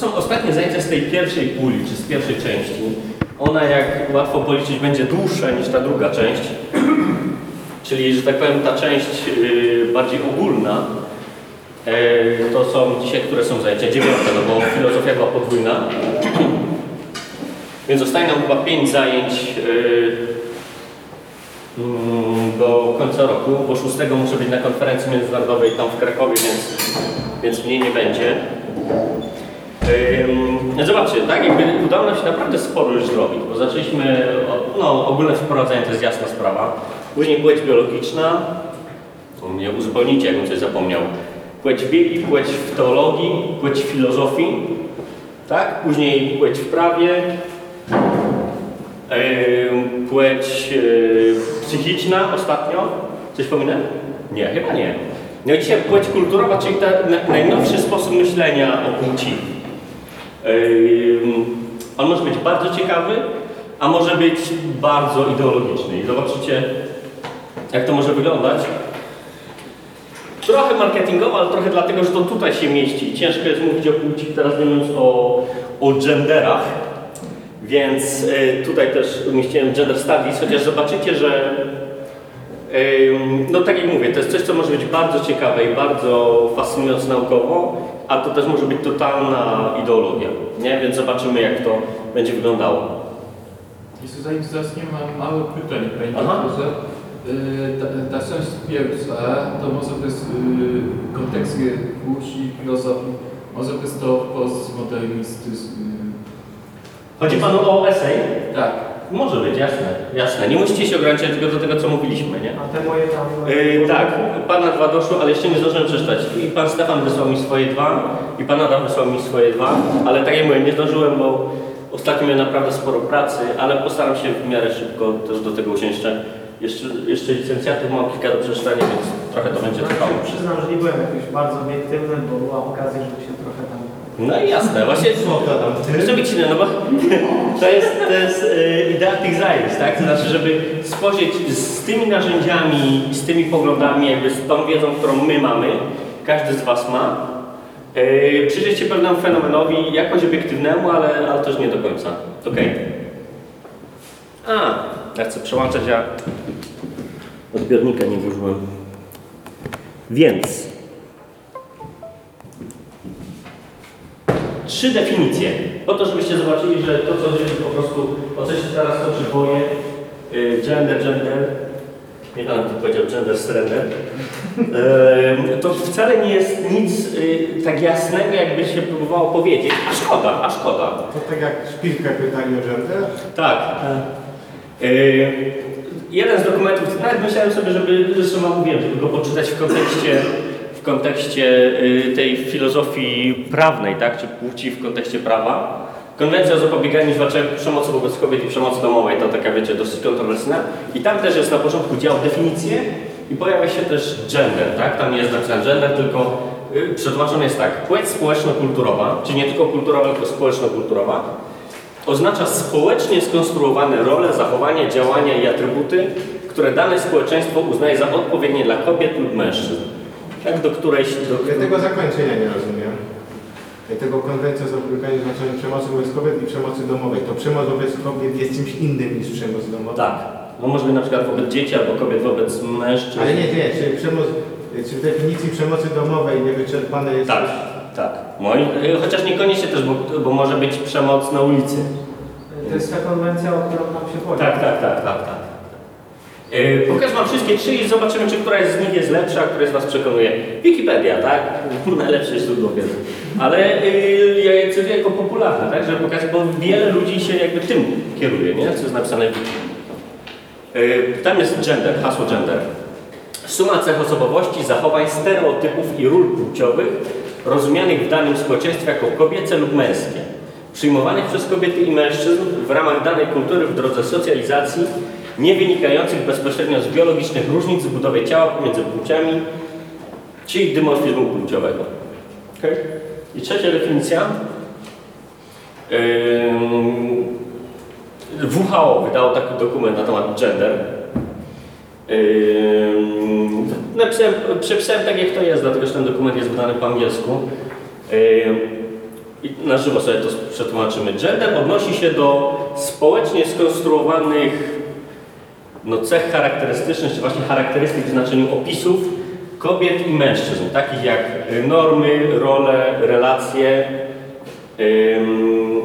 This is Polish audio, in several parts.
Są ostatnie zajęcia z tej pierwszej puli, czy z pierwszej części. Ona, jak łatwo policzyć, będzie dłuższa niż ta druga część. Czyli, że tak powiem, ta część yy, bardziej ogólna, yy, to są dzisiaj, które są zajęcia dziewiąte, no bo filozofia była podwójna. Więc zostaje nam chyba pięć zajęć yy, do końca roku, bo 6 muszę być na konferencji międzynarodowej tam w Krakowie, więc, więc mnie nie będzie. Zobaczcie, tak, jakby udało nam się naprawdę sporo już zrobić, bo zaczęliśmy, no ogólne wprowadzenie to jest jasna sprawa. Później płeć biologiczna, mnie uzupełnicie, jakbym coś zapomniał. Płeć Biblii, płeć w teologii, płeć w filozofii, tak? Później płeć w prawie, ym, płeć yy, psychiczna ostatnio. Coś pominę? Nie, chyba nie. No i dzisiaj płeć kulturowa, czyli ten na- najnowszy sposób myślenia o płci. On może być bardzo ciekawy, a może być bardzo ideologiczny. I zobaczycie, jak to może wyglądać. Trochę marketingowo, ale trochę dlatego, że to tutaj się mieści. Ciężko jest mówić o płci, teraz nie mówiąc o, o genderach. Więc y, tutaj też umieściłem gender studies, chociaż zobaczycie, że Ym, No tak jak mówię, to jest coś, co może być bardzo ciekawe i bardzo fascynujące naukowo, a to też może być totalna ideologia, nie? Więc zobaczymy, jak to będzie wyglądało. Jeśli zanim zaczniemy, mam małe pytanie, Panie doktorze. Y, Ta, ta część pierwsza, to może być w kontekście płci, filozofii, może być to postmodernistyczny. Chodzi Panu o esej? Tak. Może być, jasne, jasne. Nie musicie się ograniczać tylko do tego, co mówiliśmy, nie? A te moje tam... Yy, tak, Pana dwa doszły, ale jeszcze nie zdążyłem przeczytać. I Pan Stefan wysłał mi swoje dwa, i Pan Adam wysłał mi swoje dwa, ale tak jak mówię, nie zdążyłem, bo ostatnio miałem naprawdę sporo pracy, ale postaram się w miarę szybko też do tego usiąść. Jeszcze, jeszcze, jeszcze licencjatów mam kilka do przeczytania, więc trochę to będzie trwało. Przyznam, że nie byłem jakiś bardzo obiektywny, bo była okazja, żeby się trochę tam... No i jasne, właśnie być inny, no bo to jest, to jest y, idea tych zajęć, tak? To znaczy, żeby spojrzeć z tymi narzędziami, z tymi poglądami, jakby z tą wiedzą, którą my mamy, każdy z Was ma, yy, przyjrzeć się pewnemu fenomenowi, jakoś obiektywnemu, ale, ale też nie do końca. Okej? A, ja chcę przełączać, ja odbiornika nie włożyłem. Więc trzy definicje. Po to, żebyście zobaczyli, że to, co jest po prostu, o co się teraz toczy boje, y, gender, gender, nie wiem, kto powiedział gender surrender, Em, to wcale nie jest nic y, tak jasnego, jakby się próbowało powiedzieć. A szkoda, a szkoda. To tak jak szpilkę pytali o gender? Tak. Y, jeden z dokumentów, nawet myślałem sobie, żeby, zresztą mam mówiłem, żeby go poczytać w kontekście, w kontekście y, tej filozofii prawnej, tak, czy płci w kontekście prawa. Konwencja o zapobieganiu zwalczaniu przemocy wobec kobiet i przemocy domowej to taka, wiecie, dosyć kontrowersyjna. I tam też jest na początku dział definicje i pojawia się też gender, tak? Tam nie jest napisane gender, tylko y, przetłumaczone jest tak. Płeć społeczno-kulturowa, czyli nie tylko kulturowa, tylko społeczno-kulturowa, oznacza społecznie skonstruowane role, zachowania, działania i atrybuty, które dane społeczeństwo uznaje za odpowiednie dla kobiet lub mężczyzn. Jak do którejś... Do... Ja tego zakończenia nie rozumiem. Ja tego konwencja o zapobieganiu zwalczaniu przemocy wobec kobiet i przemocy domowej. To przemoc wobec kobiet jest czymś innym niż przemoc domowa. Tak. No może być na przykład wobec dzieci albo kobiet wobec mężczyzn. Ale nie, nie, czy przemoc, czy w definicji przemocy domowej niewyczerpane jest... Tak, tak. Moi, y, chociaż niekoniecznie też, bo, bo może być przemoc na ulicy. To jest ta konwencja, o którą nam się chodzi. Tak, tak, tak, tak, tak. Yy, pokażę Wam wszystkie trzy i zobaczymy, czy któraś z nich jest lepsza, która z Was przekonuje. Wikipedia, tak? Najlepsze źródło wiedzy. Ale yy, ja je cytuję jako popularne, tak? Żeby pokazać, bo wiele ludzi się jakby tym kieruje, nie? Co jest napisane w. Yy, tam jest gender, hasło gender. Suma cech osobowości, zachowań, stereotypów i ról płciowych rozumianych w danym społeczeństwie jako kobiece lub męskie, przyjmowanych przez kobiety i mężczyzn w ramach danej kultury w drodze socjalizacji, nie wynikających bezpośrednio z biologicznych różnic w budowie ciała pomiędzy płciami, czyli dymorfizmu płciowego. Okay. I trzecia definicja. WHO wydało taki dokument na temat gender. Ym, Napisałem, przepisałem tak jak to jest, dlatego że ten dokument jest wydany po angielsku. I na żywo sobie to przetłumaczymy. Gender odnosi się do społecznie skonstruowanych no, cech charakterystycznych, czy właśnie charakterystyk w znaczeniu opisów kobiet i mężczyzn, takich jak y, normy, role, relacje, ym,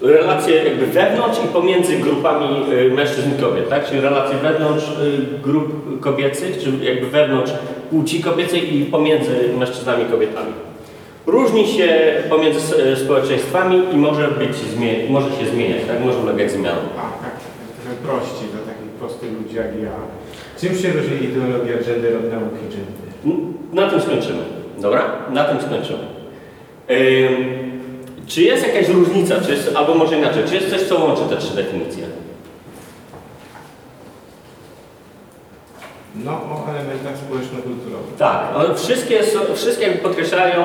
relacje jakby wewnątrz i pomiędzy grupami y, mężczyzn i kobiet, tak? Czyli relacje wewnątrz y, grup kobiecych, czy jakby wewnątrz płci kobiecej i pomiędzy mężczyznami i kobietami. Różni się pomiędzy y, społeczeństwami i może być może się zmieniać, tak? Może ulegać zmianom. A, tak, trochę prościej dla takich prostych ludzi jak ja. Czym się różni ideologia gender od nauki gender? Na tym skończymy. Dobra? Na tym skończymy. Ym, czy jest jakaś różnica, czy jest, albo może inaczej, czy jest coś, co łączy te trzy definicje? No, o elementach społeczno-kulturowych. Tak, one wszystkie, są, wszystkie jakby podkreślają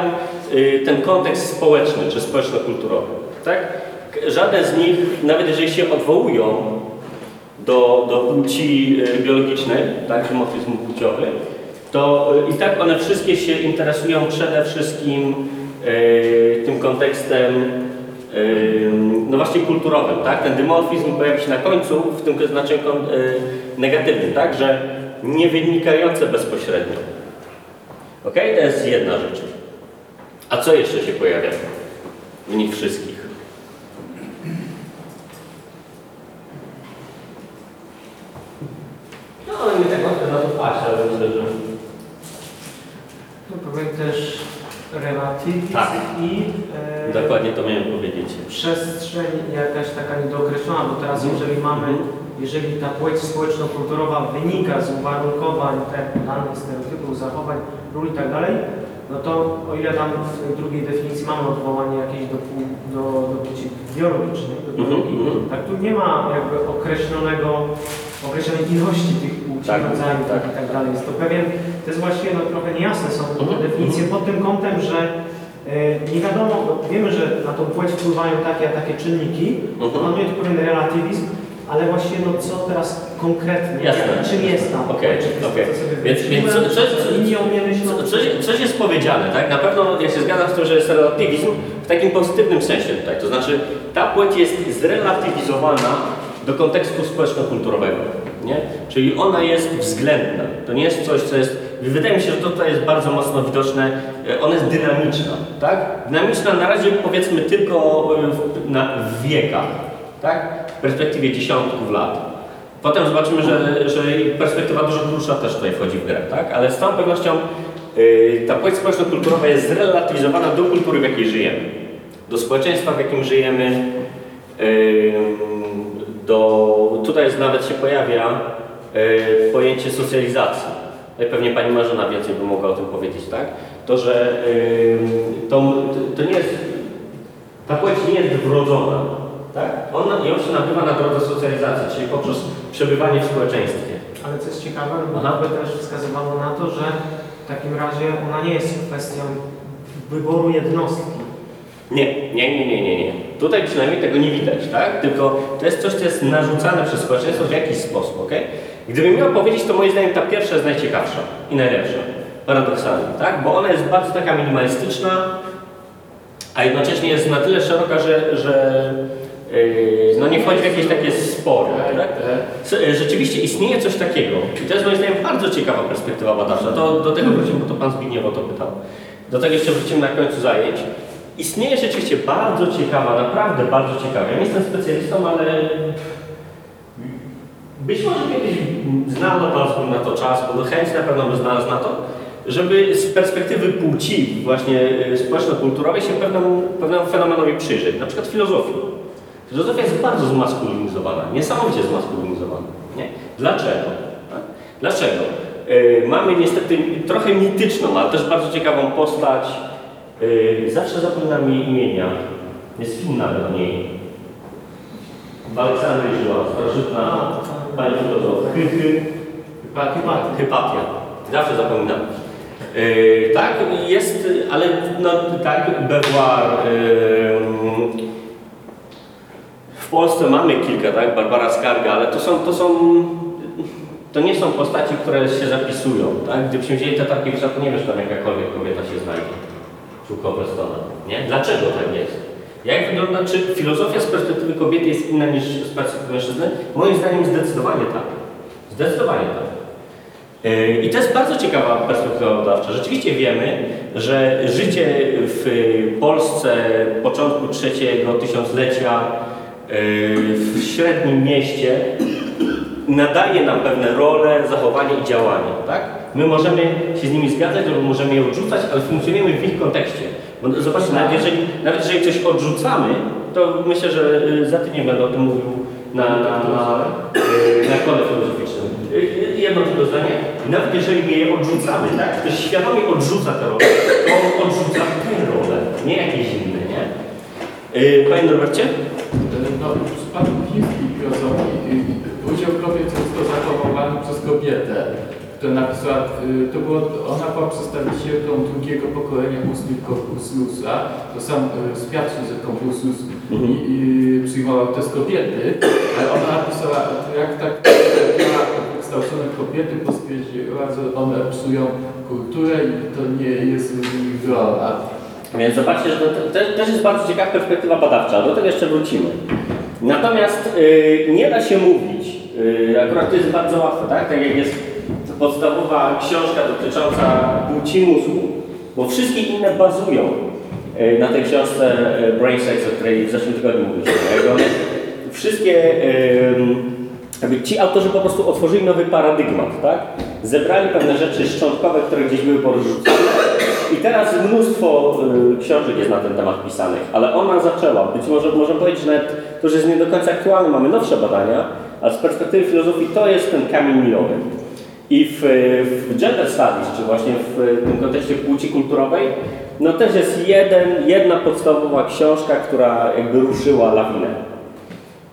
y, ten kontekst społeczny czy społeczno-kulturowy. Tak? Żaden z nich, nawet jeżeli się odwołują do, do płci y, biologicznej, tak, dymorfizmu płciowy, to y, i tak one wszystkie się interesują przede wszystkim y, tym kontekstem y, no właśnie kulturowym, tak? Ten dymorfizm pojawi się na końcu w tym znaczeniu negatywnym, tak? Że nie wynikające bezpośrednio. Ok? To jest jedna rzecz. A co jeszcze się pojawia w nich wszystkich? No, ale nie tak łatwo na to paść, ale myślę, że... No powiem też relatywizm Tak. i e, Dokładnie to miałem powiedzieć. przestrzeń jakaś taka bo teraz Mhm. jeżeli mamy, Mhm. jeżeli ta płeć społeczno-kulturowa wynika z uwarunkowań danych stereotypów, zachowań, ról i tak dalej, no to o ile tam w drugiej definicji mamy odwołanie jakieś do, do, do płci biologicznej, do Mhm, biologii, mhm. tak tu nie ma jakby określonego, określonej ilości tych płci, Tak, rodzajów tak. i tak dalej. Jest to pewien, to jest właściwie no, trochę niejasne są te Mhm, definicje pod tym kątem, że e, nie wiadomo, wiemy, że na tą płeć wpływają takie a takie czynniki, Mhm. panuje tu pewien relatywizm, ale właśnie no co teraz konkretnie, Jasne. jak- czym jest ta Okej, płeć, czy to jest okej. to, co sobie Więc- więc. Co- Coś, coś jest powiedziane, tak? Na pewno ja się zgadzam z tym, że jest relatywizm w takim pozytywnym sensie tutaj. To znaczy ta płeć jest zrelatywizowana do kontekstu społeczno-kulturowego, nie? Czyli ona jest względna. To nie jest coś, co jest... Wydaje mi się, że to tutaj jest bardzo mocno widoczne. E, Ona jest dynamiczna, tak? Dynamiczna na razie powiedzmy tylko e, w, na, w wiekach, tak? W perspektywie dziesiątków lat. Potem zobaczymy, że, że perspektywa dużo dłuższa też tutaj wchodzi w grę, tak? Ale z całą pewnością yy, ta płeć społeczno-kulturowa jest zrelatywizowana do kultury, w jakiej żyjemy. Do społeczeństwa, w jakim żyjemy. Yy, do, tutaj jest, nawet się pojawia yy, pojęcie socjalizacji. Tutaj pewnie Pani Marzena więcej by mogła o tym powiedzieć, tak? To, że yy, to, to nie jest ta płeć nie jest wrodzona, tak? Ona, ją się nabywa na drodze socjalizacji, czyli poprzez przebywanie w społeczeństwie. Ale co jest ciekawe, no by też wskazywało na to, że w takim razie ona nie jest kwestią wyboru jednostki. Nie, nie, nie, nie, nie, nie. Tutaj przynajmniej tego nie widać, tak? Tylko to jest coś, co jest narzucane przez społeczeństwo w jakiś sposób, ok? Gdybym miał powiedzieć, to moim zdaniem ta pierwsza jest najciekawsza i najlepsza. Paradoksalnie, tak? Bo ona jest bardzo taka minimalistyczna, a jednocześnie jest na tyle szeroka, że, że yy, no nie wchodzi w jakieś takie spory, tak? Co- e, Rzeczywiście istnieje coś takiego i to jest moim zdaniem bardzo ciekawa perspektywa badawcza. To, do tego wrócimy, bo to Pan Zbigniew o to pytał. Do tego jeszcze wrócimy na końcu zajęć. Istnieje rzeczywiście bardzo ciekawa, naprawdę bardzo ciekawa. Ja nie jestem specjalistą, ale być może kiedyś znalazłbym na to czas, bo chęć na pewno by znalazł na to, żeby z perspektywy płci właśnie e, społeczno-kulturowej się pewnemu, pewnemu fenomenowi przyjrzeć, na przykład filozofii. Filozofia jest bardzo zmaskulinizowana, niesamowicie zmaskulinizowana. Nie? Dlaczego? Tak? Dlaczego? E, mamy niestety trochę mityczną, ale też bardzo ciekawą postać. E, zawsze zapominam jej imienia. Jest film nawet o niej. W Aleksandrii żyła, starożytna pani filozof. Hy, Hypatia. Hypatia. Zawsze zapominam. Yy, tak, jest, ale no tak, Beauvoir. Yy, w Polsce mamy kilka, tak, Barbara Skarga, ale to są, to są, to nie są postaci, które się zapisują, tak. Gdybyśmy wzięli Tatarkiewicza, to nie wiesz, tam jakakolwiek kobieta się znajdzie. Ku Copperstona. Nie? Dlaczego tak jest? Jak wygląda, czy filozofia z perspektywy kobiety jest inna niż z perspektywy mężczyzny? Moim zdaniem zdecydowanie tak. Zdecydowanie tak. Yy, I to jest bardzo ciekawa perspektywa badawcza. Rzeczywiście wiemy, że życie w Polsce początku trzeciego tysiąclecia yy, w średnim mieście nadaje nam pewne role, zachowanie i działanie. Tak? My możemy się z nimi zgadzać albo możemy je odrzucać, ale funkcjonujemy w ich kontekście. Bo zobaczcie, nawet jeżeli, nawet jeżeli coś odrzucamy, to myślę, że y, za tydzień będę o tym mówił na, na, na, na kole filozoficznym. Y, Jedno tylko zdanie. Nawet jeżeli my je odrzucamy, tak? Ktoś świadomie odrzuca te role, to on odrzuca te role, nie jakieś inne, nie? Y, Panie Norbercie? No, w przypadku chińskiej filozofii udział kobiet jest to zachowywany przez kobietę, która napisała, y, to było, ona była przedstawicielką drugiego pokolenia ustnych Konfucjusa, to sam y, świadczył, że Konfucjus Mhm. przyjmował też kobiety, ale ona napisała, jak tak dla kształcone kobiety, bo stwierdziła, że one psują kulturę i to nie jest ich rola. Więc zobaczcie, że to te, też jest bardzo ciekawa perspektywa badawcza, do tego jeszcze wrócimy. Natomiast y, nie da się mówić, akurat to jest bardzo łatwe, tak? Tak jak jest podstawowa książka dotycząca płci mózgu, bo wszystkie inne bazują y, na tej książce y, Brain Sex, o której w zeszłym tygodniu mówiliśmy. One, wszystkie y, jakby ci autorzy po prostu otworzyli nowy paradygmat, tak? Zebrali pewne rzeczy szczątkowe, które gdzieś były porzucone i teraz mnóstwo y, książek jest na ten temat pisanych, ale ona zaczęła, być może możemy powiedzieć, nawet to, że jest nie do końca aktualne, mamy nowsze badania, ale z perspektywy filozofii to jest ten kamień milowy. I w, w gender studies, czy właśnie w tym kontekście płci kulturowej, no też jest jeden, jedna podstawowa książka, która jakby ruszyła lawinę.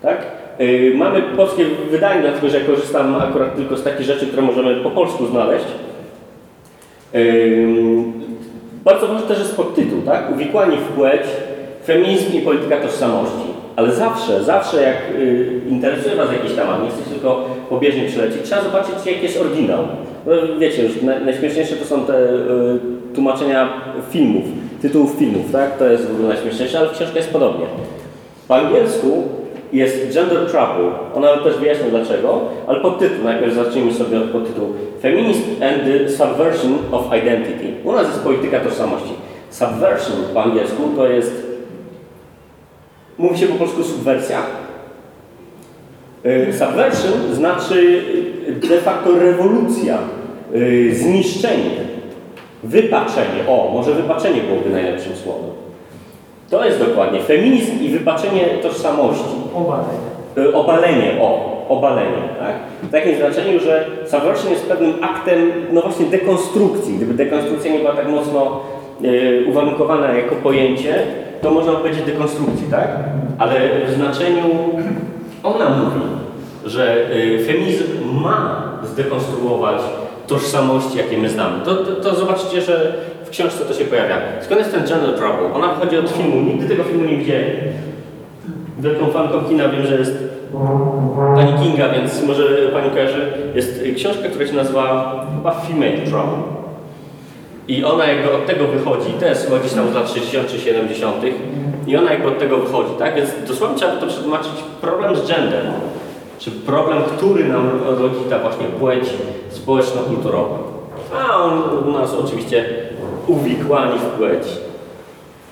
Tak? Yy, mamy polskie wydanie, dlatego że ja korzystam akurat tylko z takich rzeczy, które możemy po polsku znaleźć. Yy, bardzo ważny też jest podtytuł, tak? Uwikłani w płeć, feminizm i polityka tożsamości. Ale zawsze, zawsze jak yy, interesuje Was jakiś temat, nie chcecie tylko pobieżnie przylecieć, trzeba zobaczyć jaki jest oryginał. No, wiecie już, na, najśmieszniejsze to są te yy, tłumaczenia filmów, tytułów filmów, tak? To jest w ogóle najśmieszniejsze, ale w książce jest podobnie. Po angielsku jest Gender Trouble. Ona też wyjaśnia dlaczego, ale podtytuł, najpierw zacznijmy sobie od podtytułu. Feminism and the Subversion of Identity. U nas jest polityka tożsamości. Subversion po angielsku to jest, mówi się po polsku subwersja. Y, Subversion znaczy de facto rewolucja, y, zniszczenie, wypaczenie. O, może wypaczenie byłoby najlepszym słowem. To jest dokładnie feminizm i wypaczenie tożsamości. Obalenie. Y, Obalenie, o, obalenie, tak? W takim znaczeniu, że subversion jest pewnym aktem, no właśnie, dekonstrukcji. Gdyby dekonstrukcja nie była tak mocno y, uwarunkowana jako pojęcie, to można powiedzieć dekonstrukcji, tak? Ale w znaczeniu ona mówi, że y, feminizm ma zdekonstruować tożsamości, jakie my znamy. To, to, to zobaczycie, że w książce to się pojawia. Skąd jest ten gender trouble? Ona pochodzi od filmu. Nigdy tego filmu nie widziałem. Wielką fanką kina wiem, że jest pani Kinga, więc może pani kojarzy. Jest książka, która się nazywa chyba Female Trouble. I ona jakby od tego wychodzi, to jest chyba gdzieś tam z lat 60 czy 70. I ona jakby od tego wychodzi, tak? Więc dosłownie trzeba by to przetłumaczyć problem z gender. Czy problem, który nam rodzi ta właśnie płeć społeczno-kulturowa. A on nas oczywiście uwikłani w płeć.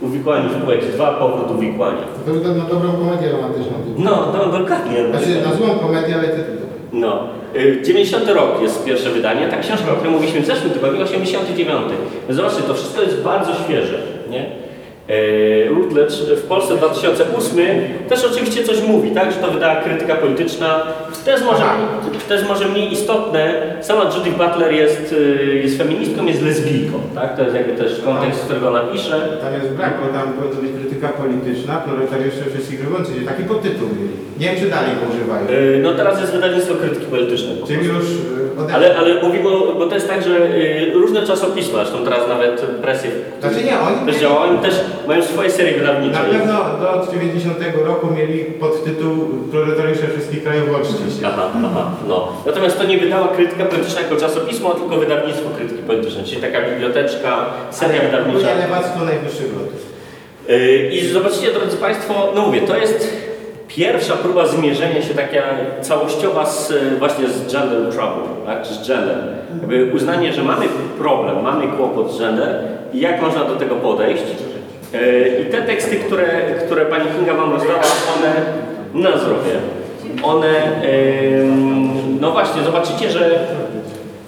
Uwikłani w płeć, dwa powrót uwikłania. To wygląda na dobrą komedię romantyczną. No, no dokładnie. Znaczy na złą komedię, ale tytuł dobry. No. Y, 90 rok jest pierwsze wydanie. Ta książka, o której mówiliśmy w zeszłym tygodniu, 89. Zobaczcie, to wszystko jest bardzo świeże. Nie? Y, Routledge w Polsce 2008 też oczywiście coś mówi, tak? że to wydała krytyka polityczna. Jest może, jest może mniej istotne. Sama Judith Butler jest, y, jest feministką, jest lesbijką. Tak? To jest jakby też kontekst, z którego ona pisze. Tam jest brak, bo tam powinna być krytyka polityczna, proletariusze wszystkich rywący, taki podtytuł mieli. Nie wiem, czy dalej go używają. Y, No teraz jest wydawnictwo krytyki politycznej. po już. Ale, ale mówimy, bo to jest tak, że różne czasopisma, zresztą teraz nawet presje Znaczy nie, oni... też działają, też mają swoje serie wydawnicze. Na pewno do 90 roku mieli podtytuł Proletariusze wszystkich krajów oczciście. Aha, aha, no. Natomiast to nie wydała krytyka polityczna jako czasopismo, tylko wydawnictwo krytyki politycznej, czyli taka biblioteczka, seria wydawnicza. Ogólnie lewactwo najwyższych lotów. Yy, I zobaczcie, drodzy Państwo, no mówię, to jest pierwsza próba zmierzenia się taka całościowa z, właśnie z gender trouble, tak, czy z gender. Jakby uznanie, że mamy problem, mamy kłopot z gender i jak można do tego podejść. Yy, I te teksty, które, które Pani Kinga Wam rozdała, one na zdrowie. One, no właśnie, zobaczycie, że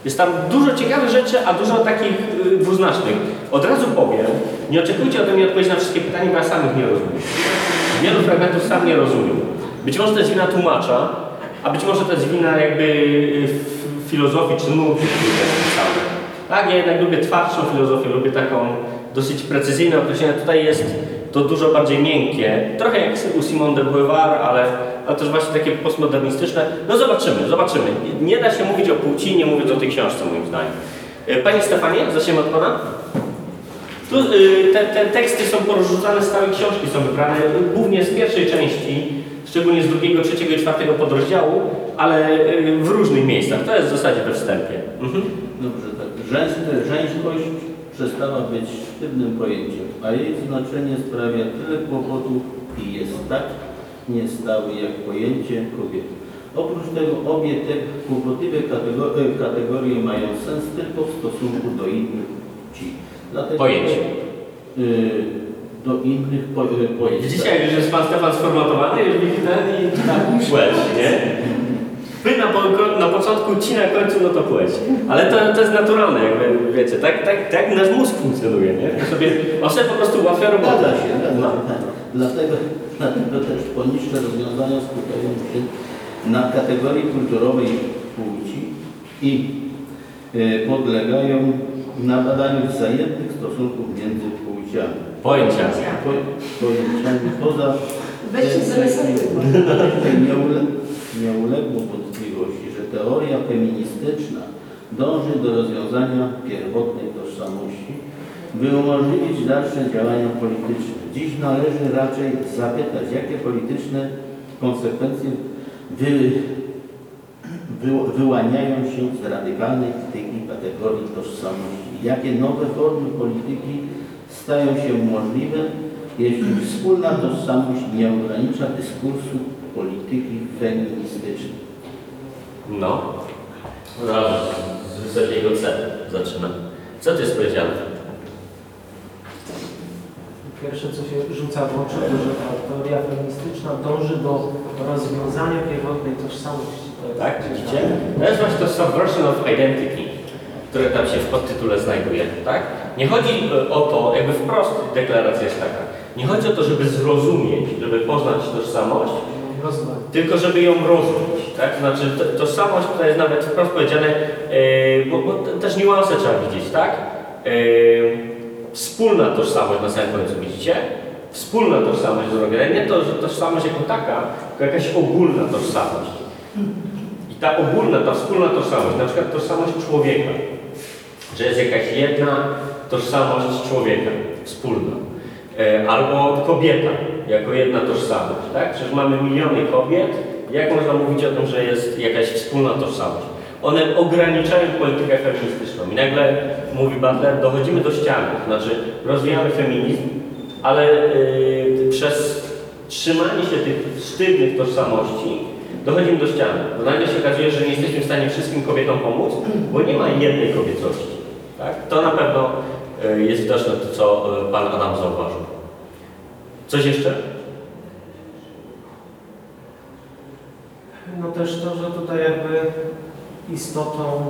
jest tam dużo ciekawych rzeczy, a dużo takich y, dwuznacznych. Od razu powiem, nie oczekujcie ode mnie odpowiedzi na wszystkie pytania, bo ja sam ich nie rozumiem. Wielu fragmentów sam nie rozumiem. Być może to jest wina tłumacza, a być może to jest wina jakby y, filozofii czy pisane. Tak, ja jednak lubię twardszą filozofię, lubię taką dosyć precyzyjne określenie. Tutaj jest to dużo bardziej miękkie, trochę jak u Simone de Beauvoir, ale, ale też właśnie takie postmodernistyczne. No zobaczymy, zobaczymy. Nie da się mówić o płci, nie mówiąc o tej książce moim zdaniem. E, Panie Stefanie, zaczniemy od Pana. Tu, y, te, te teksty są porozrzucane, z całej książki są wybrane, y, głównie z pierwszej części, szczególnie z drugiego, trzeciego i czwartego podrozdziału, ale w różnych miejscach. To jest w zasadzie we wstępie. Mhm. Dobrze, tak. Żeńs- Żeńskość przestała być sztywnym pojęciem, a jej znaczenie sprawia tyle kłopotów i jest tak niestały jak pojęcie kobiety. Oprócz tego obie te kłopotliwe kategor- e, kategorie mają sens tylko w stosunku do innych płci. Dlatego, Pojęć. y, do innych po, y, pojęć. Jak już jest Pan Stefan sformatowany, już widzi ten i tak nie? Wy na, po, na początku, ci na końcu, no to płeć. Ale to, to jest naturalne, jakby, wiecie, tak, tak, tak nasz mózg funkcjonuje, nie? On sobie, on sobie po prostu ułatwia robotę. Zgadza się, No. tak. Dlatego, dlatego też poniższe rozwiązania skupiają się na kategorii kulturowej płci i y, podlegają na badaniu wzajemnych stosunków między płciami. Pojęcia. Po, pojęciami poza Weźcie sobie sobie. Nie, ule, nie uległo wątpliwości, że teoria feministyczna dąży do rozwiązania pierwotnej tożsamości, by umożliwić dalsze działania polityczne. Dziś należy raczej zapytać, jakie polityczne konsekwencje wy, wy, wyłaniają się z radykalnej krytyki kategorii tożsamości. Jakie nowe formy polityki stają się możliwe, jeśli wspólna tożsamość nie ogranicza dyskursu polityki feministycznej. No. No, z wysokiego C zaczynam. Co tu jest powiedziane? Pierwsze, co się rzuca w oczy, to że ta teoria feministyczna dąży do rozwiązania pierwotnej tożsamości. To jest Tak, widzicie? To jest właśnie to subversion of identity, które tam się w podtytule znajduje, tak? Nie chodzi e, o to, jakby wprost deklaracja jest taka, nie chodzi o to, żeby zrozumieć, żeby poznać tożsamość, Tylko żeby ją rozumieć, tak? To Znaczy to- tożsamość tutaj jest nawet wprost powiedziane, e, bo, bo te- też niuanse trzeba widzieć, tak? E, wspólna tożsamość na samym końcu, widzicie? Wspólna tożsamość z nie to, że tożsamość jako taka, tylko jakaś ogólna tożsamość. I ta ogólna, ta wspólna tożsamość, na przykład tożsamość człowieka, że jest jakaś jedna tożsamość człowieka, wspólna. E, Albo kobieta, jako jedna tożsamość, tak? Przecież mamy miliony kobiet, jak można mówić o tym, że jest jakaś wspólna tożsamość? One ograniczają politykę feministyczną i nagle, mówi Butler, dochodzimy do ściany, znaczy rozwijamy feminizm, ale y, przez trzymanie się tych sztywnych tożsamości dochodzimy do ściany. Bo nagle się okazuje, że nie jesteśmy w stanie wszystkim kobietom pomóc, bo nie ma jednej kobiecości. Tak? To na pewno jest widoczne to, co y, Pan Adam zauważył. Coś jeszcze? No też to, że tutaj jakby istotą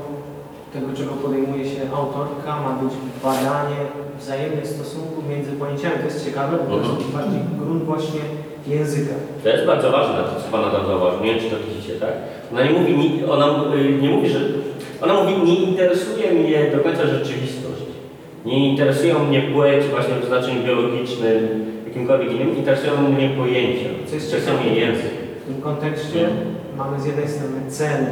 tego, czego podejmuje się autorka, ma być badanie wzajemnych stosunków między pojęciami. To jest ciekawe, bo to Mhm. jest bardziej grunt właśnie języka. To jest bardzo ważne, to co Pan Adam zauważył. Nie wiem, czy to widzicie, tak? Ona nie mówi, ona y, nie mówi, że... Ona mówi, nie interesuje mnie do końca rzeczywistość. Nie interesują mnie płeć właśnie w znaczeniu biologicznym, jakimkolwiek innym. Interesują mnie pojęcia. Co jest Interesuje ciekawe. mnie język. W tym kontekście mamy z jednej strony cel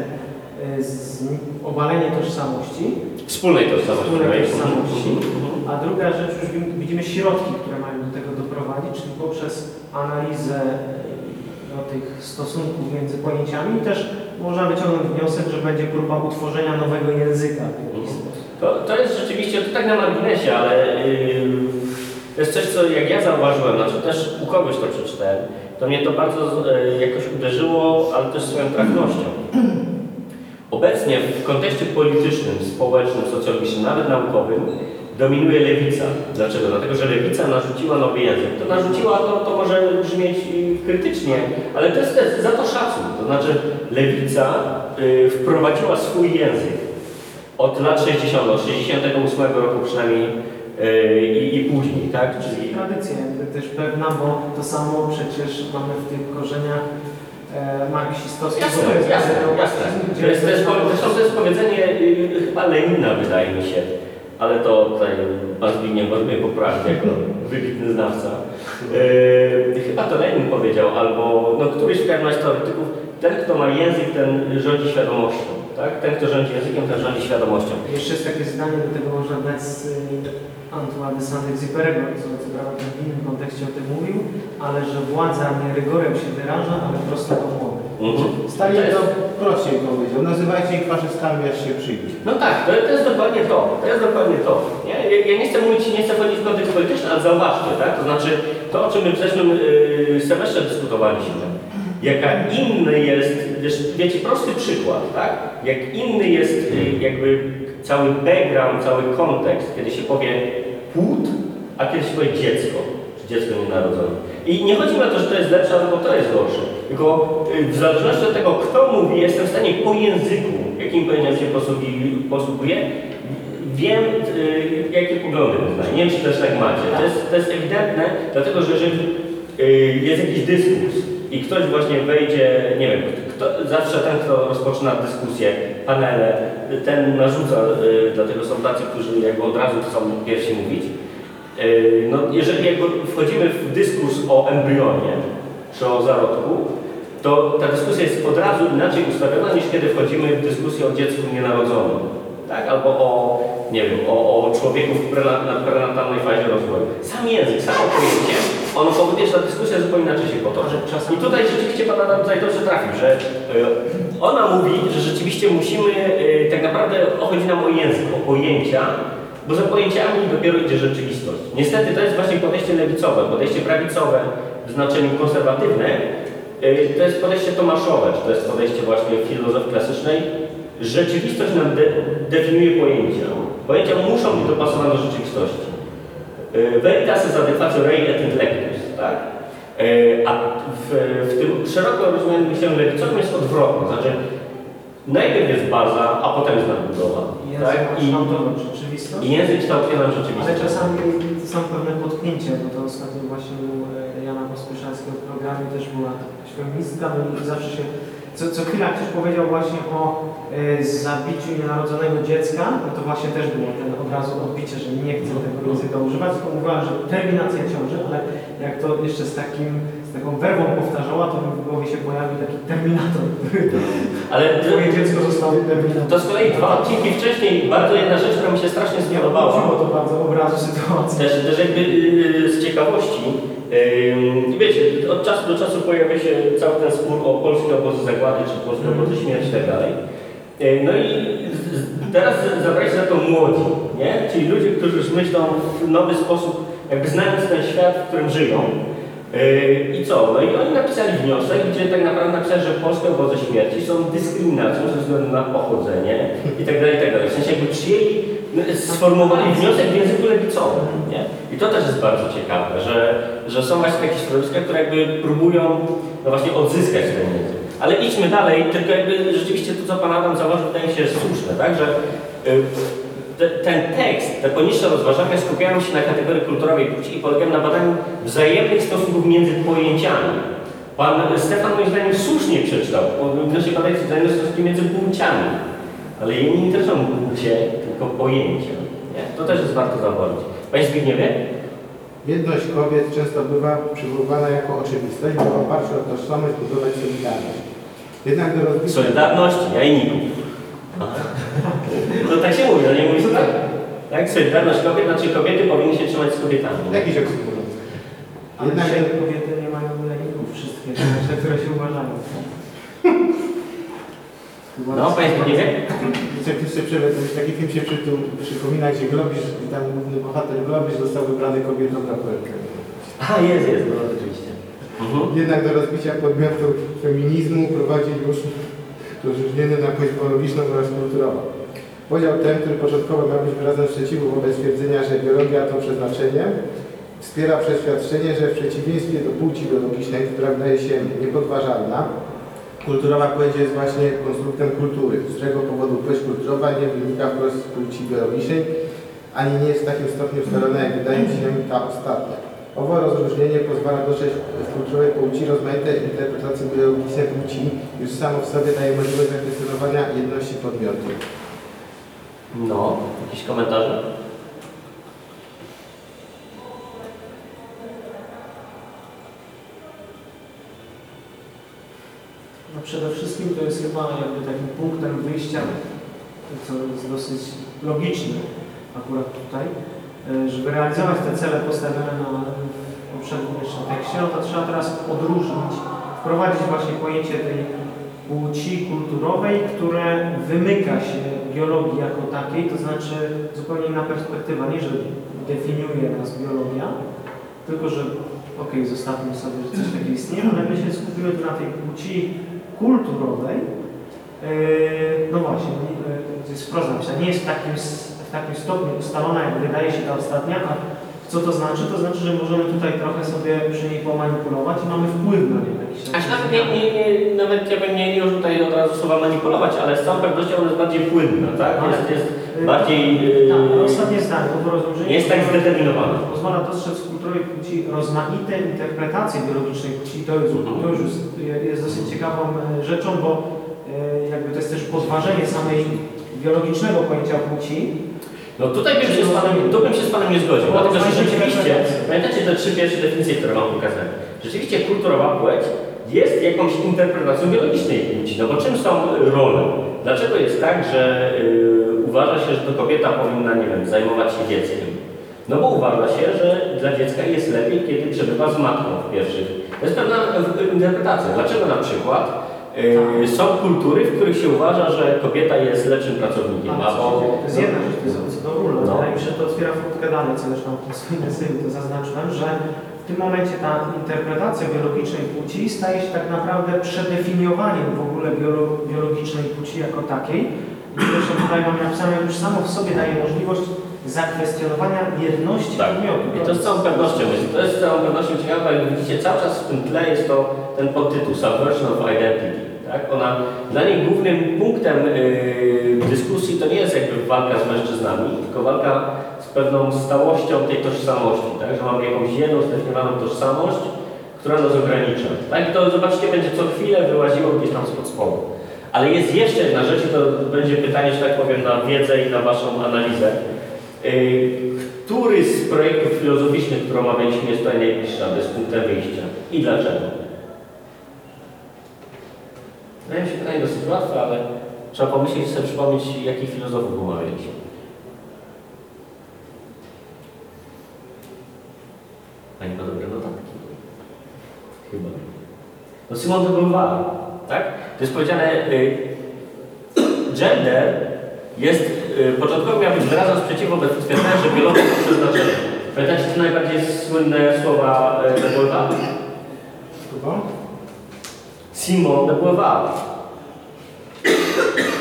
y, z, obalenie tożsamości, Wspólnej tożsamości. Wspólnej right? tożsamości. Mhm, mhm. a druga rzecz, już wi- widzimy środki, które mają do tego doprowadzić. prowadzić, czyli poprzez analizę e, no, tych stosunków między pojęciami też można wyciągnąć wniosek, że będzie próba utworzenia nowego języka w jakiś sposób. To, to jest rzeczywiście, to tak na marginesie, ale yy, to jest coś, co jak ja zauważyłem, znaczy też u kogoś to przeczytałem, to mnie to bardzo yy, jakoś uderzyło, ale też swoją trafnością. Obecnie w kontekście politycznym, społecznym, socjologicznym, nawet naukowym dominuje lewica. Dlaczego? Dlatego, że lewica narzuciła nowy język. To narzuciła, to, to może brzmieć yy, krytycznie, ale to jest też za to szacun. To znaczy lewica yy, wprowadziła swój język od lat 60., od 68 roku przynajmniej yy, i, i później, tak? Czyli Tradycja też pewna, bo to samo przecież mamy w tych korzeniach e, marksistowskich. Jasne, bo to jest jasne, jasne. To jest, to jest, to- zresztą to jest powiedzenie yy, chyba Lenina, wydaje mi się, ale to tutaj Pan Zbigniew może mnie poprawi jako wybitny znawca. Yy, chyba to Lenin powiedział, albo no, któryś w każdym razie z teoretyków, ten kto ma język, ten rządzi świadomością. Tak? Ten kto rządzi językiem, ten rządzi świadomością. Jeszcze jest takie zdanie, do tego można dać z y, Antoine de Saint-Exupéry'ego, co prawda w innym kontekście o tym mówił, ale że władza nie rygorem się wyraża, ale prosto do mowy. Mhm. Stalin To prościej powiedział. Nazywajcie ich faszystami, aż się przyjdzie. No tak, to, to jest dokładnie to. To jest dokładnie to. Nie? Ja, ja nie chcę mówić, nie chcę wchodzić w kontekst polityczny, ale zauważcie, tak? To znaczy to, o czym my w zeszłym yy, semestrze dyskutowaliśmy. Jaka inny jest, wiecie, prosty przykład, tak? Jak inny jest yy, jakby cały background, cały kontekst, kiedy się powie płód, a kiedy się powie dziecko, czy dziecko nienarodzone. I nie chodzi mi o to, że to jest lepsze albo to jest gorsze, tylko y, w zależności od tego, kto mówi, jestem w stanie po języku, jakim pojęciem się posługuje, wiem, y, jakie poglądy wyznaję. Nie wiem, czy też tak macie. To jest, to jest ewidentne, dlatego że jeżeli y, jest jakiś dyskurs i ktoś właśnie wejdzie, nie wiem, kto, zawsze ten, kto rozpoczyna dyskusję, panele, ten narzuca, y, dlatego są tacy, którzy jakby od razu chcą pierwsi mówić. Y, No, jeżeli jakby wchodzimy w dyskurs o embryonie, czy o zarodku, to ta dyskusja jest od razu inaczej ustawiona niż kiedy wchodzimy w dyskusję o dziecku nienarodzonym. Tak? Albo o, nie wiem, o, o człowieku w na prenatalnej fazie rozwoju. Sam język, samo pojęcie, ono powoduje, że ta dyskusja zupełnie inaczej się potoczy. I tutaj rzeczywiście Pan Adam tutaj dobrze trafił, że y, ona mówi, że rzeczywiście musimy, y, tak naprawdę chodzi nam o język, o pojęcia, bo za pojęciami dopiero idzie rzeczywistość. Niestety to jest właśnie podejście lewicowe, podejście prawicowe w znaczeniu konserwatywne, y, to jest podejście tomaszowe, czy to jest podejście właśnie filozofii klasycznej. Rzeczywistość nam de definiuje pojęcia. Pojęcia muszą być dopasowane do rzeczywistości. Veritas jest adequatio rei et intellectus, tak? Y, A w, w tym szeroko rozumianym myśleniu lewicowym jest odwrotnie, znaczy najpierw jest baza, a potem jest nadbudowa. Język Tak? I, rzeczywistość. I język kształtuje nam Ale rzeczywistość. czasami są pewne potknięcia, bo to ostatnio właśnie u e, Jana Pospieszalskiego w programie też była feministka, no i zawsze się, co, co chwila ktoś powiedział właśnie o e, zabiciu nienarodzonego dziecka, no to właśnie też było ten od razu odbicie, że nie chce tego języka używać, tylko mówiła, że terminacja ciąży, ale jak to jeszcze z takim, z taką werwą powtarzała, to w głowie się pojawił taki terminator, który Ale twoje dziecko zostało terminatorem. to z kolei dwa odcinki wcześniej, bardzo jedna rzecz, która mi się strasznie. Było to bardzo obrazu sytuacji. Też, też jakby yy, z ciekawości, yy, wiecie, od czasu do czasu pojawia się cały ten spór o polskie obozy zagłady, czy polskie obozy śmierci i tak dalej. Yy, No i teraz zabrali się za to młodzi, nie? Czyli ludzie, którzy już myślą w nowy sposób, jakby znając ten świat, w którym żyją. Yy, I co? No i oni napisali wniosek, gdzie tak naprawdę napisali, że polskie obozy śmierci są dyskryminacją ze względu na pochodzenie i tak dalej, i tak. W sensie jakby przyjęli, no, sformułowali wniosek w języku lewicowym, nie? I to też jest bardzo ciekawe, że, że są właśnie takie środowiska, które jakby próbują no właśnie odzyskać ten język. Ale idźmy dalej, tylko jakby rzeczywiście to, co Pan Adam zauważył, wydaje mi się jest słuszne, tak? Że y, ten tekst, te poniższe rozważania skupiają się na kategorii kulturowej płci i polegają na badaniu wzajemnych stosunków między pojęciami. Pan Stefan moim zdaniem słusznie przeczytał, powinno się badać wzajemne stosunki między płciami. Ale jej nie interesują płcie, tylko pojęcia. Nie? To też jest warto zauważyć. Panie Zbigniewie? Jedność kobiet często bywa przywoływana jako oczywistość, by w oparciu o tożsamość budować solidarność. Jednak do rozbicia... Solidarność jajników. To tak się mówi, no nie mówi się tak? Tak, Solidarność kobiet, znaczy kobiety powinny się trzymać z kobietami. Jakiś oksymoron. Ale Jednak dzisiaj kobiety nie mają leników wszystkie, te, które się uważają. No, jeszcze przerwę, to już taki film się przy, tu przypomina, gdzie Globisz, i tam główny bohater Globisz został wybrany kobietą na poetkę. A, jest, jest, no oczywiście. Mhm. Jednak do rozbicia podmiotów feminizmu prowadzi już rozróżnienie na płeć biologiczną oraz kulturową. Podział ten, który początkowo miał być wyrazem sprzeciwu wobec twierdzenia, że biologia to przeznaczenie, wspiera przeświadczenie, że w przeciwieństwie do płci biologicznej, która wydaje się niepodważalna, kulturowa płeć jest właśnie konstruktem kultury, z czego powodu płeć kulturowa nie wynika wprost z płci biologicznej, ani nie jest w takim stopniu ustalona, jak wydaje się ta ostatnia. Owo rozróżnienie pozwala dostrzec w kulturowej płci rozmaite interpretacje biologiczne płci, już samo w sobie daje możliwość zakwestionowania jedności podmiotu. No, jakieś komentarze? No przede wszystkim to jest chyba jakby takim punktem wyjścia, co jest dosyć logiczne akurat tutaj, e, żeby realizować te cele postawione na poprzednim tekście, no to trzeba teraz odróżnić, wprowadzić właśnie pojęcie tej płci kulturowej, które wymyka się biologii jako takiej, to znaczy zupełnie inna perspektywa, nie że definiuje nas biologia, tylko że okej, zostawmy sobie, że coś takiego istnieje, ale my się skupimy na tej płci kulturowej. Yy, no właśnie, yy, jest proza napisana. nie jest takim, takim stopniu ustalona, jak wydaje się ta ostatnia, a co to znaczy? To znaczy, że możemy tutaj trochę sobie przy niej pomanipulować i mamy wpływ na nią jakiś. Aż nawet nie, nie, nie, nawet ja bym nie, nie użył tutaj od razu słowa manipulować, ale z całą pewnością ona jest bardziej płynna, tak? Jest, jest Yy, bardziej... Tak, ale Yy, ostatnie zdanie, bo rozróżnienie nie jest tak zdeterminowana. pozwala dostrzec w kulturowej płci rozmaite interpretacje biologicznej płci. To już, Mhm. to już jest, jest dosyć ciekawą e, rzeczą, bo e, jakby to jest też podważenie samej biologicznego pojęcia płci. No tutaj bym się z panem, tu bym się z panem nie zgodził, Bo dlatego że rzeczywiście, interpretacje. pamiętacie te trzy pierwsze definicje, które wam pokazałem? Rzeczywiście kulturowa płeć jest jakąś interpretacją biologicznej płci, no bo czym są role? Dlaczego jest tak, że y, uważa się, że to kobieta powinna, nie wiem, zajmować się dzieckiem? No bo uważa się, że dla dziecka jest lepiej, kiedy przebywa z matką w pierwszych. To jest pewna y, interpretacja. Dlaczego na przykład y, są kultury, w których się uważa, że kobieta jest lepszym pracownikiem, Ale albo to jest jedna rzecz, to jest co do ról. No. Wydaje mi się, że to otwiera furtkę dalej, co zresztą w swoim eseju to zaznaczyłem, że w tym momencie ta interpretacja biologicznej płci staje się tak naprawdę przedefiniowaniem w ogóle biolo, biologicznej płci jako takiej. I zresztą tutaj mam napisane, już samo w sobie daje możliwość zakwestionowania jedności Tak. podmiotu. I to z całą pewnością jest. To jest z całą pewnością ciekawe, jak widzicie, cały czas w tym tle jest to ten podtytuł Subversion of Identity. Tak? Ona, dla niej głównym punktem yy, dyskusji to nie jest jakby walka z mężczyznami, tylko walka z pewną stałością tej tożsamości, tak? że mamy jakąś jedną zdefiniowaną tożsamość, która nas ogranicza. Tak? I to zobaczcie, będzie co chwilę wyłaziło gdzieś tam spod spodu. Ale jest jeszcze jedna rzecz i to będzie pytanie, że tak powiem, na wiedzę i na Waszą analizę. Yy, który z projektów filozoficznych, które omawialiśmy, jest tutaj najbliższy, aby z punktem wyjścia? I dlaczego? Wydaje mi się pytanie dosyć łatwe, ale trzeba pomyśleć sobie przypomnieć, jakich filozofów omawialiśmy. Pani ma dobre notatki. Chyba. No Simon de Beauvoir, tak? To jest powiedziane, y, gender jest, początkowo miał być wyrazem sprzeciwu wobec twierdzenia, że biologia to przeznaczenie. Pamiętacie te najbardziej słynne słowa y, de Beauvoir? Chyba? Simon de Beauvoir.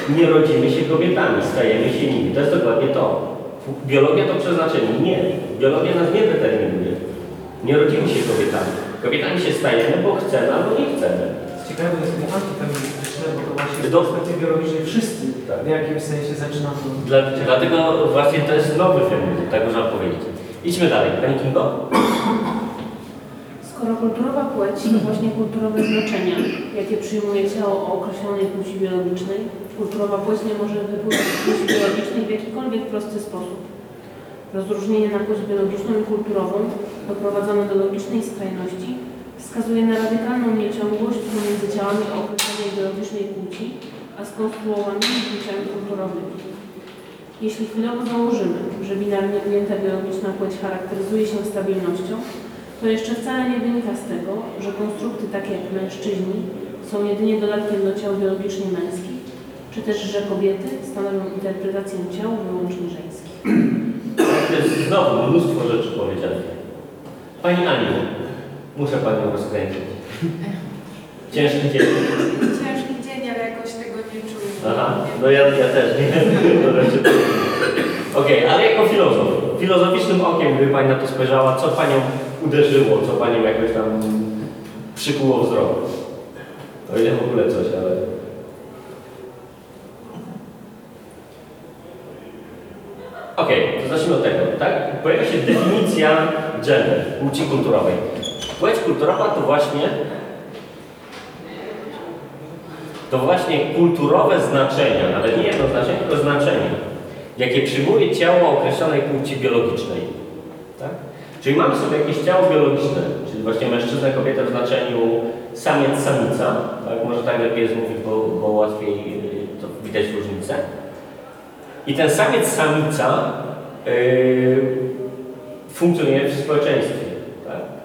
Nie rodzimy się kobietami, stajemy się nimi. To jest dokładnie to. Biologia to przeznaczenie. Nie. Biologia nas nie determinuje. Nie rodzimy się kobietami. Kobietami się stajemy, bo chcemy albo nie chcemy. Ciekawe jest to antyfeministyczne, bo to właśnie z Do- perspektywy biologicznej wszyscy Tak. w jakimś sensie zaczynamy. Dla, dlatego właśnie to jest nowy feminizm, tak można powiedzieć. Idźmy dalej. Pani Kingo? Skoro kulturowa płeć to właśnie kulturowe znaczenia, jakie przyjmuje ciało o określonej płci biologicznej, kulturowa płeć nie może wypływać z płci biologicznej w jakikolwiek prosty sposób. Rozróżnienie na płeć biologiczną i kulturową, doprowadzone do logicznej skrajności, wskazuje na radykalną nieciągłość pomiędzy ciałami o określonej biologicznej płci, a skonstruowanymi płciami kulturowymi. Jeśli chwilowo założymy, że binarnie ujęta biologiczna płeć charakteryzuje się stabilnością, to jeszcze wcale nie wynika z tego, że konstrukty takie jak mężczyźni są jedynie dodatkiem do ciał biologicznie męskich, czy też, że kobiety stanowią interpretację ciał wyłącznie żeńskich. To jest znowu mnóstwo rzeczy powiedzianych. Pani Aniu, muszę Panią rozkręcić. Ciężki dzień. Ciężki dzień, ale jakoś tego nie czuję. Aha, no ja, ja też nie. To znaczy- Okej, ale jako filozof, filozoficznym okiem, gdyby Pani na to spojrzała, co Panią uderzyło, co Panią jakoś tam przykuło wzrok? O ile w ogóle coś, ale... Okej, to zacznijmy od tego, tak? Pojawia się definicja gender, płci kulturowej. Płeć kulturowa to właśnie to właśnie kulturowe znaczenia, nawet nie jedno znaczenie, tylko znaczenie, jakie przyjmuje ciało określonej płci biologicznej. Tak? Czyli mamy sobie jakieś ciało biologiczne, czyli właśnie mężczyzna, kobieta w znaczeniu samiec, samica, tak? może tak lepiej jest mówić, bo, bo łatwiej y, to widać różnicę. I ten samiec, samica yy, funkcjonuje w społeczeństwie.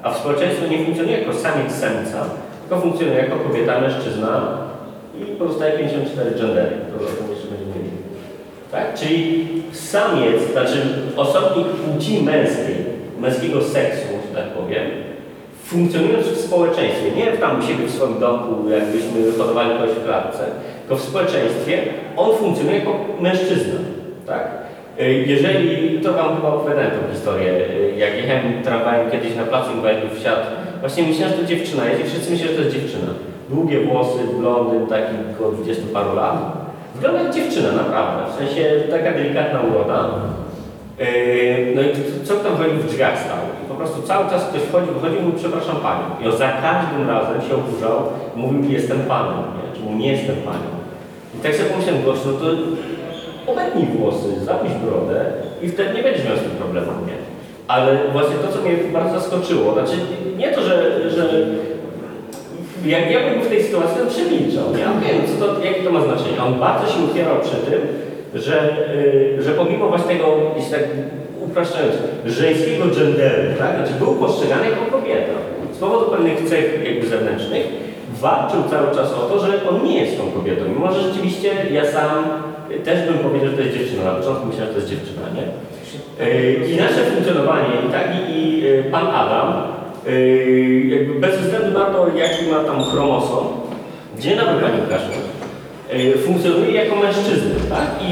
A w społeczeństwie nie funkcjonuje jako samiec, samica, tylko funkcjonuje jako kobieta, mężczyzna i pozostaje 54 gendery. To o tym jeszcze będziemy mieli. Tak? Czyli samiec, znaczy osobnik płci męskiej, męskiego seksu, że tak powiem, funkcjonując w społeczeństwie, nie tam u siebie w swoim domku, jakbyśmy hodowali kogoś w klatce, tylko w społeczeństwie, on funkcjonuje jako mężczyzna. Tak? Jeżeli, to Wam chyba opowiadałem tą historię, y, jak jechałem tramwajem kiedyś na placu inwalidów wsiadł, właśnie myślałem, że to dziewczyna jest wszyscy myśleli, że to jest dziewczyna. Długie włosy, blondyn, taki około 20 paru lat. Wygląda jak dziewczyna, naprawdę. W sensie taka delikatna uroda. Yy, No i co tam w drzwiach stał? I po prostu cały czas ktoś wchodził, i mówił, przepraszam Panią. I on za każdym razem się oburzał, mówił, jestem Panem, nie? Czy nie jestem Panią. I tak sobie pomyślałem głośno, to obetnij włosy, zapisz brodę i wtedy nie będziesz miał z tym problemu, nie? Ale właśnie to, co mnie bardzo zaskoczyło, znaczy nie to, że, że jak ja bym był w tej sytuacji, to przemilczał. Nie co to, jakie to ma znaczenie. On bardzo się upierał przy tym, że, y, że pomimo właśnie tego, jeśli tak upraszczając, żeńskiego genderu, tak? znaczy był postrzegany jako kobieta. Z powodu pewnych cech jakby zewnętrznych walczył cały czas o to, że on nie jest tą kobietą. Mimo, że rzeczywiście ja sam też bym powiedział, że to jest dziewczyna. Na początku myślałem, że to jest dziewczyna, nie? Yy, I nasze funkcjonowanie, i tak, i, i yy, pan Adam, yy, jakby bez względu na to, jaki ma tam chromosom, gdzie nawet pani Łukaszu, funkcjonuje jako mężczyzna, tak? I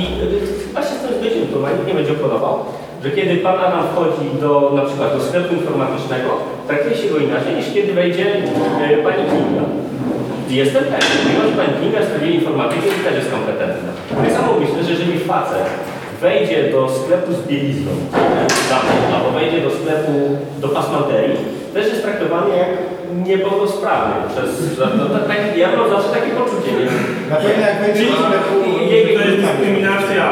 chyba się z tym zgodzimy, to nikt nie będzie oponował, że kiedy pan Adam wchodzi do, na przykład do sklepu informatycznego, traktuje się go inaczej, niż kiedy wejdzie pani Kinga. I Jestem pewien, mimo że pani Kinga w sprawie informatyki też jest kompetentna. Tak samo myślę, że jeżeli facet wejdzie do sklepu z bielizną, e, albo wejdzie do sklepu do pasmanterii, też jest traktowany jak niepełnosprawny przez... No, tak, ja mam zawsze takie poczucie, nie? Na pewno jak będzie sklepu... To jest dyskryminacja.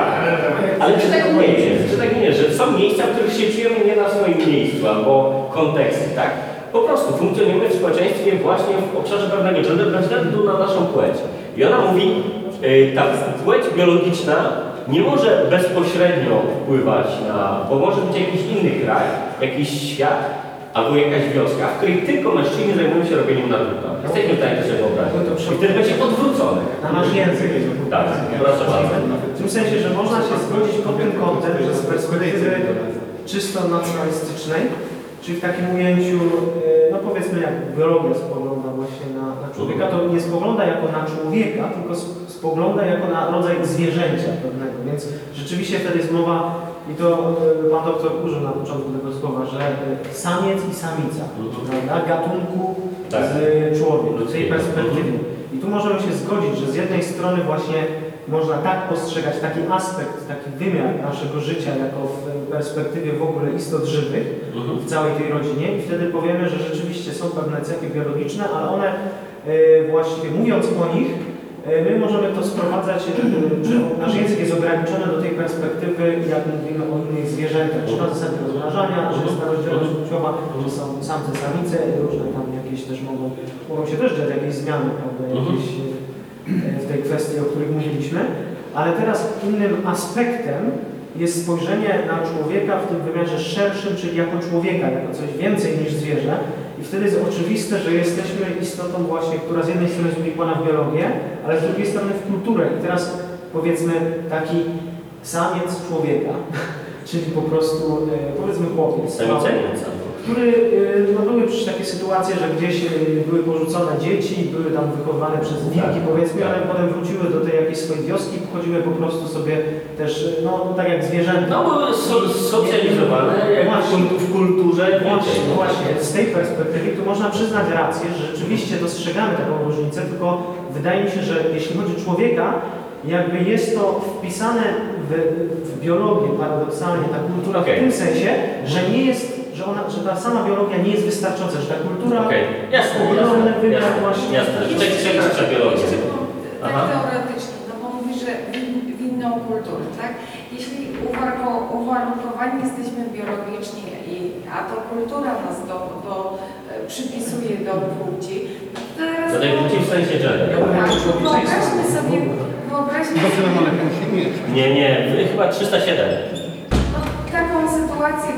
Ale czy tak nie jest? Czy tak nie jest, że są miejsca, w których się czujemy nie na swoim miejscu, albo konteksty, tak? Po prostu funkcjonujemy w społeczeństwie właśnie w obszarze pewnego genderu bez względu na naszą płeć. I ona mówi, y, ta płeć biologiczna nie może bezpośrednio wpływać na, bo może być jakiś inny kraj, jakiś świat, albo jakaś wioska, w której tylko mężczyźni zajmują się robieniem nadruta. Jesteśmy w stanie to sobie wyobrazić. I wtedy będzie odwrócone. Na nasz język. Tak, proszę bardzo. W tym sensie, że można się zgodzić pod tym kątem, że z perspektywy czysto nacjonalistycznej, czyli w takim ujęciu, e, no powiedzmy jak biologia spogląda właśnie na, na człowieka, to nie spogląda jako na człowieka, tylko spogląda jako na rodzaj zwierzęcia pewnego, więc rzeczywiście wtedy jest mowa, i to e, pan doktor użył na początku tego słowa, że e, samiec i samica, prawda, gatunku Tak. z człowiek, w tej Ludzkiego. perspektywie. I tu możemy się zgodzić, że z jednej strony właśnie można tak postrzegać taki aspekt, taki wymiar naszego życia jako w perspektywie w ogóle istot żywych Mhm. w całej tej rodzinie. I wtedy powiemy, że rzeczywiście są pewne cechy biologiczne, ale one e, właściwie mówiąc o nich, e, my możemy to sprowadzać, e, że nasz język jest ograniczony do tej perspektywy, jak mówimy o innych zwierzętach, czy na zasadzie rozmnażania, że jest ta rozdzielność płciowa, że są samce, samice, różne tam jakieś też mogą, mogą się też dziać jakieś zmiany, prawda, jakieś w tej kwestii, o których mówiliśmy. Ale teraz innym aspektem jest spojrzenie na człowieka w tym wymiarze szerszym, czyli jako człowieka, jako coś więcej niż zwierzę. I wtedy jest oczywiste, że jesteśmy istotą właśnie, która z jednej strony jest uwikłana w biologię, ale z drugiej strony w kulturę. I teraz powiedzmy taki samiec człowieka, czyli po prostu e, powiedzmy chłopiec. Samicenica. Który, y, no były przecież takie sytuacje, że gdzieś y, były porzucone dzieci, były tam wychowywane przez wilki powiedzmy, ale potem wróciły do tej jakiejś swojej wioski chodziły po prostu sobie też, no tak jak zwierzęta. No bo so, socjalizowane Właśnie. w, kulturze Właśnie, no właśnie, z tej perspektywy tu można przyznać rację, że rzeczywiście dostrzegamy taką różnicę, tylko wydaje mi się, że jeśli chodzi o człowieka, jakby jest to wpisane w, w biologię paradoksalnie, ta kultura Okej. w tym sensie, że nie jest, że, ona, że ta sama biologia nie jest wystarczająca, że ta kultura Okej, jasne, ogromny jasne, wymiar jasne, właśnie. jasne. Że tak się nazywa biologia. Tak teoretycznie, no bo mówi, że win- winną kulturę, tak? Jeśli uwarunkowani jesteśmy biologicznie, i, a to kultura nas do, do, e, przypisuje do płci, no to teraz... Do tej płci w sensie gender. Tak, wyobraźmy sobie, wyobraźmy sobie Nie, nie, chyba 307. no, taką sytuację,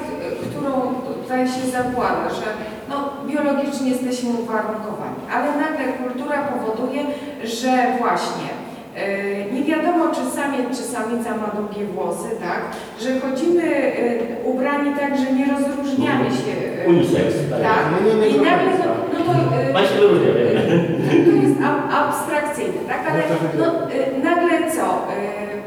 którą tutaj się zakłada, że no, biologicznie jesteśmy uwarunkowani, ale nagle kultura powoduje, że właśnie e, nie wiadomo, czy samiec, czy samica ma długie włosy, tak? Że chodzimy e, ubrani tak, że nie rozróżniamy się. e, Unisex. tak. Tak. No nie, nie I nagle, no, no to e, Pan się wyróżnia, wiemy. to jest ab- abstrakcyjne, tak? Ale no, y, nagle co? Y,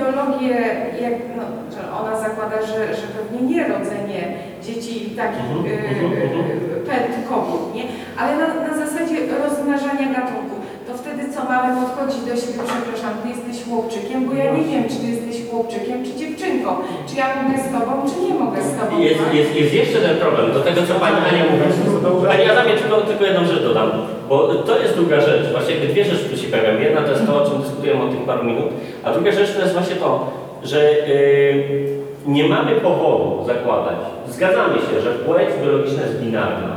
biologię, jak, no, że ona zakłada, że, że pewnie nie rodzenie dzieci takich y, pet kobiet, nie? Ale na, na zasadzie rozmnażania gatunku. To wtedy co, mamy podchodzić do siebie, przepraszam, ty jesteś chłopczykiem, bo ja nie wiem, czy ty jesteś chłopczykiem, czy dziewczynką. Czy ja mogę z tobą, czy nie mogę z tobą. Jest, tak? jest, jest jeszcze ten problem, do tego co Pani Ania mówi. Pani Adamie, tylko, tylko jedną rzecz dodam, bo to jest druga rzecz, właśnie dwie rzeczy tu się pojawiają. Jedna to jest to, o czym dyskutujemy od tych paru minut, a druga rzecz to jest właśnie to, że yy, nie mamy powodu zakładać, zgadzamy się, że płeć biologiczna jest binarna,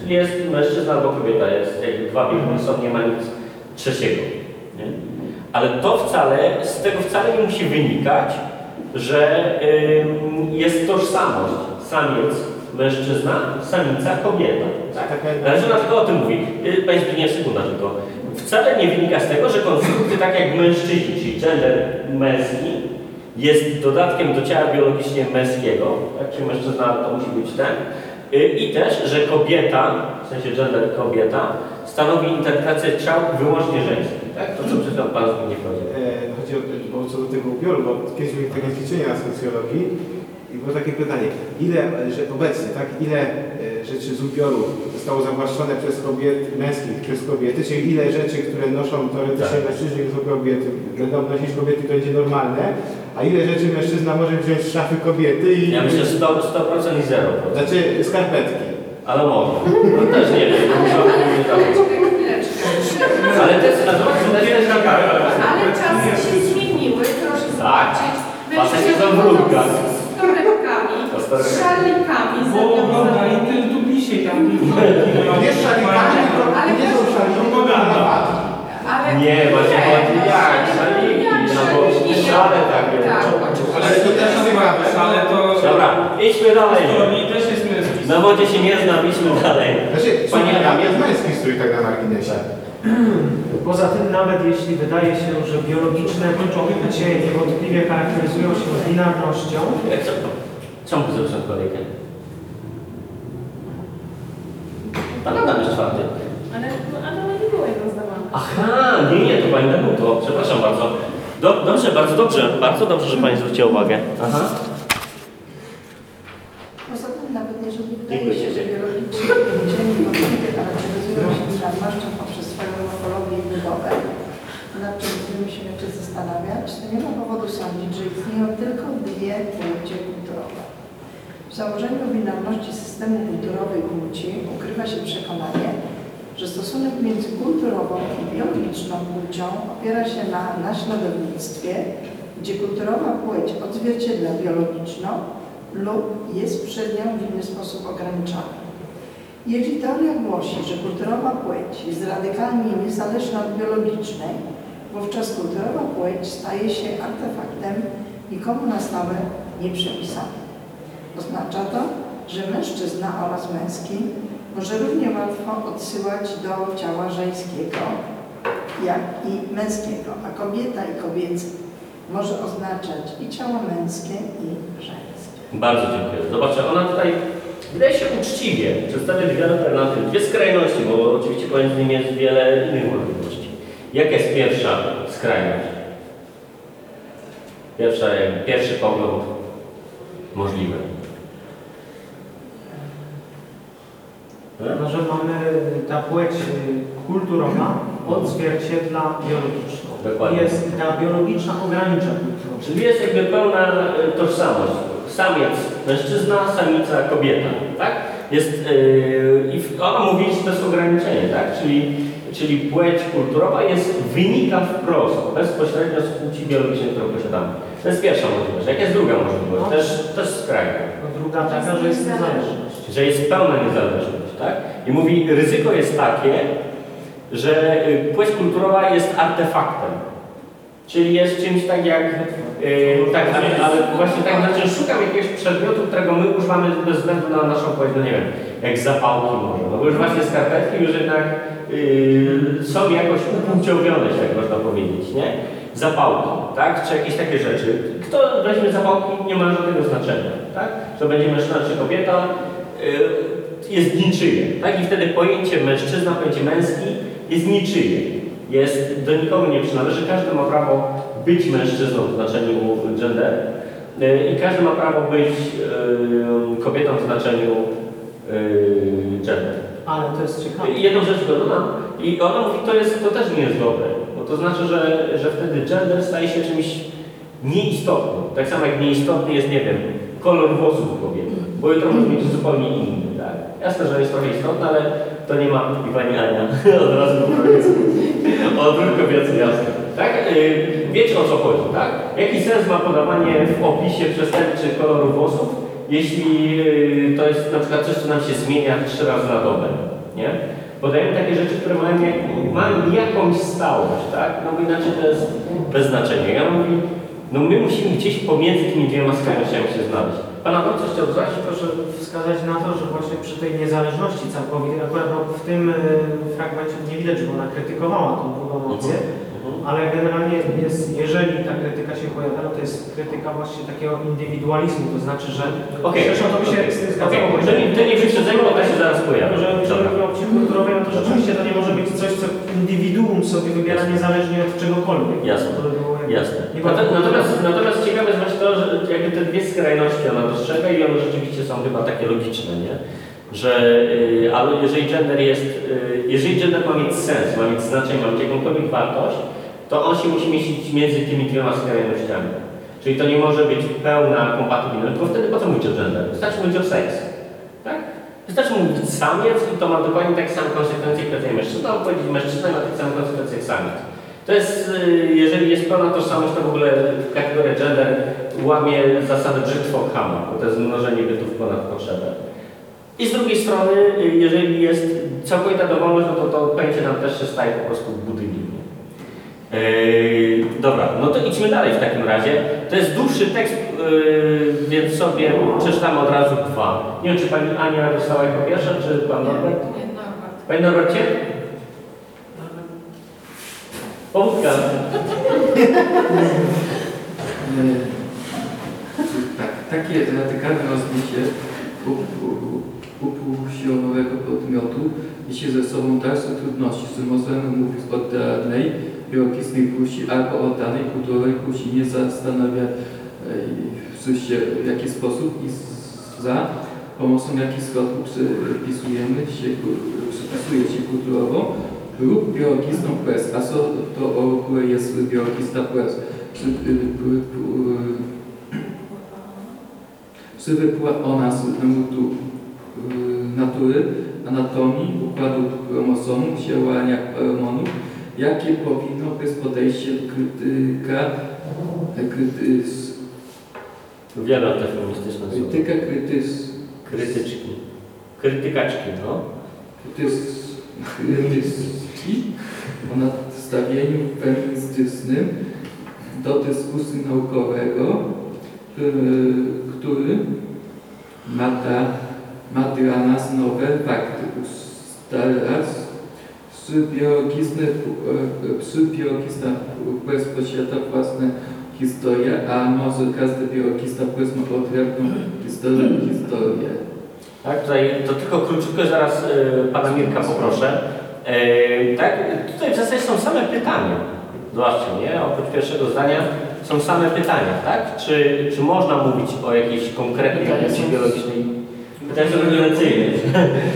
czyli jest mężczyzna albo kobieta, jest jakby dwa biegły są, nie ma nic trzeciego. Nie? Ale to wcale, z tego wcale nie musi wynikać, że ym, jest tożsamość samiec, mężczyzna, samica, kobieta. Tak? Taka- Ale żona tylko o tym mówi. Yy, Panie Zbigniew, sekunda tylko. Wcale nie wynika z tego, że konstrukty tak jak mężczyźni, czyli gender męski, jest dodatkiem do ciała biologicznie męskiego, tak? czyli mężczyzna to musi być ten. Yy, I też, że kobieta, w sensie gender kobieta, stanowi interpretację ciał wyłącznie żeńskich. Tak? To, co przed Pan Zbigniew powiedział. E, chodzi o, bo co do tego ubioru, bo kiedyś mieli takie ćwiczenie na socjologii było takie pytanie, ile, e, że obecnie, tak, ile e, rzeczy z ubioru zostało zawłaszczone przez kobiet, męskich przez kobiety, czyli ile rzeczy, które noszą teoretycznie Tak. mężczyźni lub kobiety, będą nosić kobiety, to będzie normalne, a ile rzeczy mężczyzna może wziąć z szafy kobiety i... Ja myślę 100%, 100% i 0%. Znaczy skarpetki. Ale może. No też nie wiem. Muszę Ale, to jest, to jest. Ale czasy się zmieniły, proszę Tak. zobaczyć. Faceci są w rurkach. Szalikami Bo zawiązanymi. ten tu dzisiaj tam Nie szalikami, tylko Ale nie są krawatki. Ale Nie, właśnie chodzi jak, jak no bo szale takie. Tak, Ale to też jest ciekawe. Ale to... Dobra, idźmy dalej. Też jest męski. Na wodzie się nie znam, idźmy dalej. Znaczy, Panie Adamie. jest męski strój tak na marginesie. Poza tym nawet jeśli wydaje się, że biologiczne płcie niewątpliwie charakteryzują się binarnością, Czemu zepsułem kolejkę? Pan Adam jest czwarty. Ale, no, ale nie było jego zdawane. Aha, nie, nie, to Pani to przepraszam bardzo. Do, dobrze, bardzo dobrze, bardzo dobrze, że Pani zwróciła uwagę. Aha. Poza tym nawet jeżeli wydaje się, że biologicznie charakteryzują się binarnością poprzez swoją morfologię i budowę, nad czym będziemy się jeszcze zastanawiać, to nie ma powodu sądzić, że istnieją tylko dwie płcie. W założeniu binarności systemu kulturowej płci ukrywa się przekonanie, że stosunek między kulturową i biologiczną płcią opiera się na naśladownictwie, gdzie kulturowa płeć odzwierciedla biologiczną lub jest przed nią w inny sposób ograniczona. Jeśli teoria głosi, że kulturowa płeć jest radykalnie niezależna od biologicznej, wówczas kulturowa płeć staje się artefaktem nikomu na stałe nie przepisane. Oznacza to, że mężczyzna oraz męski może równie łatwo odsyłać do ciała żeńskiego, jak i męskiego, a kobieta i kobiecy może oznaczać i ciało męskie i żeńskie. Bardzo dziękuję. Zobaczcie, ona tutaj wydaje się uczciwie przedstawia dwie alternatywy, dwie skrajności, bo oczywiście pomiędzy nimi jest wiele innych możliwości. Jaka jest pierwsza skrajność? Pierwsza, pierwszy pogląd możliwy. No, że mamy ta płeć y, kulturowa odzwierciedla biologiczną. Dokładnie. Jest ta biologiczna ogranicza kulturową. Czyli jest jakby pełna e, tożsamość. Samiec, mężczyzna, samica, kobieta, tak? Jest, yy, i ona mówi, że to jest ograniczenie, tak? Czyli, czyli płeć kulturowa jest, wynika wprost, bezpośrednio z płci biologicznej, którą posiadamy. To jest pierwsza możliwość. Jaka jest druga możliwość? Też, też skrajna. Druga taka, że jest niezależność. że jest pełna niezależność, tak? I mówi, ryzyko jest takie, że y, płeć kulturowa jest artefaktem. Czyli jest czymś tak jak, y, tak, ale, ale właśnie tak, znaczy szukam jakiegoś przedmiotu, którego my używamy bez względu na naszą płeć, no nie wiem, jak zapałki może, no bo już właśnie skarpetki już jednak y, są jakoś upłciowione, jak można powiedzieć, nie? Zapałki, tak? Czy jakieś takie rzeczy. Kto weźmie zapałki, nie ma żadnego znaczenia, tak? Czy będzie mężczyzna, czy kobieta, y, jest niczyje, tak? I wtedy pojęcie mężczyzna, pojęcie męski jest niczyje. Jest, do nikogo nie przynależy, każdy ma prawo być mężczyzną w znaczeniu gender y, i każdy ma prawo być y, kobietą w znaczeniu y, gender. Ale to jest ciekawe. I jedną rzecz dodam. I ona mówi, to, jest, to też nie jest dobre, bo to znaczy, że, że wtedy gender staje się czymś nieistotnym. Tak samo jak nieistotny jest, nie wiem, kolor włosów kobiety, bo jutro może mieć zupełnie inny? Jasne, że jest trochę istotne, ale to nie ma i pani Ania od razu powiedz. Odwrót kobiecy, jasne. Tak? Yy, wiecie o co chodzi, tak? Jaki sens ma podawanie w opisie przestępczych koloru włosów, jeśli yy, to jest na przykład coś, co nam się zmienia trzy razy na dobę, nie? Podajemy takie rzeczy, które mają, mają jakąś stałość, tak? No bo inaczej to jest bez znaczenia. Ja mówię, no my musimy gdzieś pomiędzy tymi dwiema skrajnościami się znaleźć. Pana Pan coś chciał dodać? Proszę wskazać na to, że właśnie przy tej niezależności całkowitej, akurat w tym y, fragmencie nie widać, że ona krytykowała tą drugą opcję, ale generalnie jest, jeżeli ta krytyka się pojawia, no to jest krytyka właśnie takiego indywidualizmu, to znaczy, że Okej. zresztą to by się z tym zgadzało, bo To nie, to nie wyprzedzenie, bo to się zaraz pojawi. że jeżeli mówimy o kulturowej, no to rzeczywiście to nie może być coś, co indywiduum sobie wybiera niezależnie od czegokolwiek. Jasne. To by było jakby- Jasne. Natomiast, natomiast, natomiast ciekawe jest właśnie to, że jakby te dwie skrajności ona dostrzega i one rzeczywiście są chyba takie logiczne, nie? Że y, ale jeżeli gender jest, y, jeżeli gender ma mieć sens, ma mieć znaczenie, ma mieć jakąkolwiek wartość, to on się musi mieścić między tymi dwiema skrajnościami. Czyli to nie może być pełna kompatybilność, bo wtedy po co mówić o gender? Wystarczy mówić o seks. Tak? Wystarczy mówić samiec i to ma dokładnie takie same konsekwencje jak powiedzieć mężczyzna, albo powiedzieć mężczyzna ma takie same konsekwencje jak samiec. To jest, y, jeżeli jest pełna tożsamość, to w ogóle w kategorię gender łamie zasadę brzytwo chama, bo to jest mnożenie bytów ponad potrzebę. I z drugiej strony, y, jeżeli jest całkowita dowolność, no to to pojęcie nam też się staje po prostu budynikiem. Yy, dobra, no to idźmy dalej w takim razie. To jest dłuższy tekst, yy, więc sobie przeczytamy od razu dwa. Nie wiem, czy pani Ania dostała jako pierwsza, czy pan Norbert? Nie, Norbert. Panie Norbercie? Powódka. Tak, takie radykalne rozbicie upłsionowego podmiotu niesie ze sobą dalsze trudności, że możemy mówić o danej biologicznej płci albo o danej kulturowej płci. Nie zastanawia e, się w jaki sposób i za pomocą jakich środków przypisujemy się, przypisuje się kulturową lub biologiczną płeć. A co to w ogóle jest biologiczna płeć? Czy, y, y, y, czy wypływa ona z nurtu y, natury, anatomii, układu chromosomów, działania hormonów, jakie powinno być podejście krytyka, krytys, Wiele feministyczne słów. krytyka krytys, Krytyczki. Krytykaczki, no. krytys, krytyski o nadstawieniu feministycznym do dyskusji naukowego, który, który ma, da, ma dla nas nowe fakty ustalać, e, czy biologista bez posiada własne historię, a może każdy biologista ma odrębną historię, historię. Tak, tutaj to tylko króciutko zaraz y, pana Mirka poproszę. E, tak, tutaj w zasadzie są same pytania. Zobaczcie, nie? Oprócz pierwszego zdania są same pytania, tak? Czy, czy można mówić o jakiejś konkretnej biologicznej? Pytania są regulacyjne.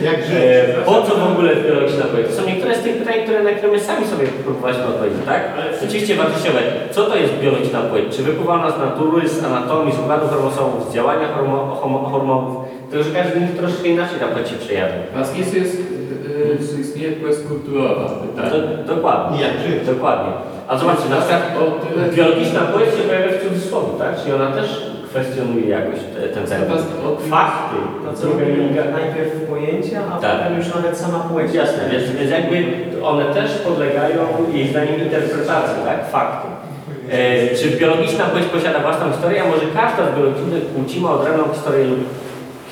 Jak E, żyć? po co w ogóle biologiczna płeć? To są niektóre z tych pytań, które, na które my sami sobie próbowaliśmy odpowiedzieć, tak? Oczywiście wartościowe. Co to jest biologiczna płeć? Czy wypływa ona z natury, z anatomii, z układu chromosomów, z działania hormonów? To, że każdy z nich troszkę inaczej na płci przejawia. Ważniejsze jest, czy istnieje płeć kulturowa, pytanie. Do, dokładnie. Jak żyć? Dokładnie. A zobaczcie, na przykład biologiczna płeć się pojawia w cudzysłowie, tak? Czyli ona też kwestionuje jakoś te, ten tyle- Fakty. To co wynika najpierw pojęcia, a Tak. potem już nawet sama płeć. Jasne, więc, więc jakby one też podlegają jej zdaniem interpretacji, tak? Fakty. E, czy biologiczna płeć posiada własną historię, a może każda z biologicznych płci ma odrębną historię lub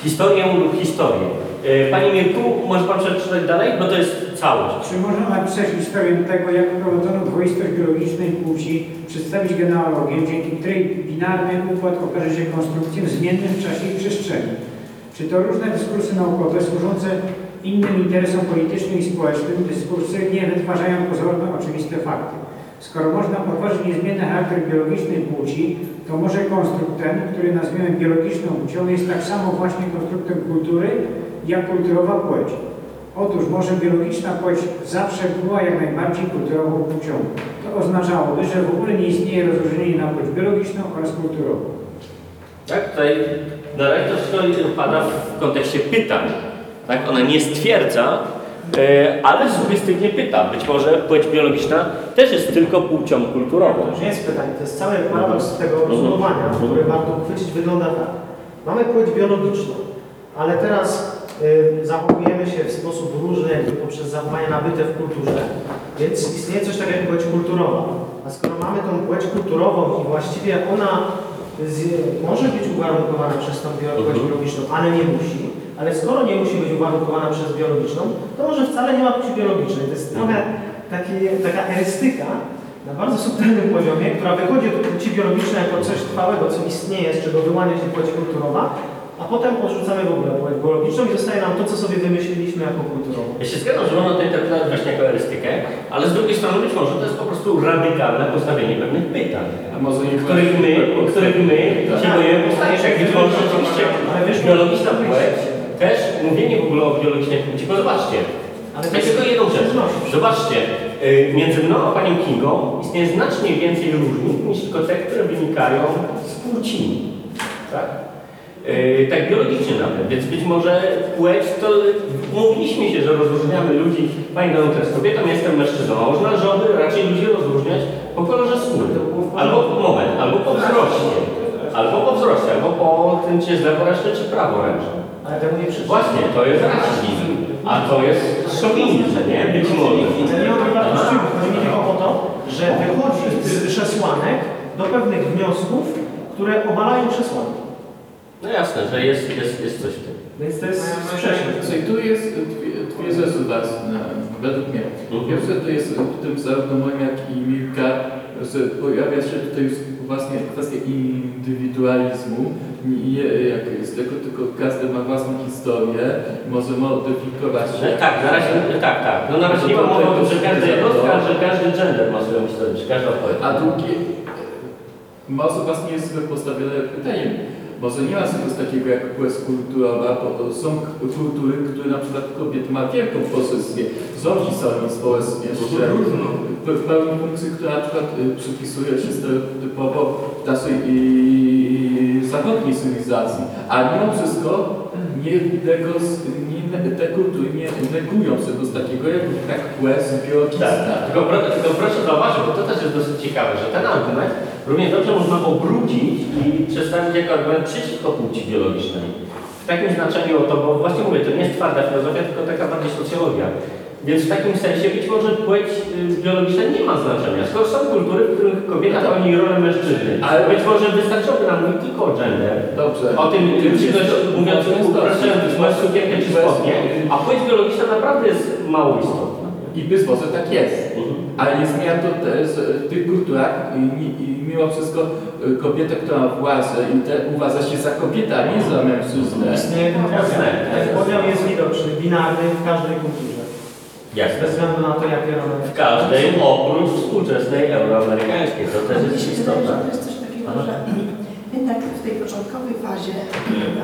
historię lub historię. E, Panie Mirku, może Pan przeczytać dalej, bo to jest całość. Czy można napisać historię tego, jak wprowadzono dwoistość biologicznej płci, przedstawić genealogię, dzięki której binarny układ okaże się konstrukcją zmiennym w czasie i przestrzeni? Czy to różne dyskursy naukowe służące innym interesom politycznym i społecznym, dyskursy nie wytwarzają pozorne, oczywiste fakty? Skoro można podważyć niezmienny charakter biologicznej płci, to może konstrukt ten, który nazwiemy biologiczną płcią, jest tak samo właśnie konstruktem kultury, jak kulturowa płeć. Otóż może biologiczna płeć zawsze była jak najbardziej kulturową płcią. To oznaczałoby, że w ogóle nie istnieje rozróżnienie na płeć biologiczną oraz kulturową. Tak, tutaj na razie to wszystko pada w kontekście pytań. Tak, ona nie stwierdza, e, ale sugestywnie pyta. Być może płeć biologiczna też jest tylko płcią kulturową. To już nie jest pytanie, to jest cały paradoks tego rozumowania, który warto uchwycić, wygląda tak. Mamy płeć biologiczną, ale teraz zachowujemy się w sposób różny poprzez zachowania nabyte w kulturze, więc istnieje coś takiego jak płeć kulturowa. A skoro mamy tą płeć kulturową i właściwie ona z, może być uwarunkowana przez tą bio, płeć Mhm. biologiczną, ale nie musi, ale skoro nie musi być uwarunkowana przez biologiczną, to może wcale nie ma płci biologicznej. To jest trochę taki, taka erystyka, na bardzo subtelnym poziomie, która wychodzi od płci biologicznej jako coś trwałego, co istnieje, z czego wyłania się płeć kulturowa, a potem odrzucamy w ogóle płeć biologiczną i zostaje nam to, co sobie wymyśliliśmy jako kulturową. Ja się zgadzam, że można to interpretować właśnie jako erystykę, ale z drugiej strony być może to jest po prostu radykalne postawienie pewnych pytań, A może nie których my, których my się boimy postawić, jak być może oczywiście Ale wiesz, biologiczna płeć, też mówienie w ogóle o biologicznej płci, bo zobaczcie, Ale to Ja jest tylko jedną rzecz. Zobaczcie, y, między mną a panią Kingą istnieje znacznie więcej różnic niż tylko te, które wynikają z płci. Tak? Y, Tak biologicznie nawet, więc być może płeć to mówiliśmy się, że rozróżniamy ludzi, pani Danuta jest kobietą, jestem mężczyzną, a można żony raczej ludzi rozróżniać po kolorze skóry. Albo moment, albo po wzroście, albo po wzroście, albo po tym, czy jest leworęczny, czy praworęczny. Ale temu nie przyszło. Właśnie, to jest rasizm, a to jest szowinizm, nie? Być może. Ale nie o wartościowo, chodzi mi o to, że wychodzi z przesłanek do pewnych wniosków, które obalają przesłanki. No jasne, że jest, jest, jest coś w tym. Więc to jest sprzeczne. Czyli tu jest dwie, dwie rzeczy ważne, według mnie. Mhm. Pierwsze to jest w tym zarówno moim, jak i Milka, że pojawia się tutaj już właśnie kwestia indywidualizmu. Nie, jak z tego tylko każdy ma własną historię, może modyfikować się. Tak, na razie, tak, tak. No na razie nie ma mowy o tym, że każda jednostka, że każdy gender ma swoją historię, czy każda odpowiedź. A drugie, może właśnie jest postawione pytanie. Może nie ma czegoś takiego jak płeć kulturowa, bo są kultury, które na przykład kobiet ma wielką pozycję, rządzi sobie społecznie, że pe- pełni funkcję, która na przykład y, przypisuje się stereotypowo naszej i zachodniej cywilizacji. A mimo wszystko nie, tego, z- nie, te kultury nie negują czegoś takiego jak, jak płeć biologiczna. Tak, tak. Tylko, pro- tylko proszę zauważyć, bo to też jest dosyć ciekawe, że ten argument równie dobrze można obrócić i przedstawić jako argument przeciwko płci biologicznej. W takim znaczeniu to, bo właśnie mówię, to nie jest twarda filozofia, tylko taka bardziej socjologia. Więc w takim sensie być może płeć y, biologiczna nie ma znaczenia. Skoro są kultury, w których kobieta pełni rolę mężczyzny, ale być może wystarczyłoby nam mówić tylko o gender, Dobrze. o tym, czy ktoś to- mówiąc upraszczając, masz sukienkę czy spodnie, a płeć biologiczna naprawdę jest mało istotna. I być może tak jest. Ale nie zmienia to też w tych kulturach i, i mimo wszystko y, kobieta, która ma władzę i te uważa się za kobietę, a nie za mężczyznę. Istnieje ten podział. Jasne. Ten podział jest widoczny, binarny w każdej kulturze. Jasne. Bez względu na to, jakie. W każdej oprócz współczesnej euroamerykańskiej. To też jest istotne. to jest coś takiego, że jednak w tej początkowej fazie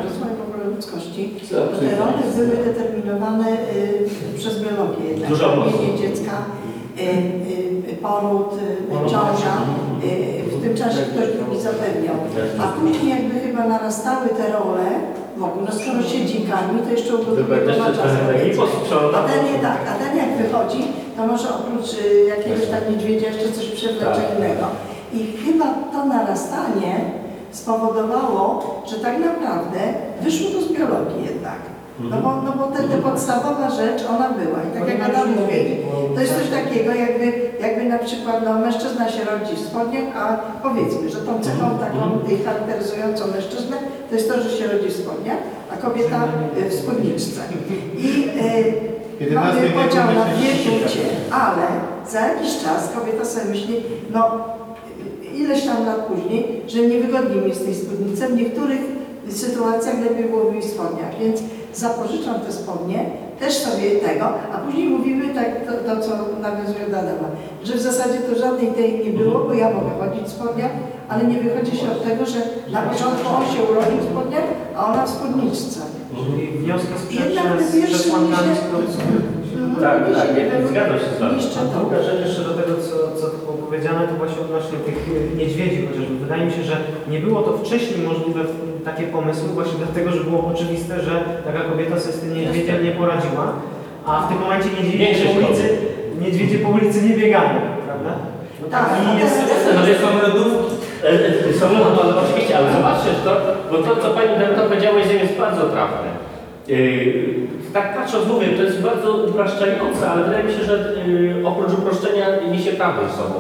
rozwoju w ogóle ludzkości te role były determinowane y, przez biologię. Jednak Dużo Robienie mocno. dziecka, y, y, poród, y, ciąża. Y, w tym czasie ktoś drugi zapewniał. A później jakby chyba narastały te role wokół. No skoro siedzi karmi, to jeszcze to na czas. A ten nie tak, a ten jak wychodzi, to może oprócz y, jakiegoś tam niedźwiedzia jeszcze coś przewlecze Tak. innego. I chyba to narastanie spowodowało, że tak naprawdę wyszło to z biologii jednak. No bo, no bo te, te podstawowa rzecz, ona była. I tak jak Adam mówi, to jest coś takiego, jakby, jakby na przykład no, mężczyzna się rodzi w spodniach, a powiedzmy, że tą cechą taką y, charakteryzującą mężczyznę to jest to, że się rodzi w spodniach, a kobieta w spódniczce. I y, 11 mamy podział na dwie płcie, ale za jakiś czas kobieta sobie myśli, no ileś tam lat później, że niewygodnie mi jest tej spódnicy. W niektórych sytuacjach lepiej byłoby mi w spodniach, więc zapożyczam te spodnie, też sobie tego, a później mówimy tak, to, to co nawiązuje do Adama, że w zasadzie to żadnej tej nie było, bo ja mogę chodzić w spodniach, ale nie wychodzi się od tego, że na początku on się urodził w spodniach, a ona w spódniczce. Czyli wnioski Jednak sprzeczne z przesłankami skoro- Tak, tak, nie, zgadzam się z Wami. A to. druga rzecz jeszcze do tego, co, co tu było powiedziane, to właśnie odnośnie tych niedźwiedzi. Wydaje mi się, że nie było to wcześniej możliwe w- takie pomysły właśnie dlatego, że było oczywiste, że taka kobieta sobie z tym niedźwiedziem nie poradziła, a w tym momencie niedźwiedzie po ulicy, niedźwiedzie po ulicy nie biegają, prawda? No Tak, i a jest, teraz- Ale są lodówki. E, e, Są lodówki, ale oczywiście, ale zobaczcie, że to, bo to, co Pani Dorota powiedziała, jest bardzo trafne. Yy, tak patrząc, mówię, to jest bardzo upraszczające, ale wydaje mi się, że yy, oprócz uproszczenia niesie prawdę sobą.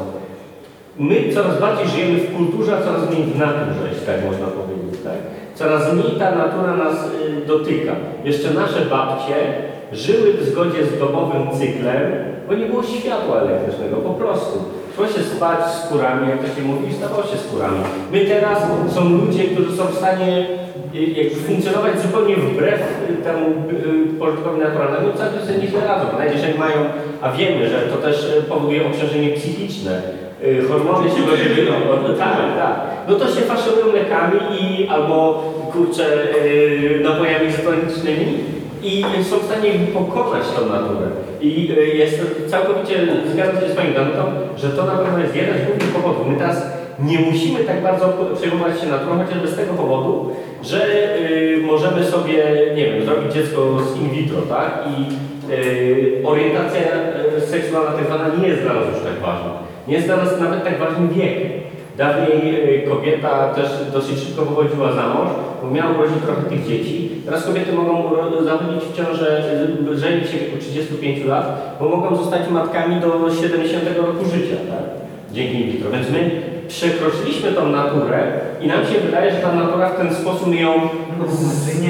My coraz bardziej żyjemy w kulturze, a coraz mniej w naturze, jeśli tak można powiedzieć. Tak? Coraz mniej ta natura nas y, dotyka. Jeszcze nasze babcie żyły w zgodzie z dobowym cyklem, bo nie było światła elektrycznego, po prostu. Szło się spać z kurami, jak to się mówi, stawało się z kurami. My teraz są ludzie, którzy są w stanie y, jakby funkcjonować zupełnie wbrew y, temu y, porządkowi naturalnemu, całkiem sobie nieźle radzą. Jeżeli mają, a wiemy, że to też powoduje obciążenie psychiczne, y, hormony się rozwijają, tak, tak. No to się faszerują lekami i albo kurczę y, napojami izotonicznymi i są w stanie pokonać tą naturę. I y, jest całkowicie zgadzam się z Panią Danutą, że to na pewno jest jeden z głównych powodów. My teraz nie musimy tak bardzo przejmować się naturą, chociażby z tego powodu, że możemy sobie, nie wiem, zrobić dziecko z in vitro, tak? I orientacja seksualna tak zwana nie jest dla nas już tak ważna. Nie jest dla nas nawet tak ważny wiek. Dawniej y, kobieta też dosyć szybko wychodziła za mąż, bo miała urodzić trochę tych dzieci. Teraz kobiety mogą zachodzić w ciążę, y, żenić się w wieku 35 lat, bo mogą zostać matkami do 70 roku życia, tak? Dzięki in vitro. Więc my przekroczyliśmy tą naturę i nam się wydaje, że ta natura w ten sposób ją, raczej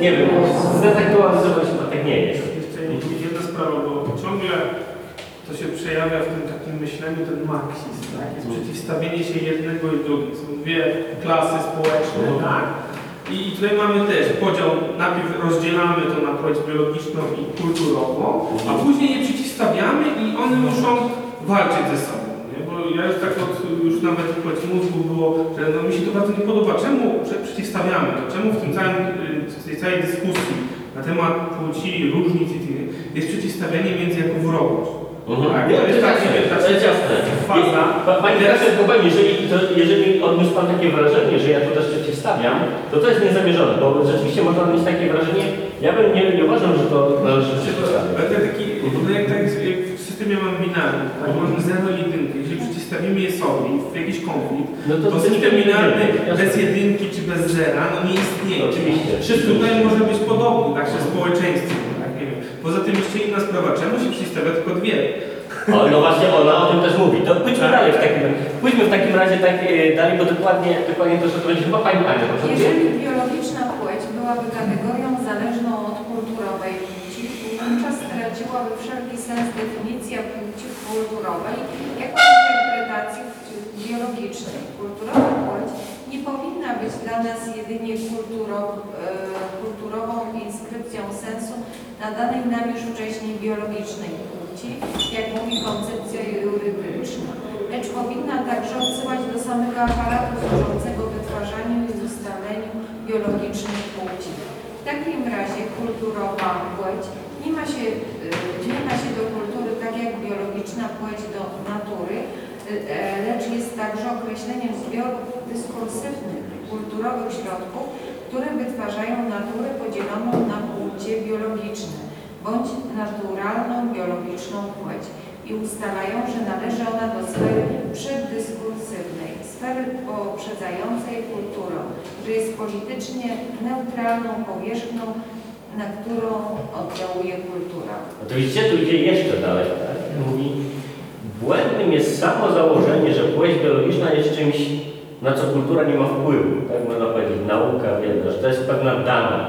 nie wiem, zdezaktualizowaliśmy, a tak nie jest. Jeszcze jedna sprawa, bo ciągle to się przejawia w tym takim myśleniu, ten marksizm, tak? Jest przeciwstawienie się jednego i drugiego. Są dwie klasy społeczne, tak? I tutaj mamy też podział, najpierw rozdzielamy to na płeć biologiczną i kulturową, a później je przeciwstawiamy i one muszą walczyć ze sobą. Nie? Bo ja już tak od, już nawet płeć mózgu było, że no mi się to bardzo nie podoba. Czemu prze- przeciwstawiamy to? Czemu w tym całym, y, w tej całej dyskusji na temat płci, różnic jest przeciwstawianie między jako wrogość. Tak, Nie, to jest tak, jasne, tak, to jest jasne. faza. Pa- Panie tylko jeżeli, to, jeżeli odniósł Pan takie wrażenie, że ja to też przeciwstawiam, to to jest niezamierzone, bo rzeczywiście można odnieść takie wrażenie, ja bym nie, nie uważam, że to należy przeciwstawiać. Ale taki, no jak, tak, jak w systemie mam binarnym, tak, mamy 0 i 1, jeżeli przeciwstawimy je sobie w jakiś konflikt, No to to system nie binarny jasne. bez jedynki czy bez zera, no nie istnieje. Oczywiście. Wszystko tutaj może być podobne, także społeczeństwo, tak, nie wiem. Poza tym jeszcze inna sprawa, czemu się przeciwstawia, tylko dwie. O, no właśnie ona o tym też mówi. To pójdźmy dalej w takim Pójdźmy w takim razie tak e, dalej, bo dokładnie, dokładnie to, że to będzie chyba pani Ania, proszę Jeżeli biologiczna płeć byłaby kategorią zależną od kulturowej płci, wówczas straciłaby wszelki sens definicja płci kulturowej jako interpretacji biologicznej. Kulturowa płeć nie powinna być dla nas jedynie kulturo, e, kulturową inskrypcją sensu nadanej nam już wcześniej biologicznej płci, jak mówi koncepcja jurydyczna, lecz powinna także odsyłać do samego aparatu służącego wytwarzaniu i ustaleniu biologicznej płci. W takim razie kulturowa płeć nie ma się, y, nie ma się do kultury tak jak biologiczna płeć do natury, y, e, lecz jest także określeniem zbiorów dyskursywnych kulturowych środków, które wytwarzają naturę podzieloną na płcie biologiczne bądź naturalną biologiczną płeć i ustalają, że należy ona do sfery przeddyskursywnej, sfery poprzedzającej kulturę, że jest politycznie neutralną powierzchnią, na którą oddziałuje kultura. Widzicie, tu idzie jeszcze dalej. Tak? Mówi, błędnym jest samo założenie, że płeć biologiczna jest czymś, na co kultura nie ma wpływu. Tak można powiedzieć, nauka, wiedza, że to jest pewna dana.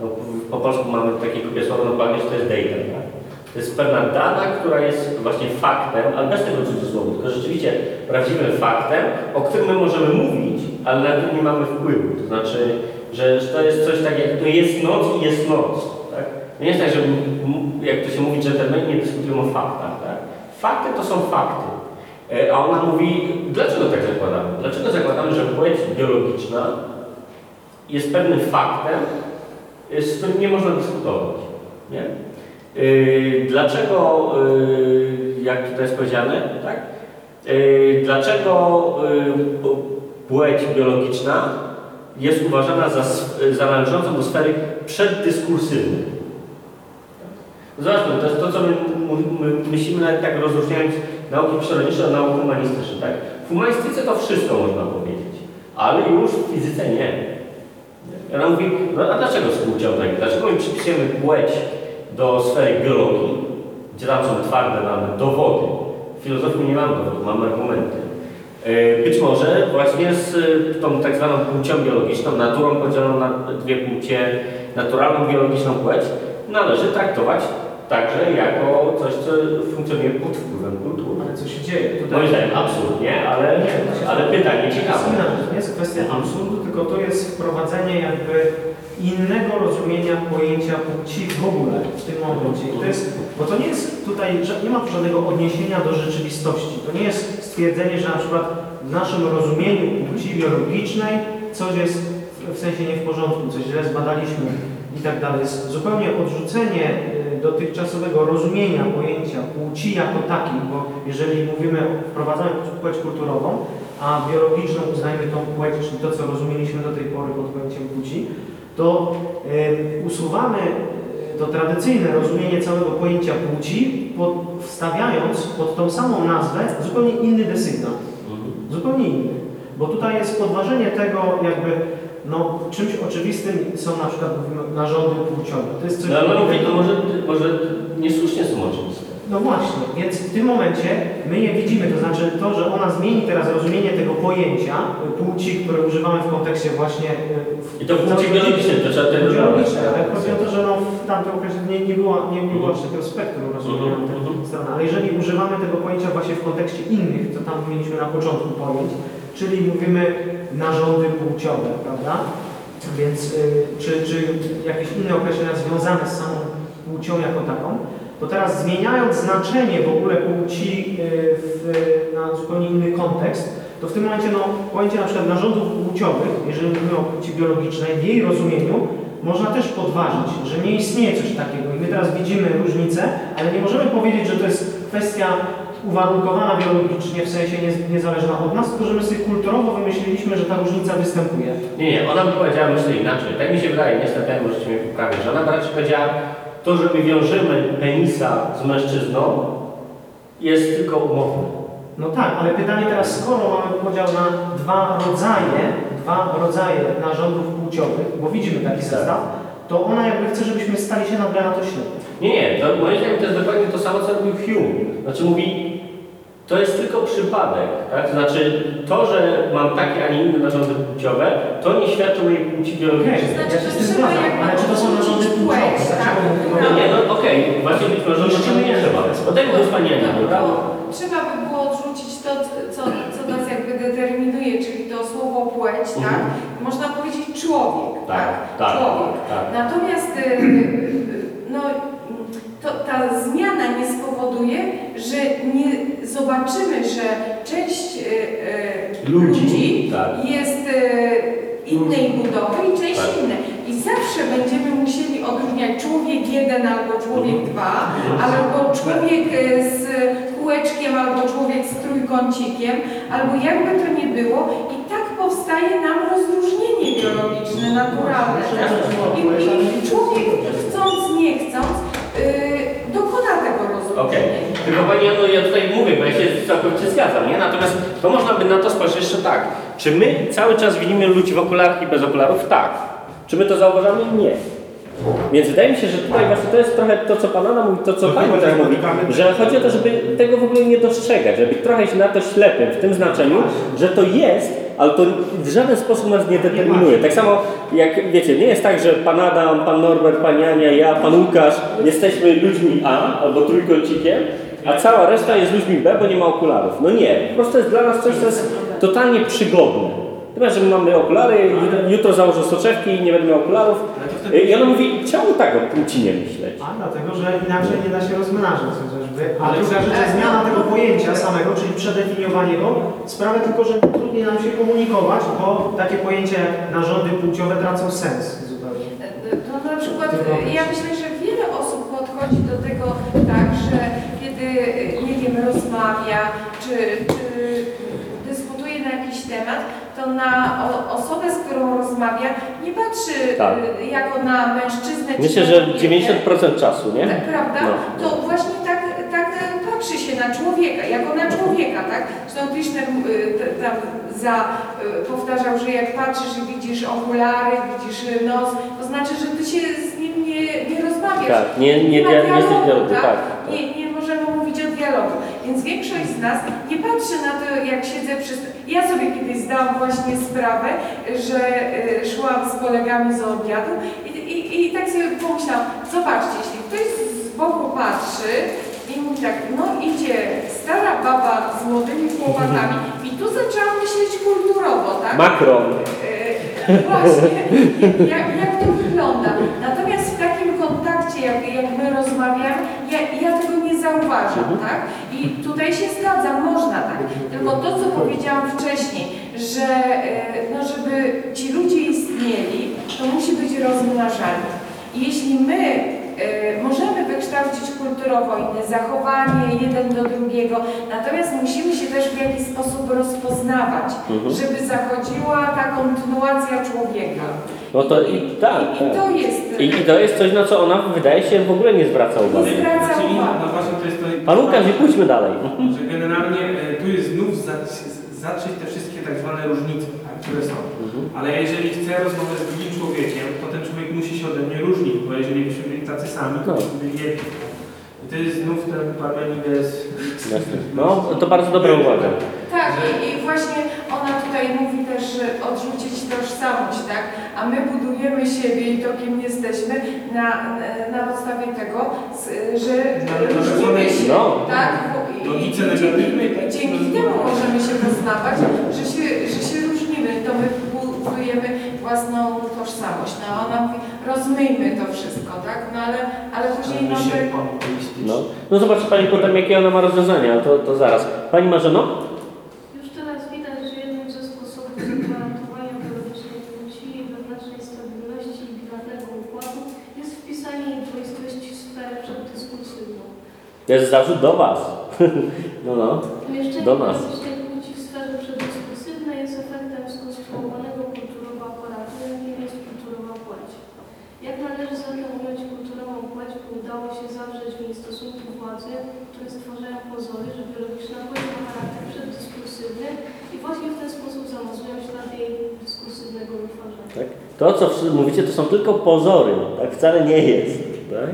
No, po polsku mamy takie głupie słowo, no po to jest data. Tak? To jest pewna dana, która jest właśnie faktem, ale bez tego cudzysłowu, tylko rzeczywiście prawdziwym faktem, o którym my możemy mówić, ale na który nie mamy wpływu. To znaczy, że to jest coś tak jak no jest noc i jest noc. Tak? Nie jest tak, że jak to się mówi, że nie dyskutujemy o faktach. Tak? Fakty to są fakty. E, A ona mówi, dlaczego tak zakładamy? Dlaczego zakładamy, że płeć biologiczna jest pewnym faktem, e, z którym nie można dyskutować? Nie? E, Dlaczego, jak tutaj jest powiedziane, tak? Dlaczego płeć biologiczna jest uważana za, za należącą do sfery przeddyskursywnej? Zobaczmy, to jest to, co my, my myślimy, nawet tak rozróżniając nauki przyrodnicze od nauk humanistycznych. Tak? W humanistyce to wszystko można powiedzieć, ale już w fizyce nie. Ona mówi, no a dlaczego współciążenie? Dlaczego my przypisujemy płeć do sfery biologii, gdzie tam są twarde dane, dowody? W filozofii nie mamy dowodów, mamy argumenty. E, Być może właśnie z e, tą tak zwaną płcią biologiczną, naturą podzieloną na dwie płcie, naturalną biologiczną płeć, należy traktować także jako coś, co funkcjonuje pod wpływem kultury. Ale co się dzieje? Tutaj Moim zdaniem absurd, nie? Ale, ale pytanie To ciekawe. nie jest kwestia absurdu, tylko to jest wprowadzenie jakby innego rozumienia pojęcia płci w ogóle w tym momencie. I to jest, bo to nie jest tutaj, nie ma tu żadnego odniesienia do rzeczywistości. To nie jest stwierdzenie, że na przykład w naszym rozumieniu płci biologicznej coś jest w sensie nie w porządku, coś źle zbadaliśmy i tak dalej. Jest zupełnie odrzucenie dotychczasowego rozumienia pojęcia płci jako takiej, bo jeżeli mówimy, wprowadzamy płeć kulturową, a biologiczną uznajemy tą płeć, czyli to, co rozumieliśmy do tej pory pod pojęciem płci, to y, usuwamy to tradycyjne rozumienie całego pojęcia płci, pod, wstawiając pod tą samą nazwę zupełnie inny desygnat. Mhm. Zupełnie inny. Bo tutaj jest podważenie tego jakby, no czymś oczywistym są na przykład mówimy, narządy płciowe. To jest coś No ale mówię, to może, może niesłusznie są oczywiste. No właśnie, więc w tym momencie my je widzimy, to znaczy to, że ona zmieni teraz rozumienie tego pojęcia płci, które używamy w kontekście właśnie... w- I to płci biologicznej, to trzeba tego biologiczne, ale chodzi o to, że no, w tamtym okresie nie, nie, było, nie, nie było aż takiego spektrum rozumienia Mhm, mhm. tej strony, ale jeżeli używamy tego pojęcia właśnie w kontekście innych, co tam mieliśmy na początku pojęć, czyli mówimy narządy płciowe, prawda? Więc, y, czy, czy jakieś inne określenia związane z samą płcią jako taką, to teraz zmieniając znaczenie w ogóle płci y, w, na zupełnie inny kontekst, to w tym momencie no, pojęcie na przykład narządów płciowych, jeżeli mówimy o płci biologicznej, w jej rozumieniu, można też podważyć, że nie istnieje coś takiego. I my teraz widzimy różnicę, ale nie możemy powiedzieć, że to jest kwestia uwarunkowana biologicznie, w sensie nie, niezależna od nas, tylko że my sobie kulturowo wymyśliliśmy, że ta różnica występuje. Nie, nie, ona by powiedziała myślę inaczej. Tak mi się wydaje, niestety możecie mnie poprawić, że ona raczej powiedziała, to, że my wiążemy penisa z mężczyzną, jest tylko umowne. No tak, ale pytanie teraz, skoro mamy podział na dwa rodzaje, dwa rodzaje narządów płciowych, bo widzimy taki zestaw, to ona jakby chce, żebyśmy stali się nagle na to ślepi. Nie, nie, to moim zdaniem to jest dokładnie to samo, co robił Hume. Znaczy mówi, to jest tylko przypadek, tak? Znaczy to, że mam takie, a nie inne narządy płciowe, to nie świadczy o mojej płci biologicznej. Znaczy, Ja się zgadzam, ale czy to są narządy płciowe? tak? No nie, no okej, właśnie być może że to nie trzeba. Bo tego jest pani prawda? trzeba by było odrzucić to, co, co nas jakby determinuje, czyli to słowo płeć, tak? Można powiedzieć człowiek, Tak, tak? tak, człowiek. tak. Natomiast y, y, no, to, ta zmiana nie spowoduje, że nie zobaczymy, że część y, y, Ludzi, ludzi tak. jest y, innej budowy i część Tak. innej. I zawsze będziemy musieli odróżniać człowiek jeden albo człowiek dwa, albo człowiek y, z kółeczkiem, albo człowiek z trójkącikiem, albo jakby to nie było. I tak powstaje nam rozróżnienie biologiczne, naturalne. Tak? I, I człowiek chcąc, nie chcąc, y, dokona tego rozróżnienia. Okej. Tylko Pani Jano, ja tutaj mówię, bo ja się całkowicie zgadzam, nie? Natomiast to można by na to spojrzeć jeszcze tak. Czy my cały czas widzimy ludzi w okularach i bez okularów? Tak. Czy my to zauważamy? Nie. Więc wydaje mi się, że tutaj właśnie to jest trochę to, co Pan Anna mówi, to co Pani też mówi, że chodzi o to, żeby tego w ogóle nie dostrzegać, żeby trochę się na to ślepym w tym znaczeniu, że to jest, ale to w żaden sposób nas nie determinuje. Tak samo jak wiecie, nie jest tak, że Pan Adam, Pan Norbert, Pani Ania, ja, Pan Łukasz jesteśmy ludźmi A albo trójkącikiem, a cała reszta jest ludźmi B, bo nie ma okularów. No nie, po prostu jest dla nas coś, co jest totalnie przygodne. Chyba, że my mamy okulary, jutro- jutro założę soczewki i nie będę miał okularów. I ona mówi, czemu tak o płci nie myśleć? A dlatego, że inaczej nie da się rozmnażać chociażby. A druga rzecz jest zmiana tego pojęcia samego, czyli przedefiniowanie go, sprawia tylko, że trudniej nam się komunikować, bo takie pojęcia jak narządy płciowe tracą sens zupełnie. To na przykład y, ja myślę, że wiele osób podchodzi do tego tak, że kiedy y, nie wiem, rozmawia czy, czy temat, to na osobę, z którą rozmawia, nie patrzy Tak. y, jako na mężczyznę czy Myślę, na że kobietę. 90% czasu, nie? Tak, prawda? No. To właśnie tak, tak e, patrzy się na człowieka, jako na człowieka, tak? Zresztą Krishna y, tam za, y, powtarzał, że jak patrzysz i widzisz okulary, widzisz nos, to znaczy, że ty się z nim nie, nie rozmawiasz. Tak, nie, nie, dia- nie jesteś dialogu, tak. tak. Nie, nie możemy mówić o dialogu. Więc większość z nas nie patrzy na to, jak siedzę przy... Ja sobie kiedyś zdałam właśnie sprawę, że y, szłam z kolegami z obiadu i, i, i tak sobie pomyślałam, zobaczcie, jeśli ktoś z boku patrzy i mówi tak, no idzie stara baba z młodymi chłopakami i tu zaczęłam myśleć kulturowo, tak? Makron. E, Właśnie, jak, jak to wygląda. Natomiast w takim kontakcie, jak, jak my rozmawiamy, ja, ja tego nie zauważam, tak? I tutaj się zgadzam, można tak. Tylko to, co powiedziałam wcześniej, że e, no, żeby ci ludzie istnieli, to musi być rozmnażanie. I jeśli my możemy wykształcić kulturowo inne zachowanie, jeden do drugiego, natomiast musimy się też w jakiś sposób rozpoznawać, Mhm. żeby zachodziła ta kontynuacja człowieka. No to i tak, I, i tak. to jest. I, I to jest coś, na co ona wydaje się w ogóle nie zwraca uwagi. Nie zwraca Znaczy, uwagi. no właśnie to jest to... Pan Łukasz, i pójdźmy dalej. że generalnie e, tu jest znów za- zatrzeć te wszystkie tak zwane różnice, tak, które są. Mhm. Ale jeżeli chcę rozmawiać z drugim człowiekiem, to ten człowiek musi się ode mnie różnić, bo jeżeli byśmy tacy sami, to No. jedni. I to jest znów ten Parmenides. Jasne. No, to bardzo dobra uwaga. Tak, i, i właśnie ona tutaj mówi też, że odrzucić tożsamość, tak? A my budujemy siebie i to, kim jesteśmy, na, na, na podstawie tego, że różnimy się, No. tak? I- i dzięki, dzięki temu możemy się poznawać, że się, że się różnimy, to my budujemy własną tożsamość. No a ona mówi, rozmyjmy to wszystko, tak? No ale, ale później się mamy... No, no zobaczy Pani potem, jakie ona ma rozwiązania, to, to zaraz. Pani Marzeno? Już teraz widać, że jednym ze sposobów zagwarantowania biologicznej płci, jej wewnętrznej stabilności i binarnego układu jest wpisanie dwoistości w sferę przeddyskursywną. Jest zarzut do Was. No, no. Do nas. biologicznej płci w sferze przeddyskursywnej jest efektem skonstruowanego kulturowo aparatu, jakim jest kulturowa płeć. Jak należy zatem ująć kulturową płeć, by udało się zawrzeć w niej stosunki władzy, które stwarzają pozory, że biologiczna płeć ma charakter przeddyskursywny i właśnie w ten sposób zamazują ślady jej dyskursywnego wytwarzania. Tak? To, co mówicie, to są tylko pozory, tak? Wcale nie jest. Tak?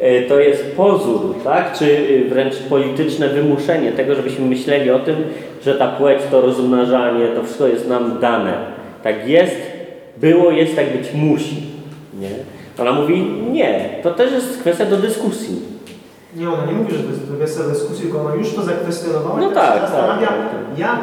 e, to jest pozór, tak? czy e, wręcz polityczne wymuszenie tego, żebyśmy myśleli o tym, że ta płeć, to rozmnażanie, to wszystko jest nam dane. Tak jest, było, jest, tak być musi. Nie? Ona mówi, nie, to też jest kwestia do dyskusji. Nie, ona nie mówi, że to jest kwestia dyskusji, tylko ona już to zakwestionowała No tak, się zastanawia, tak. jak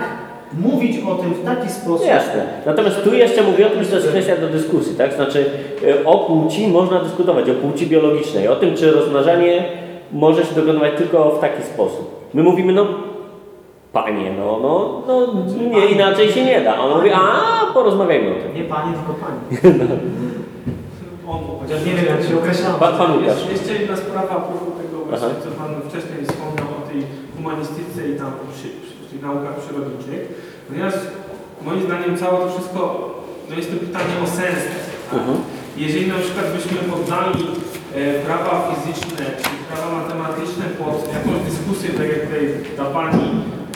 mówić o tym w taki sposób. Jasne. Natomiast tu jeszcze mówię o tym, że to jest kwestia do dyskusji, tak? Znaczy e, o płci można dyskutować, o płci biologicznej, o tym, czy rozmnażanie może się dokonywać tylko w taki sposób. My mówimy, no panie, no, no, no nie, inaczej się nie da. On mówi, a porozmawiajmy o tym. Nie panie, tylko pani. On, Chociaż nie wiem, jak się określa. Pan, pan Łukasz. Jeszcze, jedna sprawa a propos tego właśnie, co Pan wcześniej wspomniał o tej humanistyce i tam przy, naukach przyrodniczych, ponieważ moim zdaniem całe to wszystko, no jest to pytanie o sens. Tak? Mhm. Jeżeli na przykład byśmy poddali e, prawa fizyczne czy prawa matematyczne pod jakąś dyskusję, tak jak tutaj ta Pani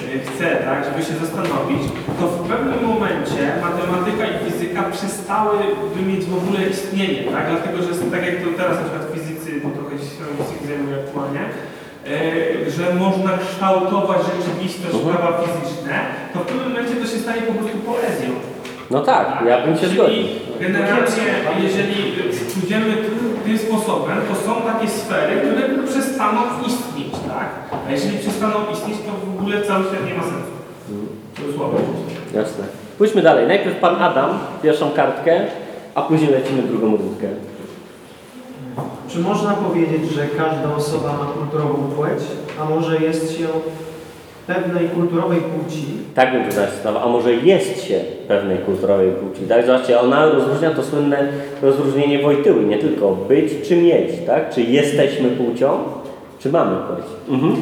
e, chce, tak, żeby się zastanowić, to w pewnym momencie matematyka i fizyka przestałyby mieć w ogóle istnienie, tak? Dlatego, że tak jak to teraz na przykład fizycy, bo trochę się fizyką zajmują aktualnie, że można kształtować rzeczywistość, Mhm. prawa fizyczne, to w pewnym momencie to się stanie po prostu poezją. No tak, ja bym się zgodził. Generalnie, jeżeli pójdziemy tym sposobem, to są takie sfery, które przestaną istnieć, tak? A jeżeli przestaną istnieć, to w ogóle cały świat nie ma sensu. Dosłownie. Jasne. Pójdźmy dalej. Najpierw pan Adam, pierwszą kartkę, a później lecimy drugą rundkę. Czy można powiedzieć, że każda osoba ma kulturową płeć, a może jest się pewnej kulturowej płci? Tak bym zastosował. A może jest się pewnej kulturowej płci, tak? Zobaczcie, ona rozróżnia to słynne rozróżnienie Wojtyły, nie tylko być czy mieć, tak? Czy jesteśmy płcią, czy mamy płeć. Mhm.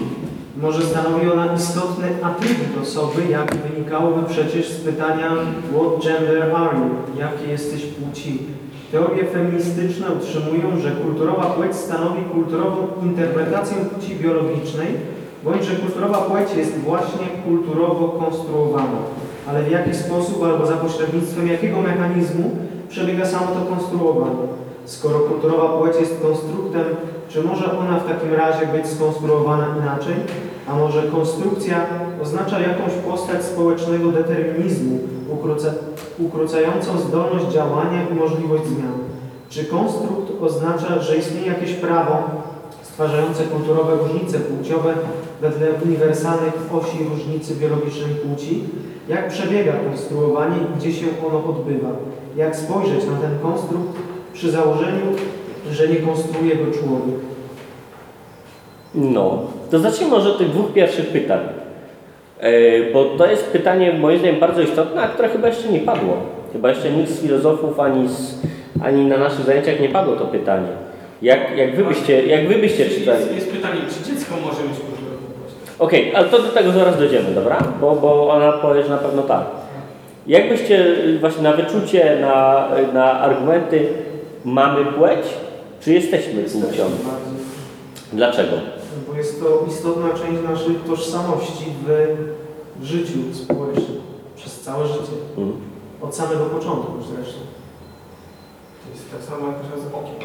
Może stanowi ona istotny atrybut osoby, jak wynikałoby przecież z pytania What gender are you? Jakie jesteś płci? Teorie feministyczne utrzymują, że kulturowa płeć stanowi kulturową interpretację płci biologicznej, bądź że kulturowa płeć jest właśnie kulturowo konstruowana. Ale w jaki sposób albo za pośrednictwem jakiego mechanizmu przebiega samo to konstruowanie? Skoro kulturowa płeć jest konstruktem, czy może ona w takim razie być skonstruowana inaczej? A może konstrukcja oznacza jakąś postać społecznego determinizmu, ukróca, ukrócającą zdolność działania i możliwość zmian? Czy konstrukt oznacza, że istnieje jakieś prawo stwarzające kulturowe różnice płciowe wedle uniwersalnych osi różnicy biologicznej płci? Jak przebiega konstruowanie i gdzie się ono odbywa? Jak spojrzeć na ten konstrukt przy założeniu, że nie konstruuje go człowiek? No, to zacznijmy może od tych dwóch pierwszych pytań. E, bo to jest pytanie moim zdaniem bardzo istotne, a które chyba jeszcze nie padło. Chyba jeszcze nikt z filozofów ani, z, ani na naszych zajęciach nie padło to pytanie. Jak, jak, wy, byście, jak wy byście czytali? Jest, jest pytanie, czy dziecko może płeć? Okej, ale to do tego zaraz dojdziemy, dobra? Bo, bo ona powie, że na pewno tak. Jak byście y, właśnie na wyczucie, na, na argumenty mamy płeć, czy jesteśmy płcią? Dlaczego? Jest to istotna część naszej tożsamości w, życiu społecznym. Przez całe życie. Mhm. Od samego początku zresztą. To jest tak samo jak z okiem.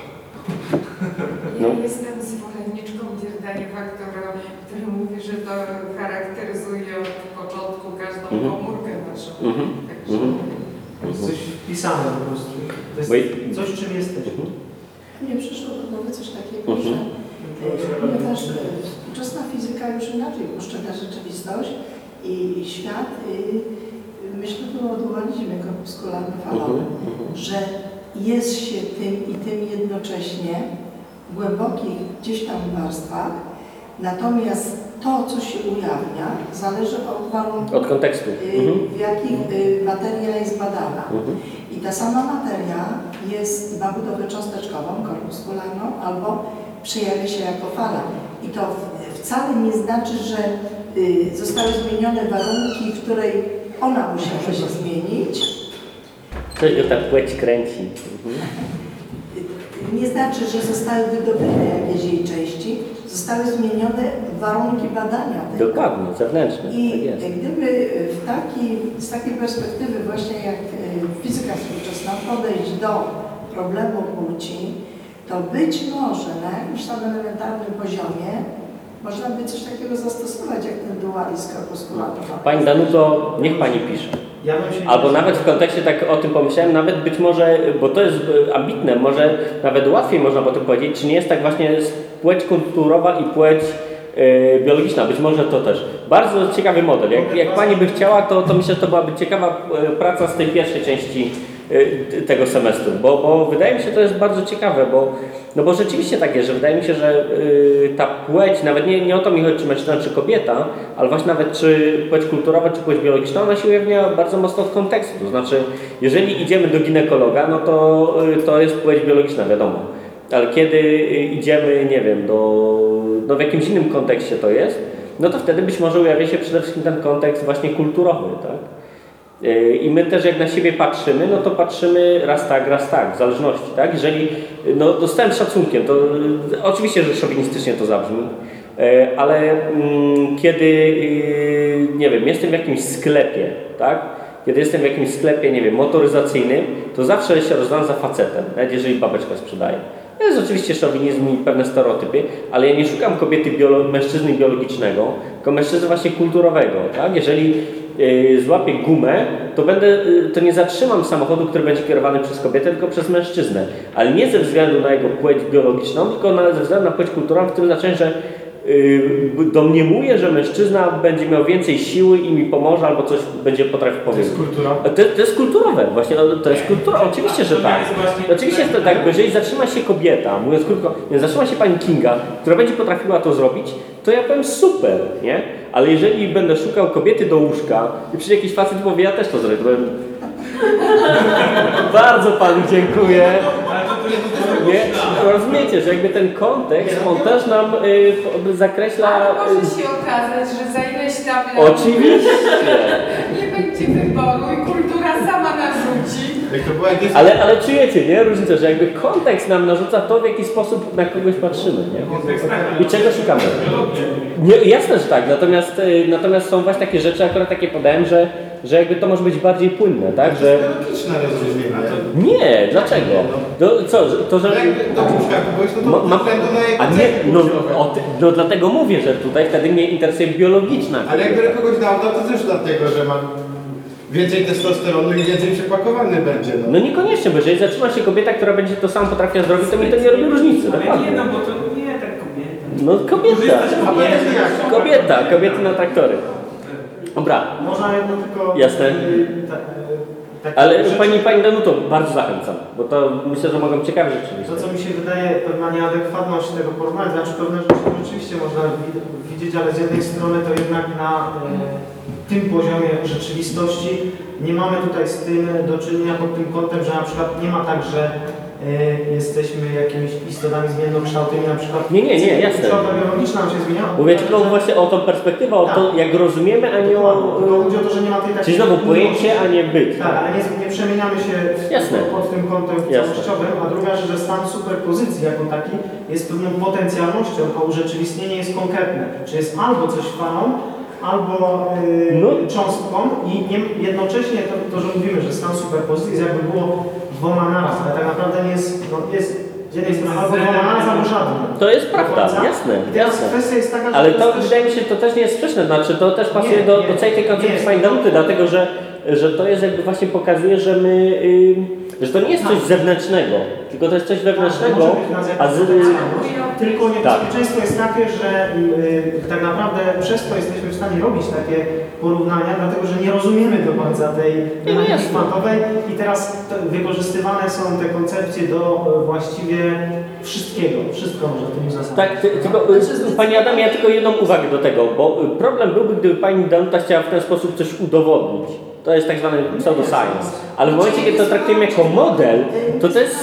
Ja No. jestem zwolenniczką Dierdaniewa, który, który mówi, że to charakteryzuje od początku każdą Mhm. komórkę naszą. Mhm. Także Mhm. To jest coś wpisane po prostu. To jest coś, czym jesteśmy. Mhm. Nie przyszło do głowy coś takiego, że ponieważ e, współczesna fizyka już inaczej postrzega rzeczywistość i świat, myśmy tu odwołaliśmy korpuskularny falowy, Mhm. że jest się tym i tym jednocześnie w głębokich gdzieś tam warstwach, natomiast to, co się ujawnia, zależy od warunków, Od kontekstu. y, Mhm. w jakich y, materia jest badana. Mhm. I ta sama materia jest, ma budowę cząsteczkową, korpuskularną, albo przejawia się jako fala. I to wcale nie znaczy, że y, zostały zmienione warunki, w której ona musiała się zmienić. Coś go ta płeć kręci. Nie znaczy, że zostały wydobyte jakieś jej części, zostały zmienione warunki badania tego. Dokładnie, zewnętrzne. Tak I jest. gdyby w taki, z takiej perspektywy właśnie jak y, fizyka współczesna podejść do problemu płci, to być może na jakimś tam elementarnym poziomie można by coś takiego zastosować, jak ten dualizm korpuskulatów. Pani Danuto, niech Pani pisze. Ja Albo nawet w kontekście tak o tym pomyślałem, nawet być może, bo to jest e, ambitne, może nawet łatwiej można o tym powiedzieć, czy nie jest tak właśnie płeć kulturowa i płeć e, biologiczna, być może to też. Bardzo ciekawy model. Jak, jak Pani by chciała, to, to myślę, że to byłaby ciekawa e, praca z tej pierwszej części tego semestru, bo, bo wydaje mi się, to jest bardzo ciekawe, bo, no bo rzeczywiście tak jest, że wydaje mi się, że y, ta płeć, nawet nie, nie o to mi chodzi, czy mężczyzna, czy kobieta, ale właśnie nawet czy płeć kulturowa, czy płeć biologiczna, ona się ujawnia bardzo mocno w kontekście. To znaczy, jeżeli idziemy do ginekologa, no to y, to jest płeć biologiczna, wiadomo. Ale kiedy y, idziemy, nie wiem, do, no w jakimś innym kontekście to jest, no to wtedy być może ujawia się przede wszystkim ten kontekst właśnie kulturowy, tak? I my też jak na siebie patrzymy, no to patrzymy raz tak, raz tak, w zależności, tak? Jeżeli, no dostałem szacunkiem, to y, oczywiście, że szowinistycznie to zabrzmi, y, ale mm, kiedy, y, nie wiem, jestem w jakimś sklepie, tak? Kiedy jestem w jakimś sklepie, nie wiem, motoryzacyjnym, to zawsze się rozglądam za facetem, nawet jeżeli babeczka sprzedaje. To jest oczywiście szowinizm i pewne stereotypy, ale ja nie szukam kobiety, biolo, mężczyzny biologicznego, tylko mężczyzny właśnie kulturowego, tak? Jeżeli złapię gumę, to będę, y, to nie zatrzymam samochodu, który będzie kierowany przez kobietę, tylko przez mężczyznę. Ale nie ze względu na jego płeć biologiczną, tylko na, ze względu na płeć kulturową, w tym znaczeniu, że y, domniemuję, że mężczyzna będzie miał więcej siły i mi pomoże, albo coś będzie potrafił To jest powiedzieć. kultura. To, to jest kulturowe, właśnie, to jest kultura, oczywiście, że tak. Oczywiście jest to tak, bo jeżeli zatrzyma się kobieta, mówiąc krótko, nie, zatrzyma się pani Kinga, która będzie potrafiła to zrobić, to ja powiem super, nie? Ale jeżeli będę szukał kobiety do łóżka i przyjdzie jakiś facet i powie, ja też to zrobię, to powiem, bardzo panu dziękuję. Nie? Rozumiecie, że jakby ten kontekst, on też nam y, zakreśla... Ale może Y, się okazać, że za ileś tam lat oczywiście. nie będzie wyboru i kultura sama narzuci. Ale, ale czujecie, nie? Różnicę, że jakby kontekst nam narzuca to, w jaki sposób na kogoś patrzymy, nie? I czego szukamy? Nie, jasne, że tak, natomiast, y, natomiast są właśnie takie rzeczy, akurat takie podałem, że, że jakby to może być bardziej płynne, tak? Że... Logiczne rozróżnienie. Nie, dlaczego? To, co, to, że... No jak do no to ma, na a nie, no, ty- no dlatego mówię, że tutaj wtedy mnie interesuje biologiczna. Ale jak biorę kogoś do auta, to też dlatego, że mam więcej testosteronu i więcej przepakowany będzie. No. No niekoniecznie, bo jeżeli zatrzyma się kobieta, która będzie to samo potrafiła zrobić, to mi to nie robi różnicy. Ale dokładnie. nie, no bo to nie tak kobieta. No kobieta. Kobieta, kobiety na traktory. Dobra, Można jedno tylko... Jasne. y, ta- y, takie ale rzeczy- pani, pani Danuto, bardzo zachęcam, bo to myślę, że mogą ciekawe rzeczy. To, co mi się wydaje, pewna nieadekwatność tego porównania, znaczy pewne rzeczy rzeczywiście można wi- widzieć, ale z jednej strony to jednak na e, tym poziomie rzeczywistości nie mamy tutaj z tym do czynienia pod tym kątem, że na przykład nie ma tak, że e, jesteśmy jakimiś istotami zmiennokształtymi, na przykład Nie, nie, nie, jasne. biologiczna nam się zmienia. Mówię tylko właśnie o tą perspektywę, o to jak rozumiemy, a nie o... Chodzi o to, że nie ma tej takiej... Czyli znowu pojęcie, a nie byt. Tak, ale nie, nie przemieniamy się Jasne. pod tym kątem Jasne. całościowym, a druga rzecz, że stan superpozycji jako taki jest pewną potencjalnością, a urzeczywistnienie jest konkretne. Czy jest albo coś falą, albo yy, No. cząstką i nie, jednocześnie to, to, że mówimy, że stan superpozycji jest jakby było dwoma naraz, ale tak naprawdę nie jest, no, jest z jednej strony albo dwoma naraz, albo żadnym. To jest prawda, jasne, I teraz jasne. kwestia jest taka, że Ale jest to też- wydaje mi się, to też nie jest sprzeczne, znaczy to też pasuje Nie, do, nie, do całej tej koncepcji nie. dlatego że, że to jest jakby właśnie pokazuje, że my, y, że to nie jest coś zewnętrznego, tylko to jest coś wewnętrznego, Tak, może być nas a z. Tylko Tak. niebezpieczeństwo jest takie, że y, tak naprawdę przez to jesteśmy w stanie robić takie porównania, dlatego że nie rozumiemy do końca tej jasne. kwantowej i teraz to, wykorzystywane są te koncepcje do y, właściwie wszystkiego. Wszystko można tym uzasadnić. tak, ty, tylko y, pani Adam, ja tylko jedną uwagę do tego, bo problem byłby, gdyby pani Danuta chciała w ten sposób coś udowodnić. To jest tak zwany pseudoscience. Ale w momencie, kiedy to traktujemy jako model, to to jest...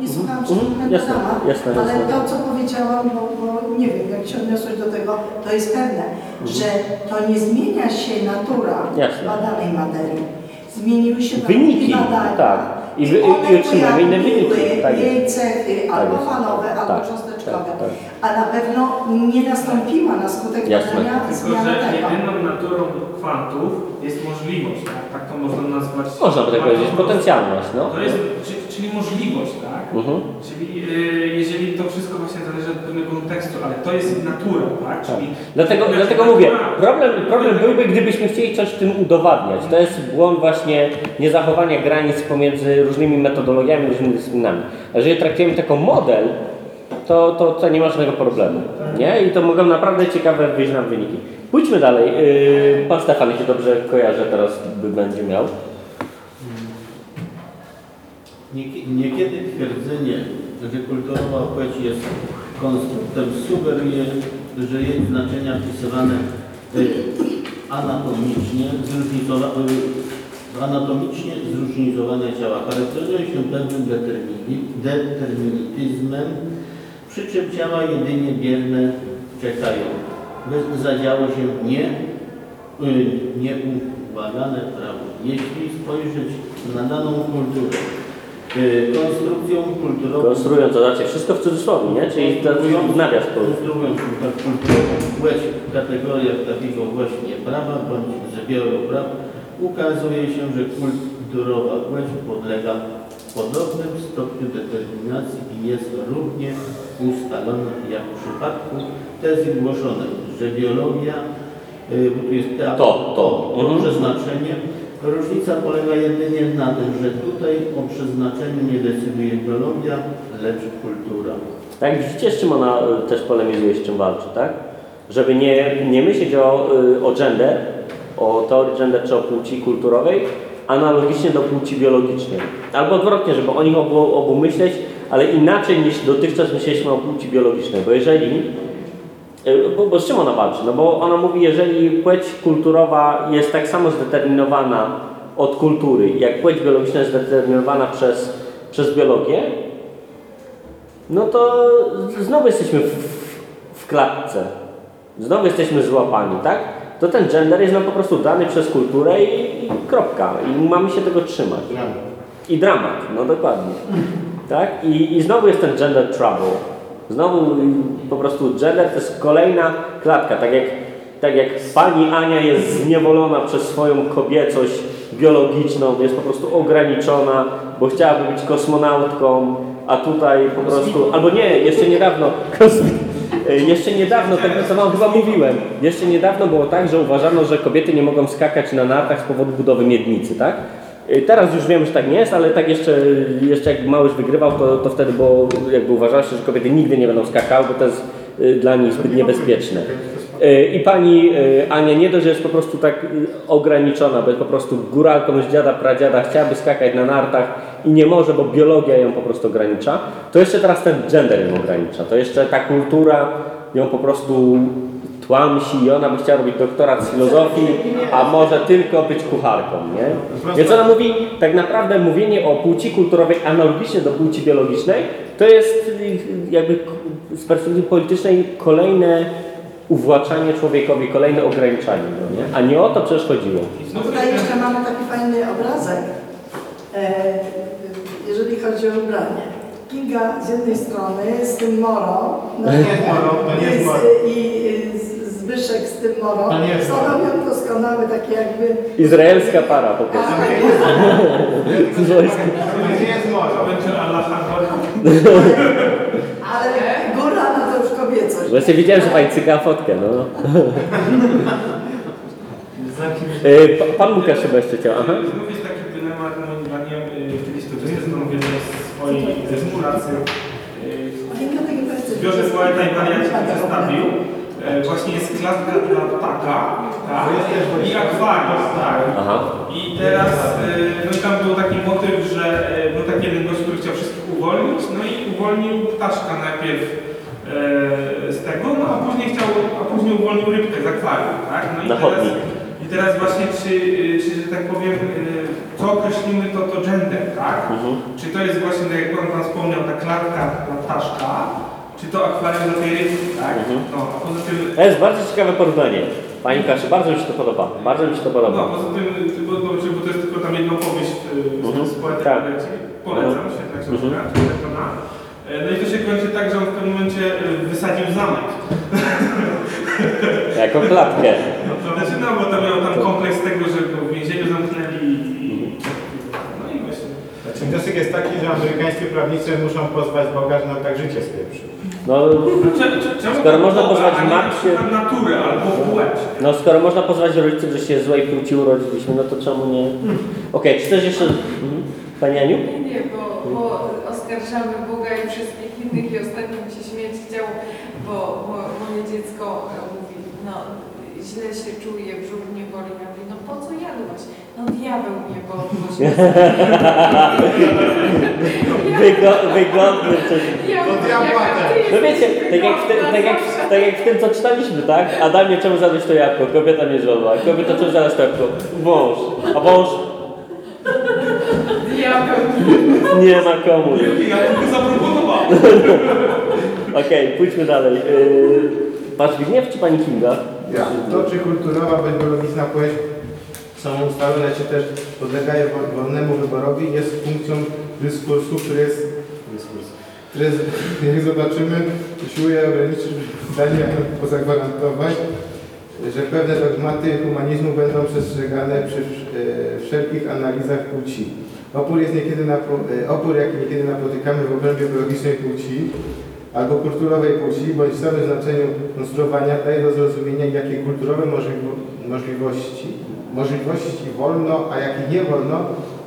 Nie słuchałam Mhm, mm, jasne, jasne, ale to, co powiedziałam, bo, bo nie wiem, jak się odniosłeś do tego, to jest pewne, że to nie zmienia się natura Mhm. Jasne. badanej materii. Zmieniły się Wyniki, badania. tak. I i- i otrzymujemy inne wyniki, tak jej cechy albo jest. falowe, albo Tak, cząsteczkowe. tak, tak. A na pewno nie nastąpiła na skutek Jasne. badania Tylko, zmiana że tego. jedyną naturą kwantów jest możliwość, tak? Tak to można nazwać. Można by tak powiedzieć, potencjalność, no. To jest, czy- czyli możliwość, tak? Mhm. Czyli y, jeżeli to wszystko właśnie zależy od pewnego kontekstu, ale to jest natura, tak? Czyli Dlatego, Znaczy, dlatego natura- mówię, problem, problem byłby, gdybyśmy chcieli coś w tym udowadniać. To jest błąd właśnie niezachowania granic pomiędzy różnymi metodologiami, różnymi dyscyplinami. A jeżeli traktujemy to jako model, to, to, to nie ma żadnego problemu. Nie? I to mogą naprawdę ciekawe wyjść nam wyniki. Pójdźmy dalej. Yy, Pan Stefan, jeśli dobrze kojarzę, teraz by będzie miał. Niekie- Niekiedy twierdzenie, że kulturowa płeć jest konstruktem sugeruje, że jej znaczenia wpisywane y, anatomicznie, zróżnicowa- y, anatomicznie zróżnicowane ciała charakteryzują się pewnym determini- determinityzmem, przy czym ciała jedynie bierne czekają, by zadziało się nie, y, nieubłagane prawo. Jeśli spojrzeć na daną kulturę, y, konstrukcją kulturową Konstruując, to znaczy wszystko w cudzysłowie, nie? Czyli w nawias tak kulturową płeć w kategoriach takiego właśnie prawa bądź zbioru praw, ukazuje się, że kulturowa płeć podlega podobnym stopniu determinacji i jest równie ustalona jak w przypadku tezy głoszonej, że biologia, y, bo tu jest teatr, To, to. to Mhm. przeznaczenie. Różnica polega jedynie na tym, że tutaj o przeznaczeniu nie decyduje biologia, lecz kultura. Tak, widzicie, z czym ona też polemizuje, z czym walczy, tak? Żeby nie, nie myśleć o, y, o gender, o teorii gender czy o płci kulturowej, analogicznie do płci biologicznej. Albo odwrotnie, żeby o nich obu, obu myśleć, ale inaczej niż dotychczas myśleliśmy o płci biologicznej. Bo jeżeli Y, Bo, bo z czym ona walczy? No bo ona mówi, jeżeli płeć kulturowa jest tak samo zdeterminowana od kultury, jak płeć biologiczna jest zdeterminowana przez, przez biologię, no to znowu jesteśmy w, w klatce. Znowu jesteśmy złapani, tak? To ten gender jest nam po prostu dany przez kulturę i, i kropka. I mamy się tego trzymać. I dramat, no dokładnie. Tak? I, I znowu jest ten gender trouble. Znowu y, po prostu gender to jest kolejna klatka. Tak jak, tak jak pani Ania jest zniewolona przez swoją kobiecość biologiczną, jest po prostu ograniczona, bo chciałaby być kosmonautką, a tutaj po prostu, albo nie, jeszcze niedawno, y, jeszcze niedawno, tak to wam chyba mówiłem, jeszcze niedawno było tak, że uważano, że kobiety nie mogą skakać na nartach z powodu budowy miednicy, tak? Y, Teraz już wiem, że tak nie jest, ale tak jeszcze, jeszcze jak Małysz wygrywał, to, to wtedy było, jakby uważało się, że kobiety nigdy nie będą skakały, bo to jest y, dla nich zbyt niebezpieczne. Y, I pani Ania nie dość, że jest po prostu tak ograniczona, bo jest po prostu góralką z dziada, pradziada, chciałaby skakać na nartach i nie może, bo biologia ją po prostu ogranicza, to jeszcze teraz ten gender ją ogranicza. To jeszcze ta kultura ją po prostu tłamsi i ona by chciała robić doktorat z filozofii, a może tylko być kucharką, nie? Więc ona mówi, tak naprawdę mówienie o płci kulturowej analogicznie do płci biologicznej, to jest y, jakby z perspektywy politycznej kolejne uwłaczanie człowiekowi, kolejne ograniczanie, no nie? A nie o to przecież chodziło. No tutaj jeszcze mamy taki fajny obrazek, e, jeżeli chodzi o ubranie. Kinga z jednej strony z tym moro, no, To nie jest moro, to nie jest moro. i z- Zbyszek z tym moro, stanowią doskonały taki jakby... Izraelska para po prostu. Tak, jest- To nie jest moro. będzie Allah ale góra no to już kobiecość. Właśnie widziałem, że pani cyka fotkę, no. Y, pa- Pan Łukasz chyba jeszcze chciał, aha. Jest taki dylemat moim zdaniem, y, kiedyś to wyznał w jednej z swoich z pracy. y, Kinga takie pracy. W biurze poeta i wariacie przedstawił. E, Właśnie jest klatka dla ptaka tak? i akwarium. Tak. I teraz y, no i tam był taki motyw, że y, był taki jeden gość, który chciał wszystkich uwolnić, no i uwolnił ptaszka najpierw e, z tego, no a później chciał, a później uwolnił rybkę z akwarium, tak? No i teraz, i teraz właśnie czy, czy, że tak powiem, co określimy to, to gender, tak? Mhm. Czy to jest właśnie, tak jak Pan Pan wspomniał, ta klatka dla ptaszka, czy to akwarium dla tej rybki, tak? Mhm. No, a poza tym To jest bardzo ciekawe porównanie. Pani Kaszy, bardzo mi się to podoba. Bardzo mi się to No, podoba. poza tym, bo, bo, bo to jest tylko tam jedna opowieść y, Mhm. z poety Tak. Polecam, Mhm. świetna Mhm. książka, przeczytana. E, No i to się kończy tak, że on w pewnym momencie y, wysadził zamek. Jako klatkę. Znaczy, no bo to miał tam kompleks tego, że go w więzieniu zamknęli i... No i właśnie. Znaczy wniosek jest taki, że amerykańskie prawnicy muszą pozwać Boga, że nam tak życie spieprzył. No, Cze- cze- Czemu Skoro można Boga, pozwać nie matkę- naturę albo płeć? no skoro można pozwać rodziców, że się złej płci urodziliśmy, no to czemu nie? Okej, czy coś jeszcze... Mhm. Pani Aniu? Nie, nie, bo, bo oskarżamy Boga i wszystkich innych i ostatnio mi się śmiać chciało, bo, bo moje dziecko mówi, no źle się czuje, brzuch mnie boli. Ja mówię, no po co jadłaś? No diabeł mnie się Wygo, wygodny coś. Ja To mówię, diabła też. No wiecie, tak jak, w tym, tak, jak, tak jak w tym, co czytaliśmy, tak? Adamie, czemu zadać to jabłko? Kobieta nie żądła. Kobieta, czemu zadać to jabłko? Wąż. A wąż diabeł. nie ma komu. Ja tylko zaproponowałem. Okej, pójdźmy dalej. Yy, Pan Zbigniew czy Pani Kinga? Ja. To, czy kulturowa bądź biologiczna płeć są ustalone, czy też podlegają wo- wolnemu wyborowi, jest funkcją dyskursu, który jest, dyskurs, który jest, jak zobaczymy, usiłuje ograniczyć zdanie, pozagwarantować, że pewne dogmaty humanizmu będą przestrzegane przy e, wszelkich analizach płci. Opór, jest niekiedy e, opór, jaki niekiedy napotykamy w obrębie biologicznej płci, albo kulturowej płci, bądź w samym znaczeniu konstruowania daje do zrozumienia, jakie kulturowe możliwo- możliwości, możliwości wolno, a jakich nie wolno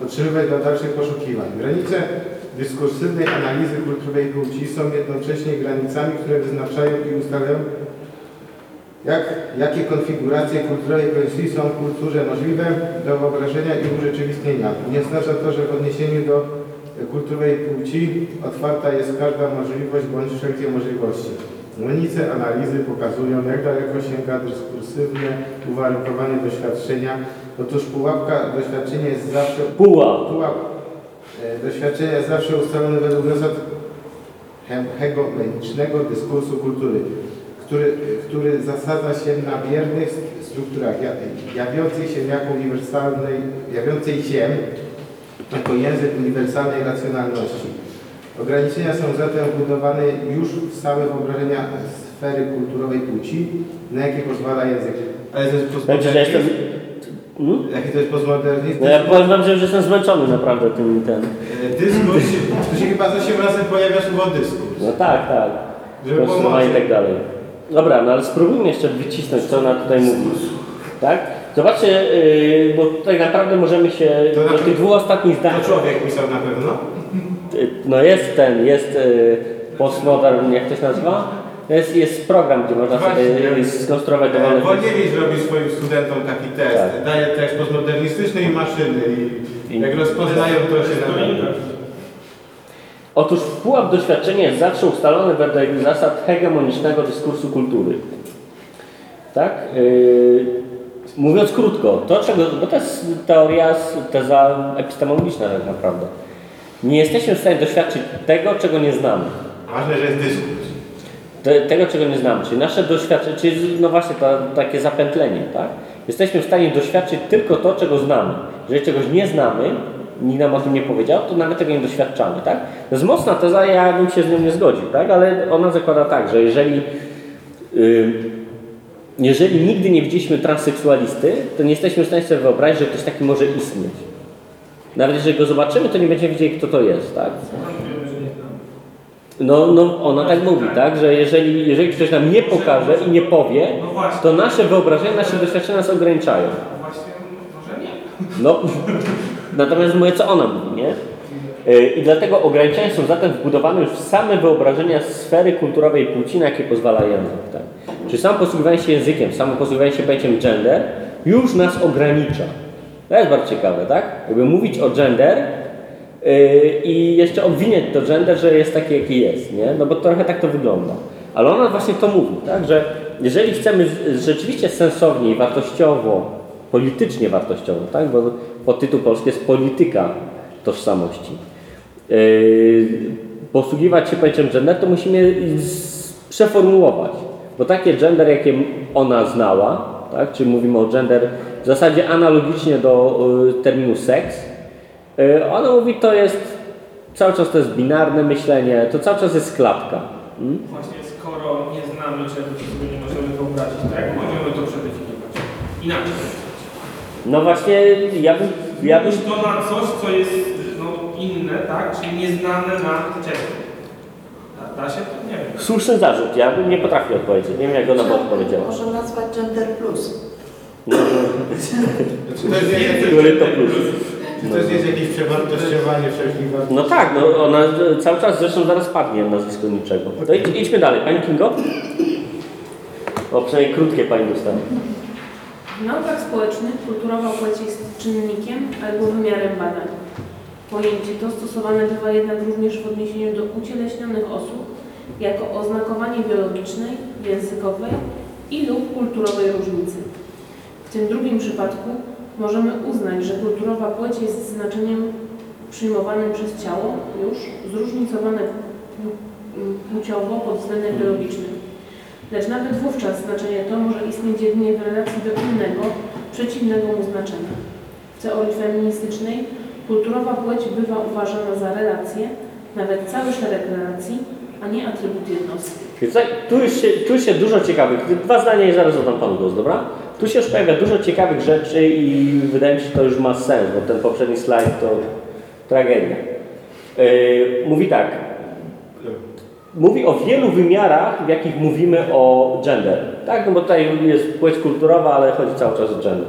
otrzymywać dla dalszych poszukiwań. Granice dyskursywnej analizy kulturowej płci są jednocześnie granicami, które wyznaczają i ustalają, jak, jakie konfiguracje kulturowej płci są w kulturze możliwe do wyobrażenia i urzeczywistnienia. Nie oznacza to, że w odniesieniu do kulturowej płci otwarta jest każda możliwość bądź wszelkie możliwości. Granice analizy pokazują, jak daleko sięga dyskursywne uwarunkowanie doświadczenia. Otóż pułapka doświadczenia jest zawsze Puła. pułap e, doświadczenia jest zawsze ustalony według zasad he- hegemonicznego dyskursu kultury, który, który zasadza się na biernych st- strukturach ja- jawiących się jako uniwersalnej, jawiącej się jako język uniwersalnej racjonalności. Ograniczenia są zatem wbudowane już w same wyobrażenia sfery kulturowej płci, na jakie pozwala język. Ale to jest Znaczy, jestem... postmodernizm? Hmm? Jaki to jest postmodernizm? No ja powiem wam, że jestem zmęczony naprawdę tym ten. E, Dyskurs, to się chyba z 8 razy pojawia słowo dyskurs. No tak, tak. Żeby Konstruowanie i pomóc. tak dalej. Dobra, no ale spróbujmy jeszcze wycisnąć, co ona tutaj mówi. Tak? Zobaczcie, yy, bo tutaj naprawdę możemy się To na do tym- tych dwóch ostatnich zdań. To człowiek pisał na pewno. Y, No jest ten, jest y, postmodern, jak to się nazywa? Jest, jest program, gdzie można sobie Właśnie. y, skonstruować E, dowolne... Wolniewicz robi swoim studentom taki test. Tak. Daje tekst postmodernistyczny i maszyny. I jak rozpoznają, to się nadaje. Otóż pułap doświadczenia jest zawsze ustalony wedle zasad hegemonicznego dyskursu kultury. Tak? Yy, mówiąc krótko, to czego, bo to jest teoria, teza epistemologiczna tak naprawdę. Nie jesteśmy w stanie doświadczyć tego, czego nie znamy. Ważne, że jest dyskurs. Te, tego, czego nie znamy. Czyli nasze doświadczenie, czyli no właśnie to takie zapętlenie, tak? Jesteśmy w stanie doświadczyć tylko to, czego znamy. Jeżeli czegoś nie znamy, nikt nam o tym nie powiedział, to nawet tego nie doświadczamy, tak? To jest mocna teza, ja bym się z nią nie zgodził, tak? Ale ona zakłada tak, że jeżeli y, jeżeli nigdy nie widzieliśmy transseksualisty, to nie jesteśmy w stanie sobie wyobrazić, że ktoś taki może istnieć. Nawet jeżeli go zobaczymy, to nie będziemy wiedzieli, kto to jest, tak? No, no ona tak mówi, tak? Że jeżeli, jeżeli ktoś nam nie pokaże i nie powie, to nasze wyobrażenia, nasze doświadczenia nas ograniczają. No, natomiast mówię, co ona mówi, nie? Yy, I dlatego ograniczenia są zatem wbudowane już w same wyobrażenia sfery kulturowej płci, na jakie pozwala język. Tak? Czyli samo posługiwanie się językiem, samo posługiwanie się pojęciem gender już nas ogranicza. To jest bardzo ciekawe, tak? Jakby mówić o gender yy, i jeszcze obwiniać to gender, że jest taki, jaki jest, nie? No bo trochę tak to wygląda. Ale ona właśnie to mówi, tak? Że jeżeli chcemy rzeczywiście sensownie i wartościowo, politycznie wartościowo, tak? Bo podtytuł polski jest polityka tożsamości. Yy, posługiwać się pojęciem gender, to musimy przeformułować. Bo takie gender, jakie ona znała, tak? czyli mówimy o gender w zasadzie analogicznie do y, terminu seks, y, ona mówi, to jest cały czas to jest binarne myślenie, to cały czas jest klatka. Mm? Właśnie skoro nie znamy czegoś, czego nie możemy wyobrazić, tak? Możemy to przedefiniować. Inaczej. No właśnie, ja bym, ja bym to na coś, co jest no, inne, tak? Czyli nieznane nam wcześniej. Da, da się to? Nie wiem. Słuszny zarzut, ja bym nie potrafił odpowiedzieć. Nie wiem, jak ona by odpowiedziała. Może nazwać gender plus. No, Czy to jest, jakieś, który to plus? czy to jest jakieś przewartościowanie wszelkich wartości? No tak, no ona cały czas zresztą zaraz padnie nazwisko niczego. To idź, idźmy dalej. Pani Kingo? O, przynajmniej krótkie pani dostanie. W naukach społecznych kulturowa płeć jest czynnikiem albo wymiarem badań. Pojęcie to stosowane bywa jednak również w odniesieniu do ucieleśnionych osób jako oznakowanie biologicznej, językowej i lub kulturowej różnicy. W tym drugim przypadku możemy uznać, że kulturowa płeć jest znaczeniem przyjmowanym przez ciało już zróżnicowane płciowo pod względem biologicznym. Lecz nawet wówczas znaczenie to może istnieć jedynie w relacji do innego, przeciwnego mu znaczenia. W teorii feministycznej kulturowa płeć bywa uważana za relację, nawet cały szereg relacji, a nie atrybut jednostki. Tu, już się, tu się dużo ciekawych, dwa zdania i zaraz oddam Panu głos, dobra? Tu się już pojawia dużo ciekawych rzeczy i wydaje mi się, że to już ma sens, bo ten poprzedni slajd to tragedia. Yy, mówi tak, mówi o wielu wymiarach, w jakich mówimy o gender. Tak, no bo tutaj jest płeć kulturowa, ale chodzi cały czas o gender.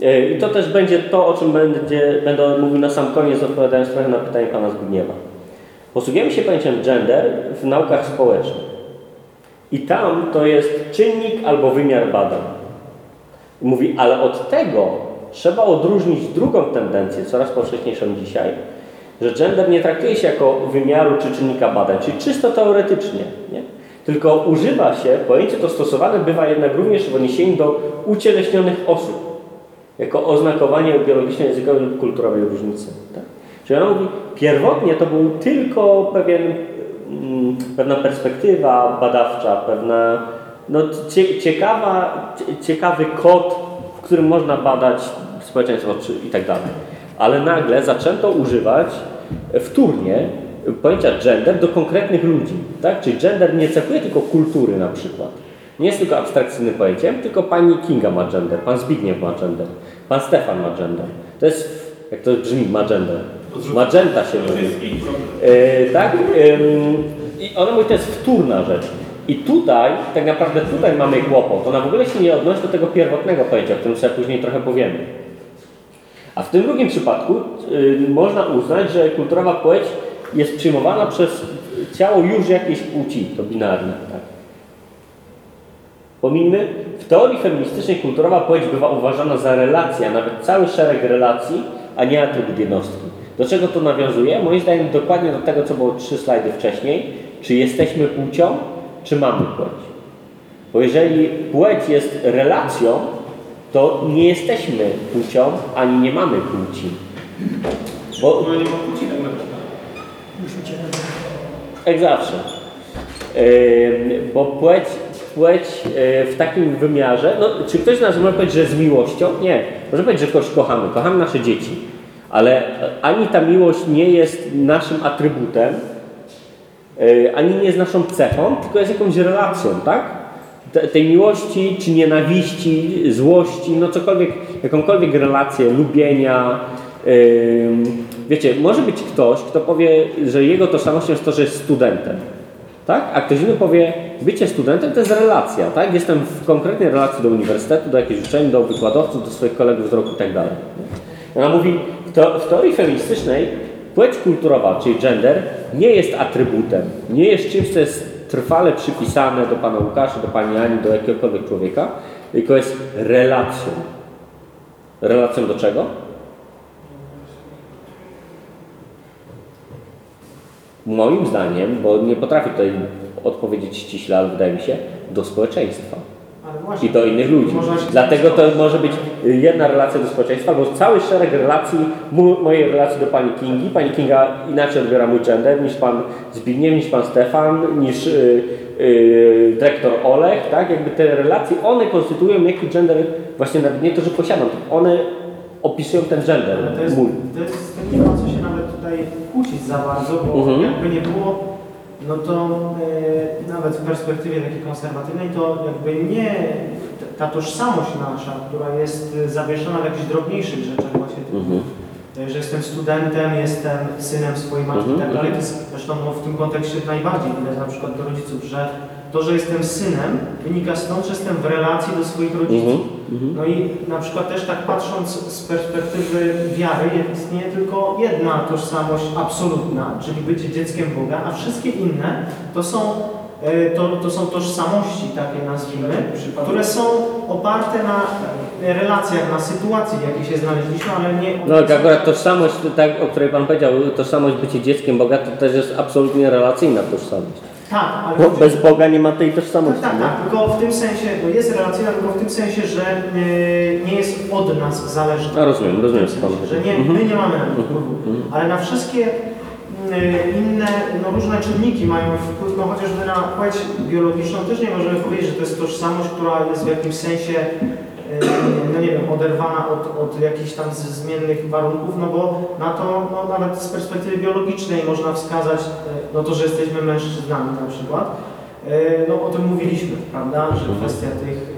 Yy, I to też będzie to, o czym będzie, będę mówił na sam koniec, odpowiadając trochę na pytanie Pana Zbigniewa. Posługujemy się pojęciem gender w naukach społecznych. I tam to jest czynnik albo wymiar badań. Mówi, ale od tego trzeba odróżnić drugą tendencję, coraz powszechniejszą dzisiaj, że gender nie traktuje się jako wymiaru czy czynnika badań, czyli czysto teoretycznie, nie? tylko używa się, pojęcie to stosowane bywa jednak również w odniesieniu do ucieleśnionych osób, jako oznakowanie biologicznej, językowej lub kulturowej różnicy. Tak? Czyli ona mówi, pierwotnie to był tylko pewien, mm, pewna perspektywa badawcza, pewna no, cie, ciekawa, cie, ciekawy kod, w którym można badać społeczeństwo czy, i tak dalej. Ale nagle zaczęto używać wtórnie pojęcia gender do konkretnych ludzi. Tak? Czyli gender nie cechuje tylko kultury na przykład. Nie jest tylko abstrakcyjnym pojęciem, tylko pani Kinga ma gender, pan Zbigniew ma gender, pan Stefan ma gender. To jest, jak to brzmi, ma gender. Magenta się mówi. E, tak? I ona mówi, to jest wtórna rzecz. I tutaj, tak naprawdę tutaj mamy kłopot. Ona w ogóle się nie odnosi do tego pierwotnego pojęcia, o którym sobie później trochę powiemy. A w tym drugim przypadku y, można uznać, że kulturowa płeć jest przyjmowana przez ciało już jakiejś płci, to binarne. Tak? Pominmy, w teorii feministycznej kulturowa płeć bywa uważana za relację, a nawet cały szereg relacji, a nie atrybut jednostki. Do czego to nawiązuje? Moim zdaniem dokładnie do tego, co było trzy slajdy wcześniej. Czy jesteśmy płcią, czy mamy płeć? Bo jeżeli płeć jest relacją, to nie jesteśmy płcią, ani nie mamy płci. Bo No nie ma płci tak naprawdę. jak zawsze. Yy, bo płeć, płeć yy, w takim wymiarze, no, czy ktoś z nas może powiedzieć, że z miłością? Nie. Może powiedzieć, że kogoś kochamy. Kochamy nasze dzieci. Ale ani ta miłość nie jest naszym atrybutem, ani nie jest naszą cechą, tylko jest jakąś relacją, tak? Te, tej miłości, czy nienawiści, złości, no cokolwiek, jakąkolwiek relację, lubienia. Wiecie, może być ktoś, kto powie, że jego tożsamością jest to, że jest studentem. Tak? A ktoś inny powie, bycie studentem to jest relacja, tak? Jestem w konkretnej relacji do uniwersytetu, do jakiejś uczelni, do wykładowców, do swoich kolegów z roku i tak dalej. Ona mówi, w teorii feministycznej płeć kulturowa, czyli gender, nie jest atrybutem, nie jest czymś, co jest trwale przypisane do pana Łukasza, do pani Ani, do jakiegokolwiek człowieka, tylko jest relacją. Relacją do czego? Moim zdaniem, bo nie potrafię tutaj odpowiedzieć ściśle, ale wydaje mi się, do społeczeństwa i do innych ludzi. Dlatego to może być jedna relacja do społeczeństwa, bo cały szereg relacji, mojej relacji do pani Kingi, pani Kinga inaczej odbiera mój gender niż pan Zbigniew, niż pan Stefan, niż yy, yy, dyrektor Olech, tak? Jakby te relacje, one konstytuują jaki gender, właśnie nawet nie to, że posiadam, one opisują ten gender Ale to jest, mój. to jest nie ma co się nawet tutaj kłócić za bardzo, bo Mhm. jakby nie było, no to e, nawet w perspektywie takiej konserwatywnej, to jakby nie ta tożsamość nasza, która jest e, zawieszona w jakichś drobniejszych rzeczach właśnie Mhm. e, że jestem studentem, jestem synem swojej matki i Mhm, tak dalej. To mhm. jest zresztą no, w tym kontekście najbardziej widać na przykład do rodziców, że to, że jestem synem, wynika stąd, że jestem w relacji do swoich rodziców. Mhm. Mhm. No i na przykład też tak patrząc z perspektywy wiary, istnieje tylko jedna tożsamość absolutna, czyli bycie dzieckiem Boga, a wszystkie inne to są, e, to, to są tożsamości, takie nazwijmy, które są oparte na relacjach, na sytuacji, w jakiej się znaleźliśmy, ale nie... No tak, akurat tożsamość, tak, o której Pan powiedział, tożsamość bycie dzieckiem Boga, to też jest absolutnie relacyjna tożsamość. Tak, ale... Bo bez Boga nie ma tej tożsamości. Tak, tak, tak, tylko w tym sensie, no jest relacyjna, tylko w tym sensie, że e, nie jest od nas zależna. A rozumiem, rozumiem Pan Że nie, Mhm. my nie mamy na to wpływu, ale na wszystkie mm, inne, no różne czynniki mają wpływ, no chociażby na płeć biologiczną też nie możemy powiedzieć, że to jest tożsamość, która jest w jakimś sensie, e, no nie wiem, oderwana od, od jakichś tam zmiennych warunków, no bo na to, no nawet z perspektywy biologicznej można wskazać, e, no to, że jesteśmy mężczyznami na przykład, E, no o tym mówiliśmy, prawda, że kwestia tych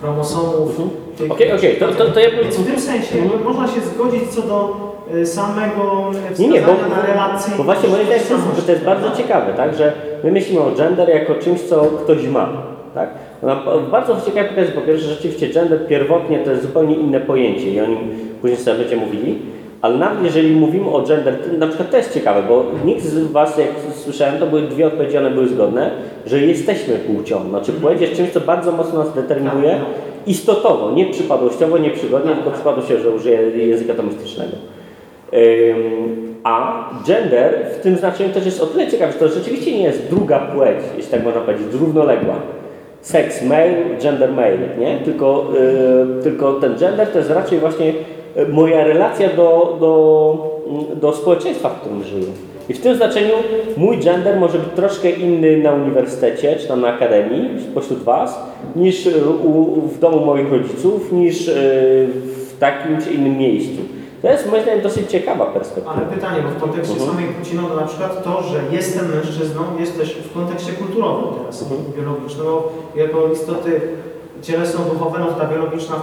chromosomów, Mhm. Okej, okej, to, to, to ja bym... więc w tym sensie jakby można się zgodzić co do samego Nie, nie, bo, na relacje. bo właśnie moim zdaniem to jest, to jest bardzo ciekawe, tak, że my myślimy o gender jako czymś, co ktoś ma, tak. Ona bardzo ciekawe pokazuje, po pierwsze, że rzeczywiście gender pierwotnie to jest zupełnie inne pojęcie i o nim później sobie będziemy mówili, ale nawet jeżeli mówimy o gender, to na przykład to jest ciekawe, bo nikt z Was, jak słyszałem, to były dwie odpowiedzi, one były zgodne, że jesteśmy płcią, znaczy płeć jest czymś, co bardzo mocno nas determinuje, Tak, istotowo, nie przypadłościowo, nie przygodnie, tylko przypadłościowo, że użyję języka tomistycznego. Ym, A gender w tym znaczeniu też jest o tyle ciekawe, że to rzeczywiście nie jest druga płeć, jeśli tak można powiedzieć, równoległa. Sex male, gender male, nie? Tylko, y, tylko ten gender to jest raczej właśnie y, moja relacja do, do, mm, do społeczeństwa, w którym żyję. I w tym znaczeniu mój gender może być troszkę inny na uniwersytecie, czy tam na akademii, spośród Was, niż u, w domu moich rodziców, niż y, w takim czy innym miejscu. To jest moim zdaniem dosyć ciekawa perspektywa. Ale pytanie, bo w kontekście Mhm. samej płci, no to na przykład to, że jestem mężczyzną jest też w kontekście kulturowym teraz, Mhm. biologicznym, bo jako istoty cielesno-duchowe, no ta biologiczna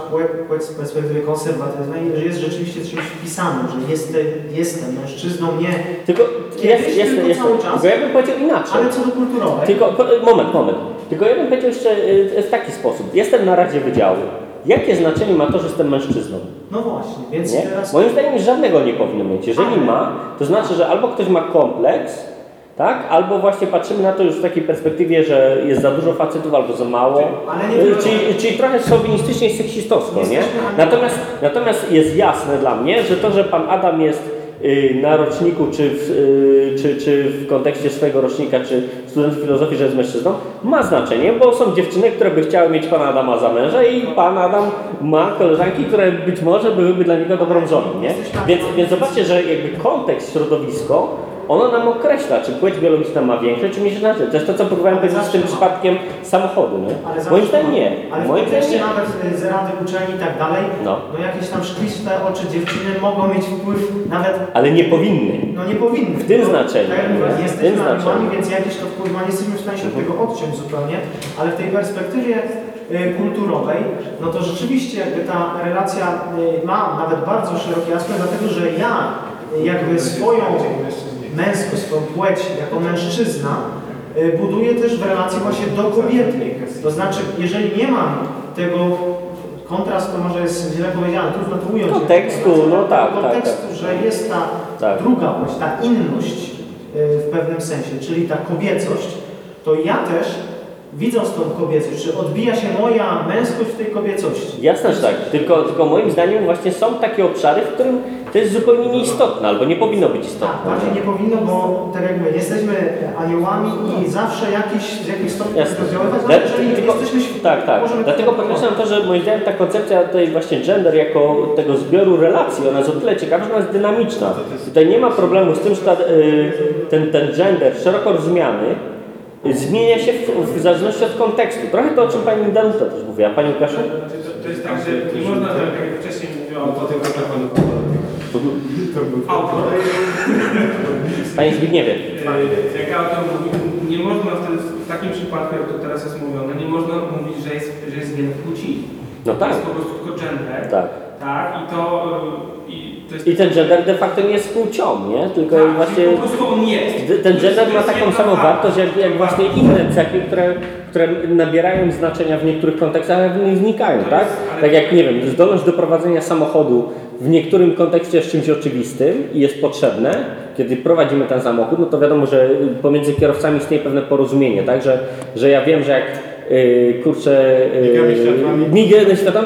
płeć, z perspektywy konserwatywnej że jest rzeczywiście czymś wpisanym, że jestem, jestem mężczyzną, nie, Tylko Kiedyś jest, tylko jest, cały czas. tylko ja bym powiedział inaczej. ale co do kulturowej, Tylko, moment, moment. Tylko ja bym powiedział jeszcze y, w taki sposób. Jestem na Radzie Wydziału. Jakie znaczenie ma to, że jestem mężczyzną? no właśnie, więc Nie? teraz... Moim zdaniem żadnego nie powinno mieć. Jeżeli ma, to znaczy, że albo ktoś ma kompleks, tak? albo właśnie patrzymy na to już w takiej perspektywie, że jest za dużo facetów albo za mało. Tylko- Czyli, czyli trochę szowinistycznie i seksistowsko, nie? Natomiast, natomiast jest jasne dla mnie, że to, że pan Adam jest na roczniku, czy w, y, czy, czy w kontekście swojego rocznika, czy studentów filozofii, że jest mężczyzną, ma znaczenie, bo są dziewczyny, które by chciały mieć pana Adama za męża i pan Adam ma koleżanki, które być może byłyby dla niego dobrą żoną, nie? Więc, więc zobaczcie, że jakby kontekst, środowisko, ono nam określa, czy płeć biologiczna ma większe, czy mniejsze znaczenie. To jest to, co próbowałem powiedzieć z tym przypadkiem samochodu, nie? Moim zdaniem nie. Ale w Moim zdaniem nie. nawet y, z rady uczelni i tak dalej, No. no jakieś tam szkliste oczy dziewczyny mogą mieć wpływ nawet Ale nie powinny. No nie powinny. W tym No, znaczeniu. Tak jak mówię, jesteśmy animami, więc jakiś to wpływ ma, nie jesteśmy w stanie się od tego odciąć zupełnie, ale w tej perspektywie y, kulturowej, no to rzeczywiście jakby ta relacja y, ma nawet bardzo szeroki aspekt, dlatego że ja jakby swoją męskość, swoją płeć jako mężczyzna y, buduję też w relacji właśnie do kobiety. To znaczy, jeżeli nie mam tego kontrast, to może jest źle powiedziane, trudno to ująć. Kontekstu, no tak, tak, Kontekstu, tak. że jest ta Tak. druga płeć, ta inność y, w pewnym sensie, czyli ta kobiecość, to ja też widząc tą kobiecość, czy odbija się moja męskość w tej kobiecości. Jasne, że tak. Tylko, tylko moim zdaniem właśnie są takie obszary, w którym to jest zupełnie nieistotne, albo nie powinno być Tak, istotne. bardziej nie powinno, bo tak jak mówię, jesteśmy aniołami i zawsze jakiś, w jakimś stopniu Jasne. rozdziaływać, ale jeżeli tylko- jesteśmy Tak, tak. Dlatego podkreślam to, że moim zdaniem ta koncepcja tutaj właśnie gender jako tego zbioru relacji, ona jest o tyle ciekawa, że ona jest dynamiczna. Tutaj nie ma problemu z tym, że ta, y, ten, ten gender szeroko rozumiany zmienia się w, w zależności od kontekstu. Trochę to, o czym pani Danuta też mówiła. Pani Łukaszu? To, to jest tak, że nie można, tak jak wcześniej mówiłam, Po tym. To był autor, Pani Zbigniewie. e, jak autor mówi, nie można w, ten, w takim przypadku, jak to teraz jest mówione, nie można mówić, że jest, że jest gen płci. No To tak, jest po prostu tylko gender. tak. Tak, i to, y, to I ten gender de facto nie jest płcią, nie? Tylko Tak, właśnie po prostu on jest. ten gender ma taką samą wartość. jak, jak właśnie inne cechy, które, które nabierają znaczenia w niektórych kontekstach, a w innych znikają, tak? Tak jak, nie wiem, zdolność do prowadzenia samochodu w niektórym kontekście jest czymś oczywistym i jest potrzebne, kiedy prowadzimy ten samochód, no to wiadomo, że pomiędzy kierowcami istnieje pewne porozumienie, tak? Że, że ja wiem, że jak kurczę Migamy światłami.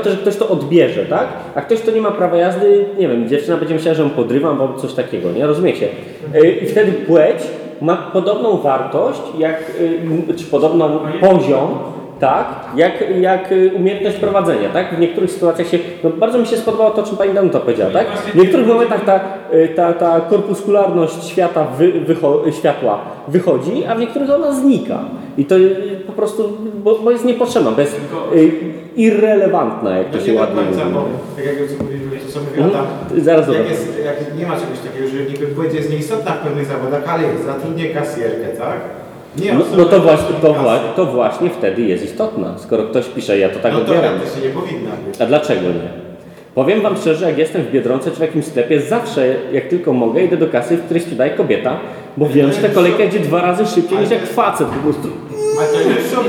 to że ktoś to odbierze, tak? A ktoś, kto nie ma prawa jazdy, nie wiem, dziewczyna będzie myślała, że ją podrywam albo coś takiego, nie? Rozumiecie? Yy, I wtedy płeć ma podobną wartość, jak, czy podobną poziom, tak, jak, jak y, umiejętność prowadzenia, tak? W niektórych sytuacjach się, no bardzo mi się spodobało to, o czym Pani Danuta powiedziała, tak? W niektórych momentach ta, y, ta, ta korpuskularność świata wy, wycho, światła wychodzi, a w niektórych ona znika. I to y, po prostu, bo, bo jest niepotrzebna, y, irrelevantna, jak to się nie do ładnie mówi. tak jak mówiliśmy, to co mówiła Mhm. Zaraz jak, jest, jak nie ma czegoś takiego, że niby płeć jest nieistotna w pewnych zawodach, ale jest, zatrudnię kasjerkę, tak? Nie No, no to, właśnie, to, wła- to właśnie wtedy jest istotna, skoro ktoś pisze, ja to tak No to odbieram. nie powinna być. A dlaczego nie? Powiem Wam szczerze, jak jestem w Biedronce czy w jakimś sklepie, zawsze jak tylko mogę idę do kasy, w której sprzedaje kobieta, bo wiem, że ta kolejka idzie dwa razy szybciej niż jak facet po prostu.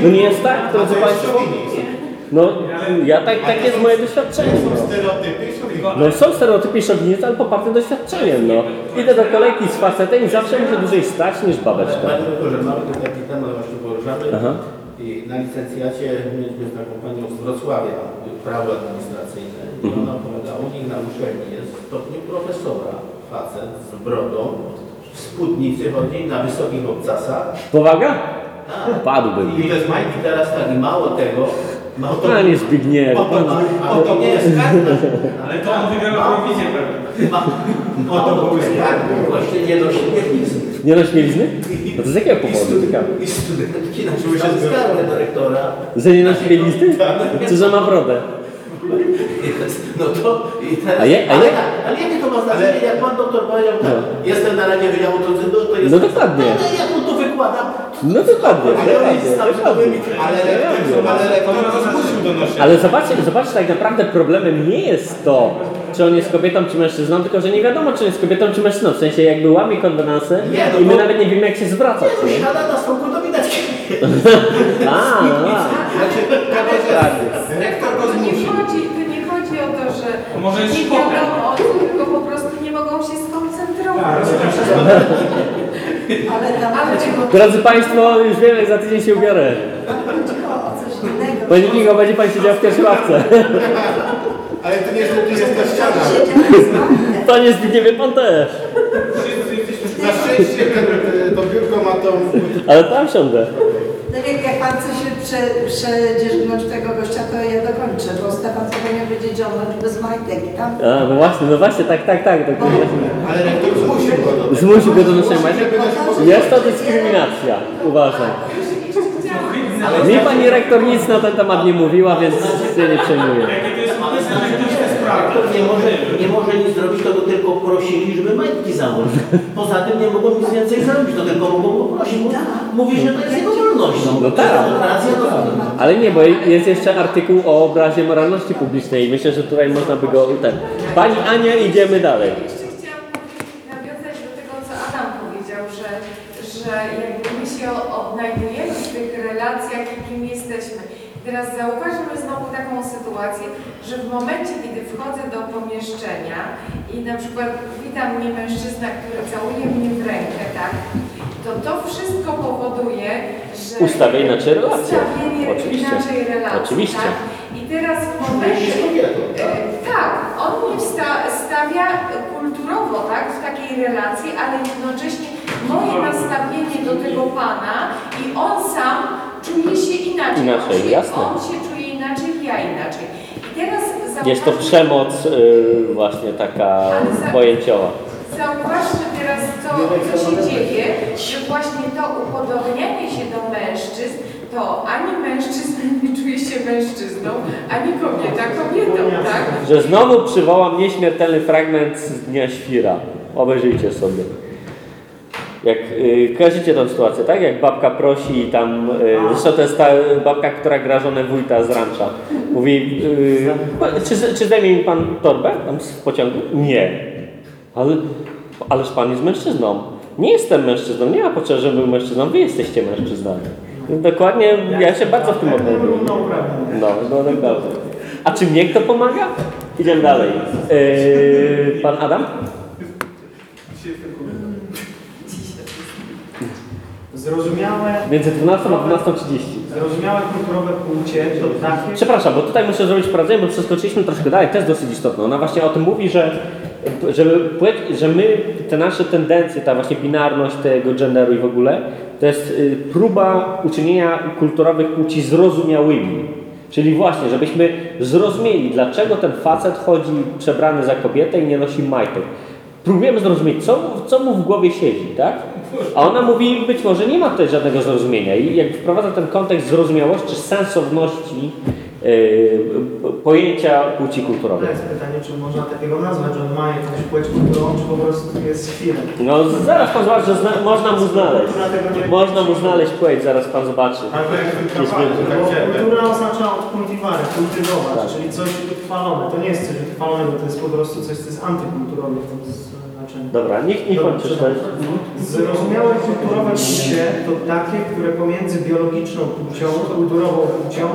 No nie jest tak, drodzy Państwo? No ja tak, tak jest moje doświadczenie. Są No. stereotypy. No są stereotypy szowinizmu, ale poparte doświadczeniem, no. Idę do kolejki z facetem i zawsze muszę dłużej stać niż babeczka. Panie doktorze, mamy tu taki temat właśnie poruszamy. Aha. I na licencjacie mieliśmy taką panią z Wrocławia, prawo administracyjne. I Mhm. ona opowiadała, u nich na uczelni jest w stopniu profesora, facet z brodą, w spódnicy chodzi, na wysokich obcasach. Powaga? Tak. Padłbym. I to jest majki teraz tak, i mało tego, mało to, Panie Zbigniew, Oto, pan... ale to nie jest karta. Ale to on wygrał prowizję pewnie. Ma, Oto były skarby. Właśnie nie do śmietnicy. Nie no śmielizny? No to z jakiego powodu? Ciekawe. I studentki napisały skargę do rektora. Że nie nosi bielizny? Czy że ma brodę? No to i teraz, A je- a ale, je- ale jakie to ma znaczenie, jak pan doktor powiedział, tak, jestem na Radzie Wydziału Cudzysłów, to jest... No dokładnie. No, ale jak wykłada? No dokładnie, Ale dokładnie. Ale zobaczcie, zobaczcie, tak naprawdę problemem nie jest to, czy on jest kobietą, czy mężczyzną, tylko że nie wiadomo, czy on jest kobietą, czy mężczyzną. W sensie jakby łamie konwenansę Nie, no i my nawet nie wiemy, jak się zwracać. Nie, no, siada na stołku, to widać. A, no. Znaczy, Tak. nie zmusił. chodzi, to nie chodzi o to, że Może nie wiadomo o co, tylko po prostu nie mogą się skoncentrować. Drodzy Państwo, już wiem, jak za tydzień się ubiorę. Panie Kingo, będzie Pan siedział w pierwszej ławce. Ale to nie jest, to jest ta ściana. Panie Zbigniewie, Pan też. Wszyscy jesteśmy Na szczęście ten- to biurko ma tą... Ale tam siądę. Tak jak, jak pan chce się prze, tego gościa, to ja dokończę, bo Stefan powiedzieć, że on robi bez majtek i tam A, no właśnie, no właśnie, tak, tak, tak. tak Ale rektor zmusił go do tego. Zmusił go do noszenia majtek. Jest to dyskryminacja, uważam. Mi pani rektor nic na ten temat nie mówiła, więc się nie przejmuję. Rektor nie może, nie może nic zrobić, to go tylko prosili, żeby majtki założyć. Poza tym nie mogą nic więcej zrobić, to tylko mogą go prosić. Mówi- Mówi, że to jest jego No tak. Demokracja, no, Ale nie, bo jest jeszcze artykuł o obrazie moralności publicznej i myślę, że tutaj można by go ten. Pani Ania, idziemy dalej. Jeszcze chciałam nawiązać do tego, co Adam powiedział, że, że jakby my się odnajdujemy w tych relacjach, jakim jesteśmy. Teraz zauważmy znowu taką sytuację, że w momencie, kiedy wchodzę do pomieszczenia i na przykład witam mnie mężczyzna, który całuje mnie w rękę, tak? To to wszystko powoduje, że... Ustawia inaczej relacje. Ustawienie Oczywiście. inaczej relacji, Oczywiście. Tak? I teraz w momencie... E, Tak, on mnie stawia kulturowo, tak, w takiej relacji, ale jednocześnie moje nastawienie do tego pana i on sam czuje się inaczej. Inaczej, on się, jasne. On się czuje inaczej, ja inaczej. I teraz Jest to przemoc y, właśnie taka pojęciowa. Zauważmy teraz, co, co się dzieje, że właśnie to upodobnianie się do mężczyzn, to ani mężczyzna nie czuje się mężczyzną, ani kobieta kobietą, tak? Że znowu przywołam nieśmiertelny fragment z Dnia Świra. Obejrzyjcie sobie. Jak y, kojarzycie tą sytuację, tak? Jak babka prosi i tam, y, zresztą to jest ta babka, która gra żonę wójta z rancza. Mówi, y, czy, czy zdejmie mi pan torbę tam z pociągu? Nie. Ale, ależ pan jest mężczyzną. Nie jestem mężczyzną, nie ma potrzeby, żebym był mężczyzną, wy jesteście mężczyznami. Dokładnie, ja się bardzo w tym odnajduję. No, no naprawdę. A czy mnie kto pomaga? Idziemy dalej. Yy, pan Adam? Zrozumiałe, Między 12 a 12.30. zrozumiałe kulturowe płcie to takie... Przepraszam, bo tutaj muszę zrobić wprowadzenie, bo przeskoczyliśmy troszkę dalej, to jest dosyć istotne. Ona właśnie o tym mówi, że, żeby, że my, te nasze tendencje, ta właśnie binarność tego genderu i w ogóle, to jest y, próba uczynienia kulturowych płci zrozumiałymi. Czyli właśnie, żebyśmy zrozumieli, dlaczego ten facet chodzi przebrany za kobietę i nie nosi majtek. Próbujemy zrozumieć, co, co mu w głowie siedzi, tak? A ona mówi, być może nie ma tutaj żadnego zrozumienia. I jak wprowadza ten kontekst zrozumiałości, sensowności pojęcia płci To kulturowej. jest pytanie, czy można takiego nazwać, że on ma jakąś płeć kulturową, czy po prostu jest chwilę. No zaraz pan zobaczy, że zna, można mu znaleźć. Kultura Można mu znaleźć płeć, zaraz pan zobaczy. Wiele. tak Bo kultura oznacza odkultiwary, kultywować, Tak. czyli coś utrwalone. To nie jest coś utrwalonego, to jest po prostu coś, co jest antykulturowe w tym znaczeniu. Dobra, niech, niech pan przeczyta. Zrozumiałe kulturowe płcie to takie, które pomiędzy biologiczną płcią, kulturową płcią,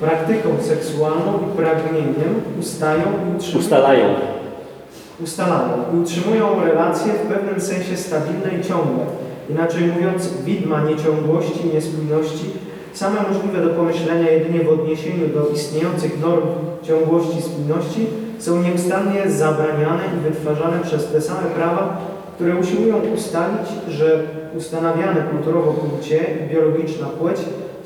praktyką seksualną i pragnieniem ustają i utrzymują, Ustalają. ustalają i utrzymują relacje w pewnym sensie stabilne i ciągłe. Inaczej mówiąc, widma nieciągłości niespójności, same możliwe do pomyślenia jedynie w odniesieniu do istniejących norm ciągłości i spójności, są nieustannie zabraniane i wytwarzane przez te same prawa, które usiłują ustalić, że ustanawiane kulturowo płcie i biologiczna płeć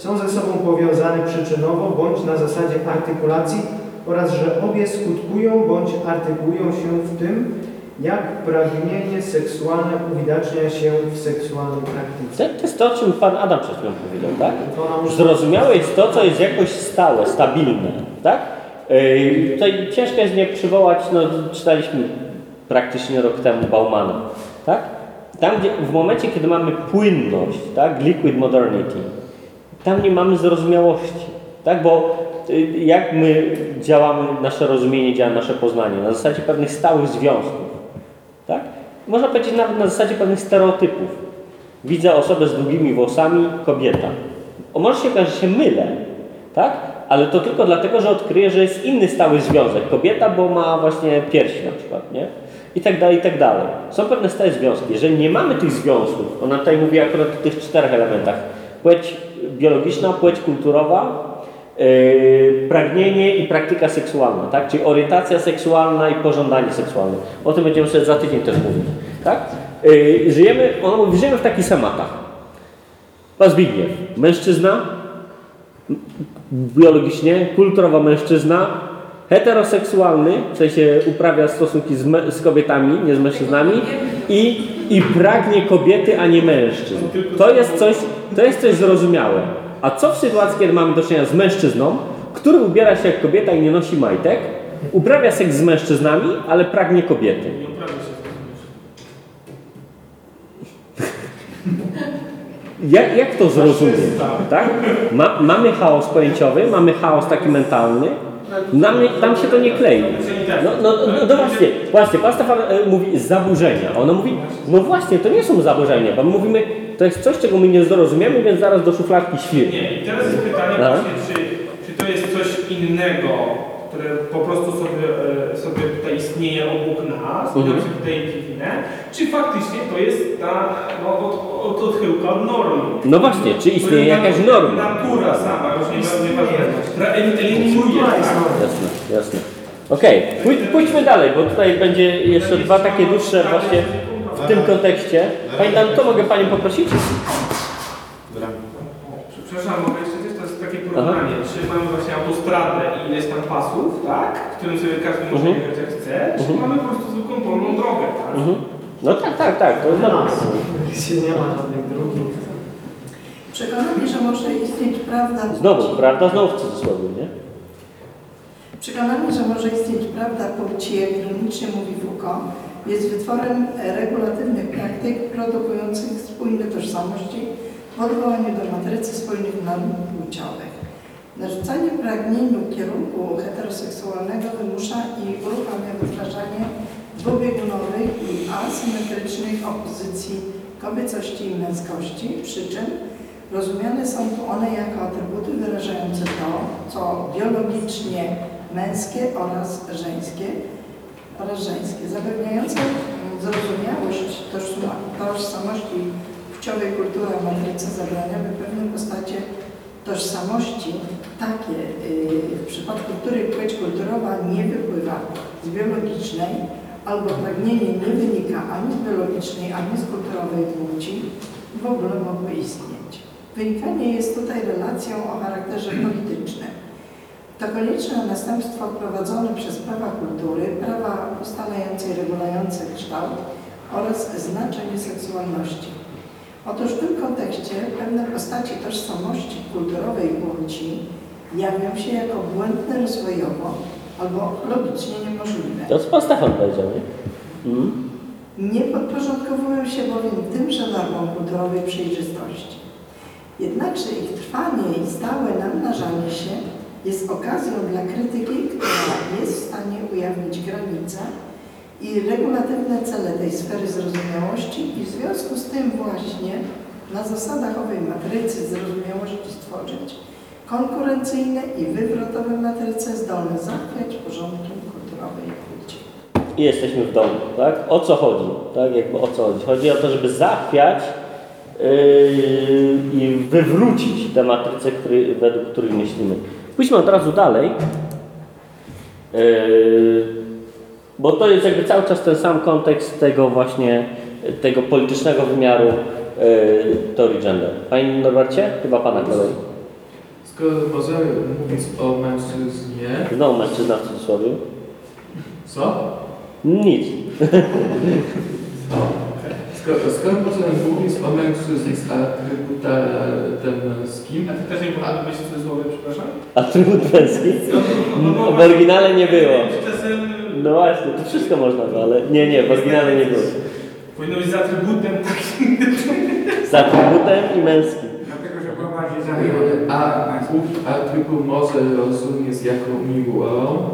są ze sobą powiązane przyczynowo bądź na zasadzie artykulacji oraz że obie skutkują bądź artykułują się w tym, jak pragnienie seksualne uwidacznia się w seksualnej praktyce. To, jest to, o czym pan Adam przed chwilą powiedział, tak? Zrozumiałe jest to, co jest jakoś stałe, stabilne, tak? Yy, tutaj ciężko jest nie przywołać, no czytaliśmy praktycznie rok temu Baumana, tak? Tam, gdzie w momencie, kiedy mamy płynność, tak? Liquid modernity, tam nie mamy zrozumiałości, tak? Bo y, jak my działamy, nasze rozumienie działa, nasze poznanie, na zasadzie pewnych stałych związków, tak? Można powiedzieć nawet na zasadzie pewnych stereotypów. Widzę osobę z długimi włosami, kobieta. O, może się okazać, że się mylę, tak? Ale to tylko dlatego, że odkryję, że jest inny stały związek. Kobieta, bo ma właśnie piersi na przykład, nie? I tak dalej, i tak dalej. Są pewne stałe związki. Jeżeli nie mamy tych związków, ona tutaj mówi akurat o tych czterech elementach. Płeć biologiczna, płeć kulturowa, yy, pragnienie i praktyka seksualna, tak? Czyli orientacja seksualna i pożądanie seksualne. O tym będziemy sobie za tydzień też mówić, tak? Yy, żyjemy, ona mówi, żyjemy w takich schematach. Pan Zbigniew, mężczyzna, biologicznie, kulturowo mężczyzna, heteroseksualny, w sensie uprawia stosunki z, z kobietami, nie z mężczyznami i, i pragnie kobiety, a nie mężczyzn. To jest, coś, to jest coś zrozumiałe. A co w sytuacji, kiedy mamy do czynienia z mężczyzną, który ubiera się jak kobieta i nie nosi majtek, uprawia seks z mężczyznami, ale pragnie kobiety? Jak, jak to zrozumieć? Tak? Ma, mamy chaos pojęciowy, mamy chaos taki mentalny. Nam, nam się to nie klei. No, no, no, no właśnie, właśnie, pan Stefan e, mówi zaburzenia. a Ona mówi, no właśnie, to nie są zaburzenia, bo my mówimy, to jest coś, czego my nie zrozumiemy, więc zaraz do szufladki świr. Nie, i teraz jest pytanie No. właśnie, czy, czy to jest coś innego, które po prostu sobie, e, sobie tutaj istnieje obok nas, Mhm. nam się wydaje dziwne, czy faktycznie to jest ta no, od, od odchyłka od normy. No właśnie, czy istnieje To jest jakaś norma? Natura sama, już nie nieważne, która eliminuje. Tak. Jasne, jasne. Okej, pój- pójdźmy dalej, bo tutaj będzie jeszcze dwa takie dłuższe właśnie w tym kontekście. Pani Dan, to mogę Panią poprosić? Przepraszam, mogę Czy mamy właśnie autostradę i ileś tam pasów, tak? W którym sobie każdy może Mhm. jechać jak chce, czy Mhm. mamy po prostu zwykłą polną drogę, tak? Mhm. No tak, tak, tak, to jest Nas. Nie ma żadnych drugich. Przekonanie, że może istnieć prawda Znowu, prawda? Znowu w cudzysłowie, nie? Przekonanie, że może istnieć prawda płci, jak ironicznie mówi Foucault, jest wytworem regulatywnych praktyk produkujących spójne tożsamości w odwołaniu do matrycy spójnych norm płciowych. Narzucanie pragnieniu kierunku heteroseksualnego wymusza i uruchamia wytwarzanie dwubiegunowej i asymetrycznej opozycji kobiecości i męskości, przy czym rozumiane są tu one jako atrybuty wyrażające to, co biologicznie męskie oraz żeńskie, oraz żeńskie, zapewniające zrozumiałość tożsamości płciowej kultury matrycy zabrania, by pewne postacie tożsamości, takie y, w przypadku których płeć kulturowa nie wypływa z biologicznej albo pragnienie nie wynika ani z biologicznej, ani z kulturowej płci, w ogóle mogły istnieć. Wynikanie jest tutaj relacją o charakterze politycznym. To konieczne następstwo wprowadzone przez prawa kultury, prawa ustalające i regulujące kształt oraz znaczenie seksualności. Otóż w tym kontekście pewne postaci tożsamości kulturowej płci jawią się jako błędne rozwojowo albo logicznie niemożliwe. To co pan Stefan powiedział, nie? Mm. Nie podporządkowują się bowiem tymże normom kulturowej przejrzystości. Jednakże ich trwanie i stałe namnażanie się jest okazją dla krytyki, która jest w stanie ujawnić granice i regulatywne cele tej sfery zrozumiałości i w związku z tym właśnie na zasadach owej matrycy zrozumiałości stworzyć konkurencyjne i wywrotowe matryce zdolne zachwiać porządkiem kulturowej płci. I jesteśmy w domu, tak? O co chodzi? Tak, jakby o co chodzi? Chodzi o to, żeby zachwiać yy, i wywrócić tę matrycę, który, według której myślimy. Pójdźmy od razu dalej, yy, bo to jest jakby cały czas ten sam kontekst tego właśnie, tego politycznego wymiaru yy, teorii gender. Panie Norbercie? Chyba Pana kolej. Skoro możemy mówić o mężczyźnie, Znowu mężczyzna w cudzysłowie. co? Nic. Skoro, skoro możemy mówić o mężczyźnie z atrybutem męskim, A ty też nie powinien być w cudzysłowie, przepraszam? Atrybut męski? no, W oryginale nie było. No właśnie, to wszystko można było, ale nie, nie, w oryginale nie było. powinno być z atrybutem takim. Z atrybutem i męskim. Dlatego, że była bardziej a ów atrybut może rozumieć jako miłą,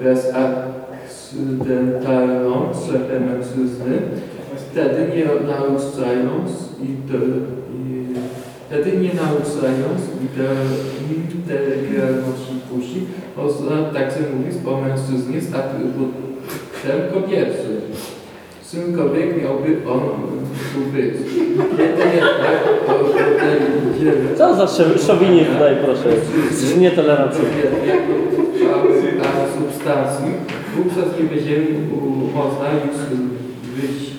bez akcydentalną cechę mężczyzny, wtedy nie naruszając i, i wtedy nie naruszając integralności płci, można także mówić o mężczyznie z atrybutem kobiecym. Synkowiek miałby on być. Kiedy jednak o tej idziemy, Co za szo- szowinizm tutaj, proszę. Jesteś nietolerancyjny. jako trwały a substancji, wówczas nie będziemy można już być,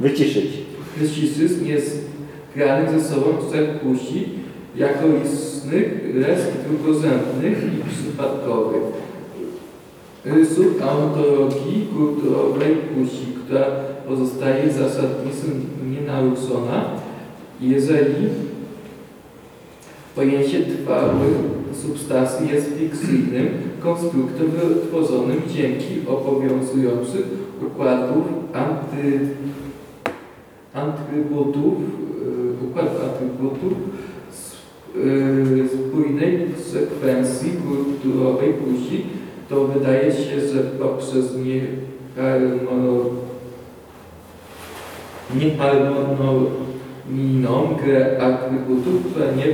Wyciszyć. wyciszyć niezgranych ze sobą trzech płci, jako istnych, lecz drugorzędnych i przypadkowych. Rysów ontologii kulturowej płci, która pozostaje zasadniczo nienaruszona, jeżeli Pojęcie trwałych substancji jest fikcyjnym konstruktem wytworzonym dzięki obowiązujących układów anty, atrybutów, yy, układów atrybutów s- yy, spójnej sekwencji kulturowej płci, to wydaje się, że poprzez nieharmonijną grę atrybutów, która nie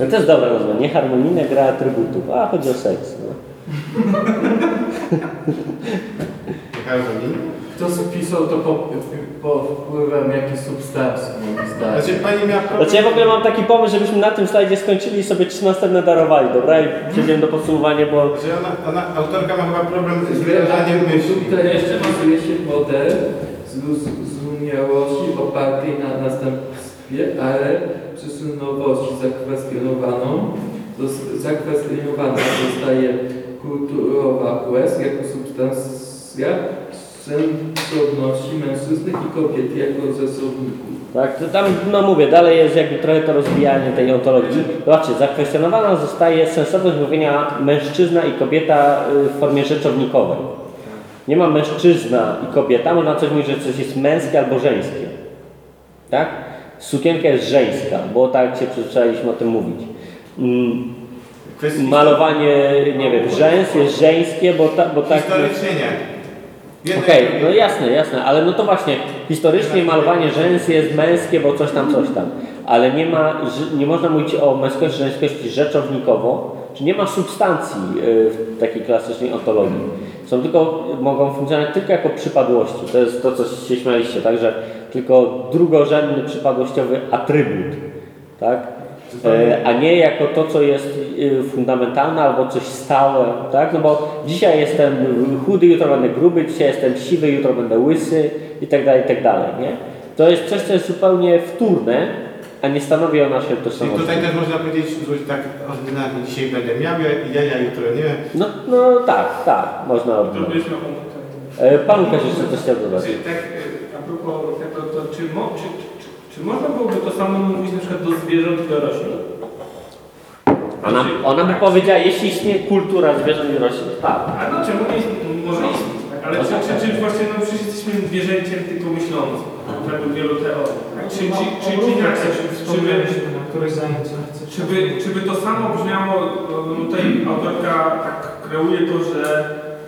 No to jest dobre nazwa. Nieharmonijna gra atrybutów. A, chodzi o seks. No. Kto spisał to po, po wpływem jakiejś substancji, moim zdaniem? Znaczy pani miała problem... Znaczy ja w ogóle mam taki pomysł, żebyśmy na tym slajdzie skończyli i sobie trzy następne darowali, dobra? I przejdziemy do podsumowania, bo Że ona, ona, autorka ma chyba problem z wyrażaniem myśli. Tutaj jeszcze bazuje się model zrozumiałości opartej na następstwie, ale przyczynowości zakwestionowaną. Zakwestionowana zostaje kulturowa płeć jako substancja sensowności mężczyzny i kobiety jako zasobników. tak, to tam, no mówię, dalej jest jakby trochę to rozwijanie tej ontologii. Zobaczcie, zakwestionowana zostaje sensowność mówienia mężczyzna i kobieta y, w formie rzeczownikowej. Nie ma mężczyzna i kobieta, można coś mówić, że coś jest męskie albo żeńskie. Tak? Sukienka jest żeńska, bo tak się przyzwyczailiśmy o tym mówić. Mm, Malowanie, nie wiem, rzęs jest żeńskie, bo, ta, bo tak... Historycznie nie. Okej, i drugie. no jasne, jasne, ale no to właśnie, historycznie malowanie rzęs jest męskie, bo coś tam, coś tam, ale nie ma, nie można mówić o męskości, żeńskości rzeczownikowo, czy nie ma substancji y, w takiej klasycznej ontologii. Są tylko, mogą funkcjonować tylko jako przypadłości. To jest to, co się śmialiście, tak, że tylko drugorzędny, przypadłościowy atrybut, tak? E, a nie jako to, co jest y, fundamentalne albo coś stałe, tak? No bo dzisiaj jestem chudy, jutro będę gruby, dzisiaj jestem siwy, jutro będę łysy i tak dalej, i tak dalej, nie? To jest coś, co jest zupełnie wtórne, a nie stanowi o naszej tożsamości. tutaj też można powiedzieć, że tak ordynarnie dzisiaj będę miał jaja, jutro nie. No, no tak, tak, można To odbyć. E, Pan Łukasz jeszcze coś chciał dodać. Tak, e, a propos tego, to czy, czy, czy, można byłoby to samo mówić na przykład do zwierząt i do roślin? Ona, ona by powiedziała, jeśli istnieje kultura zwierząt i roślin, tak. A no czemu nie może istnieć, tak? Ale czy, czy, czy właśnie no przecież jesteśmy zwierzęciem tylko myślącym, według wielu teorii. Tak? Czy, czy, czy, czy, inaczej, czy, czy, by, na których zajęciach. czy, by, czy by to samo brzmiało, no tutaj autorka tak kreuje to, że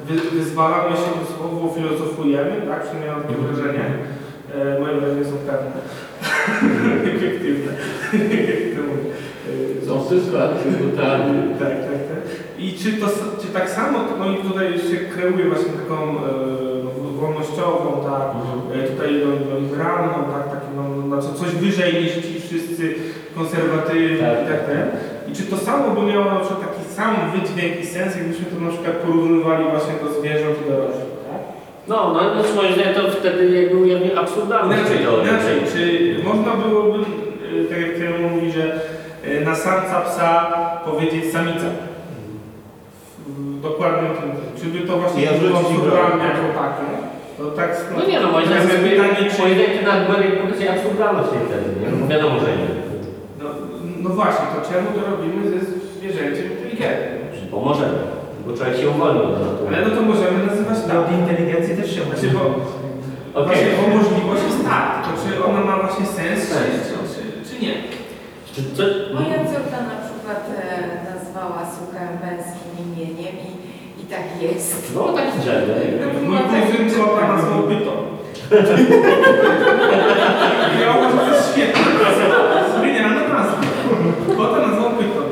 wy, wyzwalamy się słowo filozofujemy, tak? Przynajmniej mam takie wrażenie. E, moje wrażenia są pewne. Efektywne. Jak to mówię. E, Są sytuacje brutalne. tak, tak, tak. I czy, to, czy tak samo, no i tutaj się kreuje właśnie taką e, no, wolnościową, tak, e, tutaj no, no, liberalną, tak, taką, no, no, co, coś wyżej niż ci wszyscy konserwatywni Tak. i tak dalej. I czy to samo by miało na przykład taki sam wydźwięk i sens, jakbyśmy to na przykład porównywali właśnie do zwierząt i do roślin, tak? No, no, no moim zdaniem to wtedy jakby ujawni absurdalność Inaczej, teorii. inaczej, czy można byłoby, e, tak jak Temu mówi, że e, na samca psa powiedzieć samica? W dokładnym tym, czy by to właśnie Ja było absurdalne jako takie? To tak, No nie no, moim teraz zdaniem, jest pytanie, czy... moim zdaniem ten argument pokazuje absurdalność tej tezy, nie? No wiadomo, że nie. No, no właśnie, to czemu to robimy ze zwierzęciem inteligentnym? Bo możemy, bo człowiek się uwolnił od natury. Ale no to możemy nazywać tak. od inteligencji też się Znaczy, bo Okej. właśnie bo możliwość jest tak, to czy ona ma właśnie sens, czy, czy, czy nie? Czy co? Moja córka na przykład e, nazwała sukę męskim imieniem i, i tak jest. No taki drzewo. Mój kuzyn kota nazwał Pyton. Ja uważam, że to jest świetne. Zmieniana nazwa. Kota nazwał Pyton.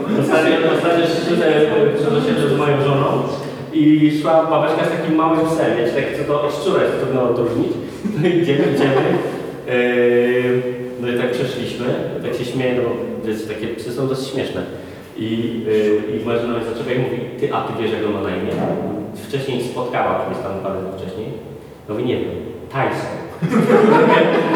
Ostatnio, ostatnio się z moją żoną i szła babeczka z takim małym psem, wiecie, tak co to od szczura jest trudno odróżnić. No i idziemy, idziemy. Yy, no i tak przeszliśmy, tak się śmieję, no bo wiecie, takie psy są dosyć śmieszne. I, yy, i moja żona mnie zaczepia i mówi, ty, a ty wiesz jak ma na imię? Wcześniej spotkała kiedyś tam parę lat wcześniej. No mówię, nie wiem, Tyson.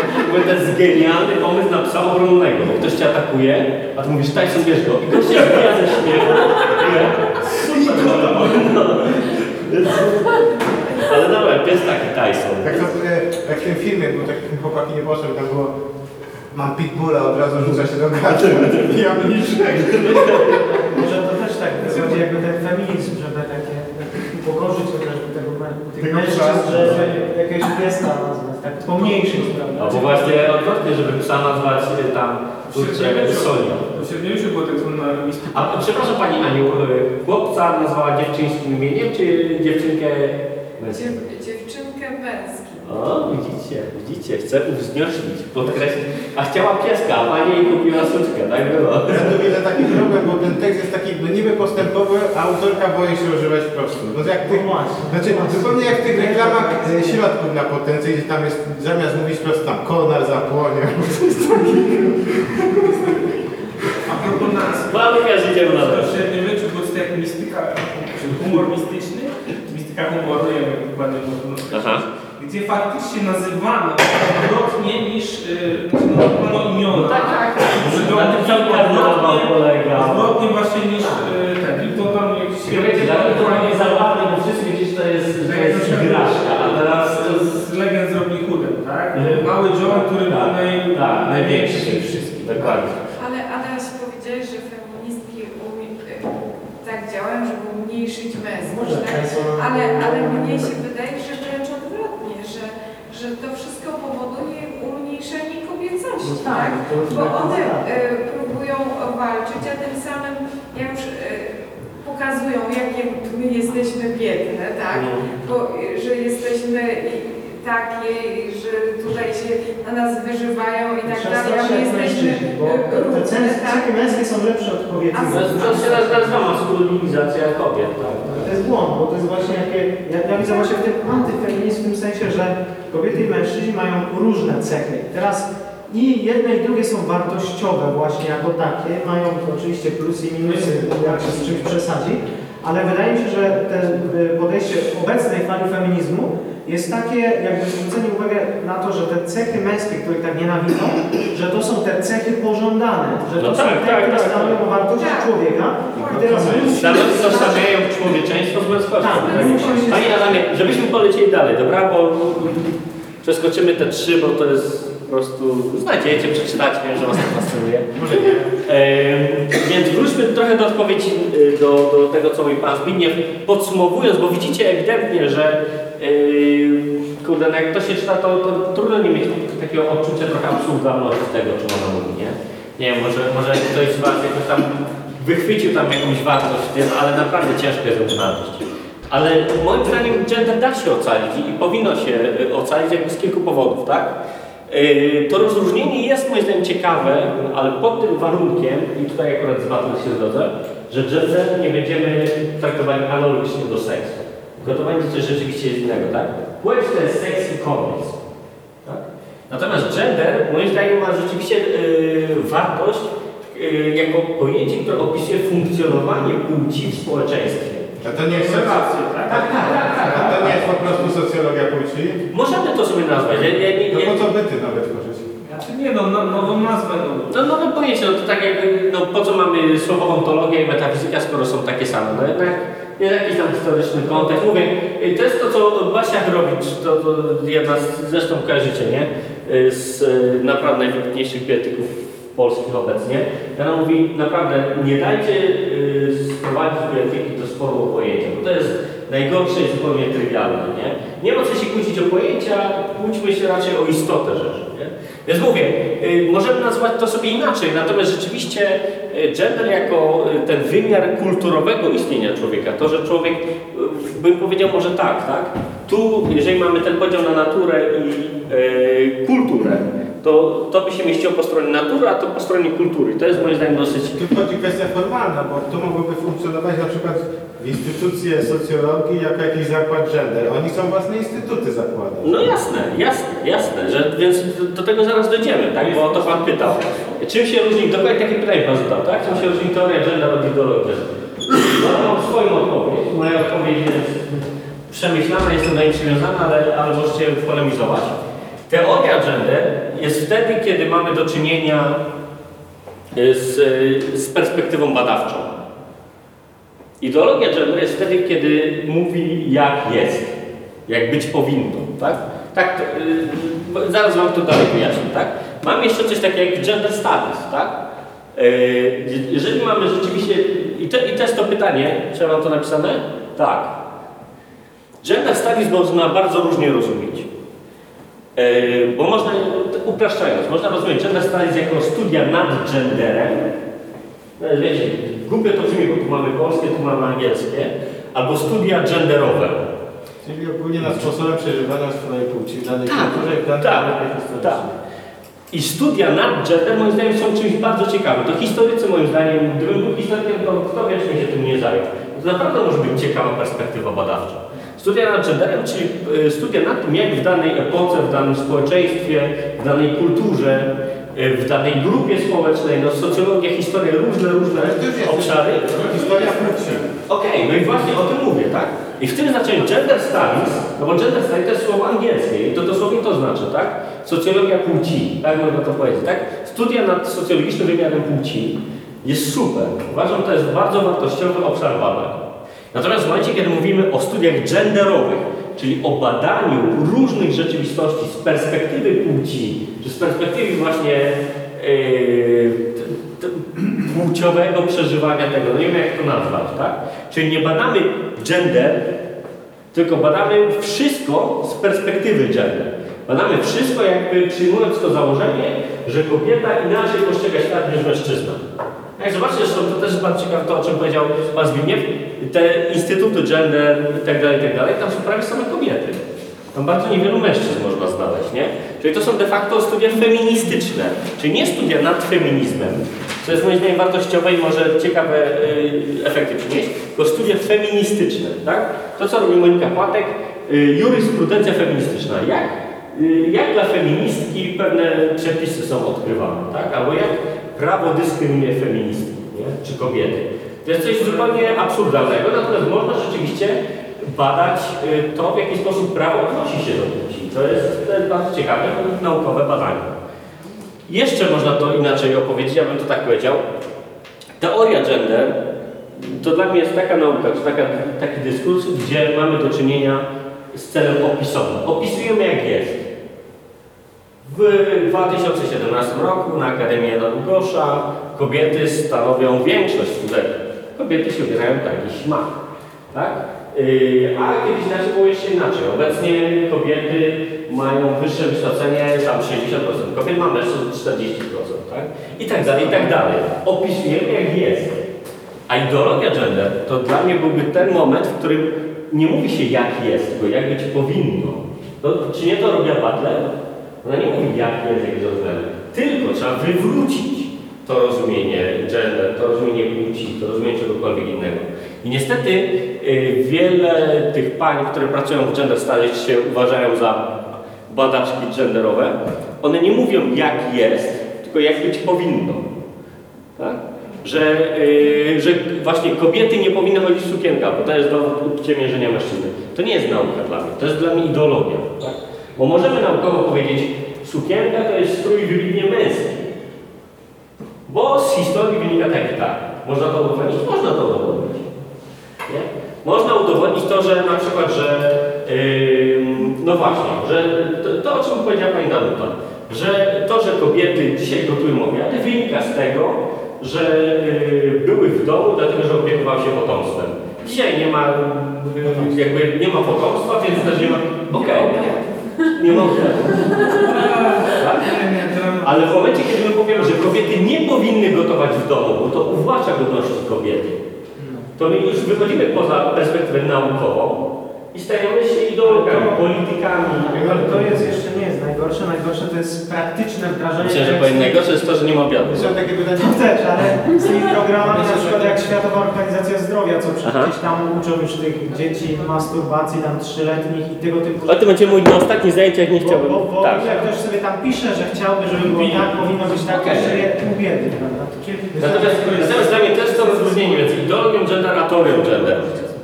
Mówię, to jest genialny pomysł na psa obronnego, bo ktoś cię atakuje, a ty mówisz, Tyson, bierz go. I gość się zbija ze śmiechu. Super, no. Ale dobra, pies taki Tyson. Tak to, e, jak w tym filmie był taki chłopaki nie poszedł, tam było mam pitbulla, od razu rzuca się do gaty, jamniczego. Może to też tak wychodzi jakby ten feminizm, żeby takie upokorzyć chociażby tego, tych Tego mężczyzn, że jakiegoś pieska nazwać, tak pomniejszyć, prawda? No bo właśnie odwrotnie, żeby psa nazwać y, tam, kurczę, Sonia. W średniowieczu była tak mistyka. A przepraszam Pani Aniu, y, chłopca nazwała dziewczyńskim imieniem, czy dziewczynkę męskim? O, widzicie, widzicie, chcę uwznioślić, podkreślić. A chciała pieska, a pani jej kupiła suczkę, tak było. Ja tu widzę taki problem, bo ten tekst jest taki no niby postępowy, a autorka boi się używać prostu. No jak ty, No znaczy zupełnie jak w tych reklamach e, środków na potencję, gdzie tam jest zamiast mówić prosto tam konar zapłonie. A propos nazw. Mamy idziemy na W to. średniowieczu był to jak mistyka, czy humor mistyczny, mistyka humoru, nie wiem dokładnie można Aha. Gdzie faktycznie nazywano odwrotnie niż yy, nazywano imiona. No tak, tak. Odwrotnie właśnie niż yy, ten. I to tam jakiś Tylko wiecie, dla mnie to nie zabawne, bo wszyscy wiecie, że to jest, że to jest igraszka, a teraz to jest... z legend z Robin Hoodem, tak? Mhm. Mały John, który był Tak, naj, tak, największy największy. z wszystkich. Dokładnie. Ale Adaś powiedziałeś, że feministki umie, e, tak działają, żeby umniejszyć męskość, Może tak? Tyson- Ale, ale mnie się wydaje, że wręcz odwrotnie, że, że to wszystko powoduje umniejszenie kobiecości, No tak, tak? to już Bo one e, próbują walczyć, a tym samym, jak już e, pokazują jakie my jesteśmy biedne, tak? No. Bo, y, że jesteśmy takie, i że tutaj się na nas wyżywają i tak Trzeba dalej, a my jesteśmy mężczyźni, bo y, te ceny tak? cechy męskie są lepsze od kobiety. A To, się nazywa maskulinizacja kobiet, tak? To jest błąd, bo to jest właśnie jakie, ja, ja widzę właśnie w tym antyfeminizm w tym sensie, że kobiety i mężczyźni mają różne cechy. Teraz i jedne i drugie są wartościowe właśnie jako takie, mają oczywiście plusy i minusy, jak się z czymś przesadzi, ale wydaje mi się, że te y, podejście obecnej fali feminizmu jest takie jakby zwrócenie uwagi na to, że te cechy męskie, których tak nienawidzą, że to są te cechy pożądane, że to No są tak, te, tak, które tak, stanowią tak. wartości Tak. człowieka i teraz Nawet tożsamiają człowieczeństwo z męskością. Tak, Tak, Panie Adamie, żebyśmy polecieli dalej, dobra? Bo przeskoczymy te trzy, bo to jest po prostu... Znajdziecie, przeczytacie, wiem, że was to fascynuje. Może nie. Więc wróćmy trochę do odpowiedzi y, do, do tego, co mówi Pan Zbigniew. Podsumowując, bo widzicie ewidentnie, że yy, kurde, no jak to się czyta, to, to trudno nie mieć takiego odczucia trochę absurdalności tego, czym ona mówi, nie? Nie wiem, może, może ktoś z Was jakoś tam wychwycił tam jakąś wartość w tym, ale naprawdę ciężko jest ją znaleźć. Ale moim zdaniem gender da się ocalić i powinno się y, ocalić jakby z kilku powodów, tak? Yy, To rozróżnienie jest moim zdaniem ciekawe, ale pod tym warunkiem, i tutaj akurat z Batem się zgodzę, że gender nie będziemy traktowali analogicznie do seksu. Gotowanie to coś rzeczywiście jest innego, tak? Płeć to jest seks i koniec. Tak? Natomiast gender moim zdaniem ma rzeczywiście yy, wartość yy, jako pojęcie, które opisuje funkcjonowanie płci w społeczeństwie. A to nie jest Relacje, tak? Tak, tak, tak, tak. A to nie jest po prostu socjologia płci? Możemy to sobie nazwać. Ja, No ja, po co byty nawet tworzyć? Znaczy nie no, no nową nazwę no. No nowe pojęcie, no to tak jakby, no po co mamy słowo ontologia i metafizyka, skoro są takie same? No jednak jest jakiś tam historyczny kontekst. Mówię, y, to jest to, co Basia Chrowicz, to, to jedna z, zresztą kojarzycie, nie? Y, Z y, naprawdę najwybitniejszych biotyków polskich obecnie. Ona mówi, naprawdę nie dajcie y, sprowadzić biotyki do sporu o pojęcia, bo to jest najgorsze i zupełnie trywialne, nie? Nie ma co się kłócić o pojęcia, kłóćmy się raczej o istotę rzeczy, nie? Więc mówię, y, możemy nazwać to sobie inaczej, natomiast rzeczywiście y, gender jako y, ten wymiar kulturowego istnienia człowieka, to, że człowiek, y, bym powiedział może tak, tak? Tu, jeżeli mamy ten podział na naturę i y, kulturę, to, to by się mieściło po stronie natury, a to po stronie kultury. To jest moim zdaniem dosyć... Tu chodzi kwestia formalna, bo to mogłoby funkcjonować na przykład w instytucje socjologii jako jakiś zakład gender. Oni są własne instytuty zakładają. No jasne, jasne, jasne, że, więc do, do tego zaraz dojdziemy, tak? Bo o to Pan pytał. Czym się różni, dokładnie takie pytanie Pan zadał, tak? Czym się różni teoria gender od ideologii? No, mam swoją odpowiedź. Moja odpowiedź jest przemyślana, jestem do niej przywiązana, ale, ale możecie polemizować. Teoria gender jest wtedy, kiedy mamy do czynienia y, z, z perspektywą badawczą. Ideologia gender jest wtedy, kiedy mówi jak jest, jak być powinno, tak? Tak, yy, zaraz Wam to dalej wyjaśnię, tak? Mam jeszcze coś takiego jak gender studies, tak? Yy, jeżeli mamy rzeczywiście, i, te, i jest to pytanie, czy mam to napisane? Tak. Gender studies można bardzo różnie rozumieć. Yy, bo można, upraszczając, można rozumieć gender studies jako studia nad genderem, no, wiecie, głupie to brzmi, bo tu mamy polskie, tu mamy angielskie, albo studia genderowe. Czyli ogólnie nad sposobem przeżywania swojej płci w danej Tak, kulturze i w danej tak, tak. I studia nad gender moim zdaniem są czymś bardzo ciekawym. To historycy moim zdaniem, gdybym był historykiem, to kto wiecznie się tym nie zajął. To naprawdę może być ciekawa perspektywa badawcza. Studia nad genderem, czyli y, studia nad tym, jak w danej epoce, w danym społeczeństwie, w danej kulturze, y, w danej grupie społecznej, no socjologia, historia, różne, różne obszary. Historia płci. Okej, no i właśnie o tym mówię, tak? I w tym znaczeniu gender studies, no bo gender studies to jest słowo angielskie i to dosłownie to znaczy, tak? Socjologia płci, tak można to powiedzieć, tak? Studia nad socjologicznym wymiarem płci jest super. Uważam, to jest bardzo wartościowy obszar badań. Natomiast w momencie, kiedy mówimy o studiach genderowych, czyli o badaniu różnych rzeczywistości z perspektywy płci, czy z perspektywy właśnie yy, t- t- płciowego przeżywania tego, no nie wiem jak to nazwać, tak? Czyli nie badamy gender, tylko badamy wszystko z perspektywy gender. Badamy wszystko jakby przyjmując to założenie, że kobieta inaczej postrzega świat niż mężczyzna. Jak zobaczysz, zresztą to też jest bardzo ciekawe to, o czym powiedział Pan Zbigniew, te instytuty gender i dalej, i tak dalej, tam są prawie same kobiety. Tam bardzo niewielu mężczyzn można znaleźć, nie? Czyli to są de facto studia feministyczne, czyli nie studia nad feminizmem, co jest moim zdaniem wartościowe i może ciekawe y, efekty przynieść, tylko studia feministyczne, tak? To, co robi Monika Płatek, y, jurysprudencja feministyczna. Jak, y, jak dla feministki pewne przepisy są odkrywane, tak? Albo jak prawo dyskryminuje feministki, czy kobiety. To jest coś zupełnie absurdalnego, natomiast można rzeczywiście badać y, to, w jaki sposób prawo odnosi się do płci. To jest, to jest bardzo ciekawe, naukowe badanie. Jeszcze można to inaczej opowiedzieć, ja bym to tak powiedział. Teoria gender to dla mnie jest taka nauka, czy taka, taki dyskurs, gdzie mamy do czynienia z celem opisowym. Opisujemy jak jest. W 2017 roku na Akademii Jana kobiety stanowią większość studentów. Kobiety się ubierają tak i śmak. Tak? Yy, a kiedyś inaczej było jeszcze inaczej. Obecnie kobiety mają wyższe wykształcenie, tam 60%, kobiet ma mężczyzn 40%, tak? I tak dalej, i tak dalej. Opisujemy jak jest. A ideologia gender to dla mnie byłby ten moment, w którym nie mówi się jak jest, tylko jak być powinno. To, czy nie to robiła Butler? Ona nie mówi jak jak jest względy. Tylko trzeba wywrócić to rozumienie gender, to rozumienie płci, to rozumienie czegokolwiek innego. I niestety y, wiele tych pań, które pracują w gender studies się uważają za badaczki genderowe, one nie mówią jak jest, tylko jak być powinno. Tak? Że, y, że właśnie kobiety nie powinny chodzić w sukienkach, bo to jest dowód uciemiężenia mężczyzny. To nie jest nauka dla mnie, to jest dla mnie ideologia. Tak? Bo możemy naukowo powiedzieć, sukienka to jest strój wybitnie męski. Bo z historii wynika tak i tak. Można to udowodnić? Można to udowodnić. Nie? Można udowodnić to, że na przykład, że yy, no właśnie, że to, to o czym powiedziała Pani Danuta, że to, że kobiety dzisiaj gotują obiady wynika z tego, że yy, były w domu, dlatego że opiekowały się potomstwem. Dzisiaj nie ma, yy, jakby nie ma potomstwa, więc też nie ma... Okej, nie. Tak? Ale w momencie, kiedy my powiemy, że kobiety nie powinny gotować w domu, bo to uwłacza godności kobiety, to my już wychodzimy poza perspektywę naukową i stajemy się ideologami, politykami. Ale to jest jeszcze nie jest. Najgorsze to jest praktyczne wdrażanie. Myślę, że powiem najgorsze jest to, że nie ma obiadu. Mam takie pytanie. To też, ale z tymi programami na przykład jak Światowa Organizacja Zdrowia, co przecież tam uczą już tych dzieci masturbacji tam trzyletnich i tego typu O tym będziemy mówić na ostatnich zajęciach, nie Bo, chciałbym. bo, bo Tak. jak ktoś sobie tam pisze, że chciałby, żeby było tak, powinno być tak, Okej. to żyje pół biedy? To. Natomiast, dla mnie to jest to rozróżnienie między ideologią gender a teorią gender.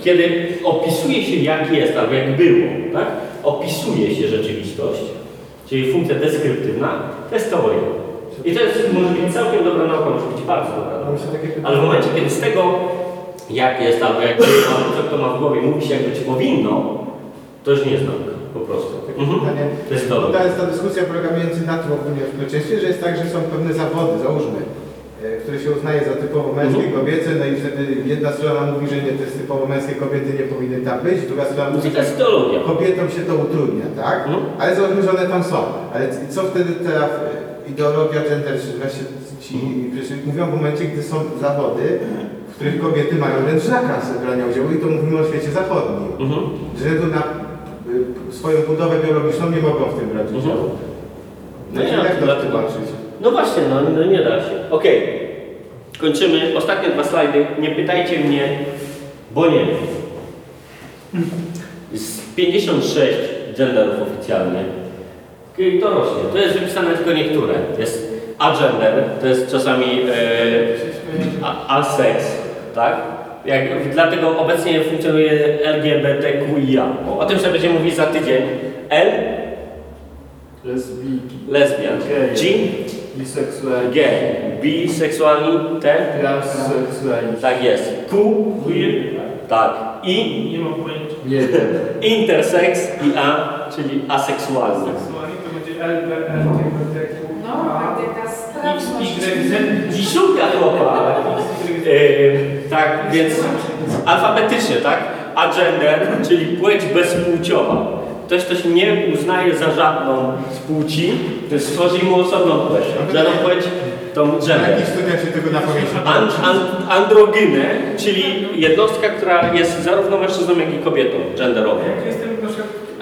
Kiedy opisuje się jak jest, albo jak było, tak? Opisuje się rzeczywistość, czyli funkcja deskryptywna, to jest teoria. I to jest, może być całkiem dobra nauka, może być bardzo dobra nauka. Ale w momencie, kiedy z tego, jak jest, albo jak co kto ma w głowie, mówi się jak być powinno, to już nie jest nauka, po prostu. Mhm. Pytanie. To jest ta, jest ta dyskusja polega między na tym ogólnie w społeczeństwie, że jest tak, że są pewne zawody, załóżmy, e, które się uznaje za typowo męskie, Mhm. kobiece, no i wtedy jedna strona mówi, że nie, to jest typowo męskie, kobiety nie powinny tam być, druga strona mówi, że kobietom się to utrudnia, tak? Mhm. Ale załóżmy, że one tam są. Ale co wtedy ta e, ideologia gender, właśnie ci że mówią w momencie, gdy są zawody, w których kobiety mają wręcz zakaz brania udziału i to mówimy o świecie zachodnim. Mhm. Względu na y, swoją budowę biologiczną nie mogą w tym brać Mhm. udziału. No No i jak to tłumaczyć? No właśnie, no, no nie da się. Okej, kończymy. Ostatnie dwa slajdy. Nie pytajcie mnie, bo nie wiem. Jest 56 genderów oficjalnie. I to rośnie. To jest wypisane tylko niektóre. Jest agender, to jest czasami e, asex, tak? Jak, dlatego obecnie funkcjonuje LGBTQIA. O tym sobie będziemy mówić za tydzień. L, Lesbijki, lesbian. G, biseksualni, G, biseksualni, T, transseksualni. tak jest. Q, queer, tak. I, Nie mam pojęcia. Nie intersex i A, czyli aseksualny. Seksualnie to będzie LBLTQ. No, taka straszność. Y, Z, Szuka chłopa. Yy, tak, więc alfabetycznie, tak? Agender, czyli płeć bezpłciowa. Ktoś, kto się nie uznaje za żadną z płci, to stworzy mu osobną płeć. Żadną płeć tą gender. jakich studiach się tego na pamięć nie An, nauczy? an, androgynę, czyli jednostka, która jest zarówno mężczyzną, jak i kobietą, genderową.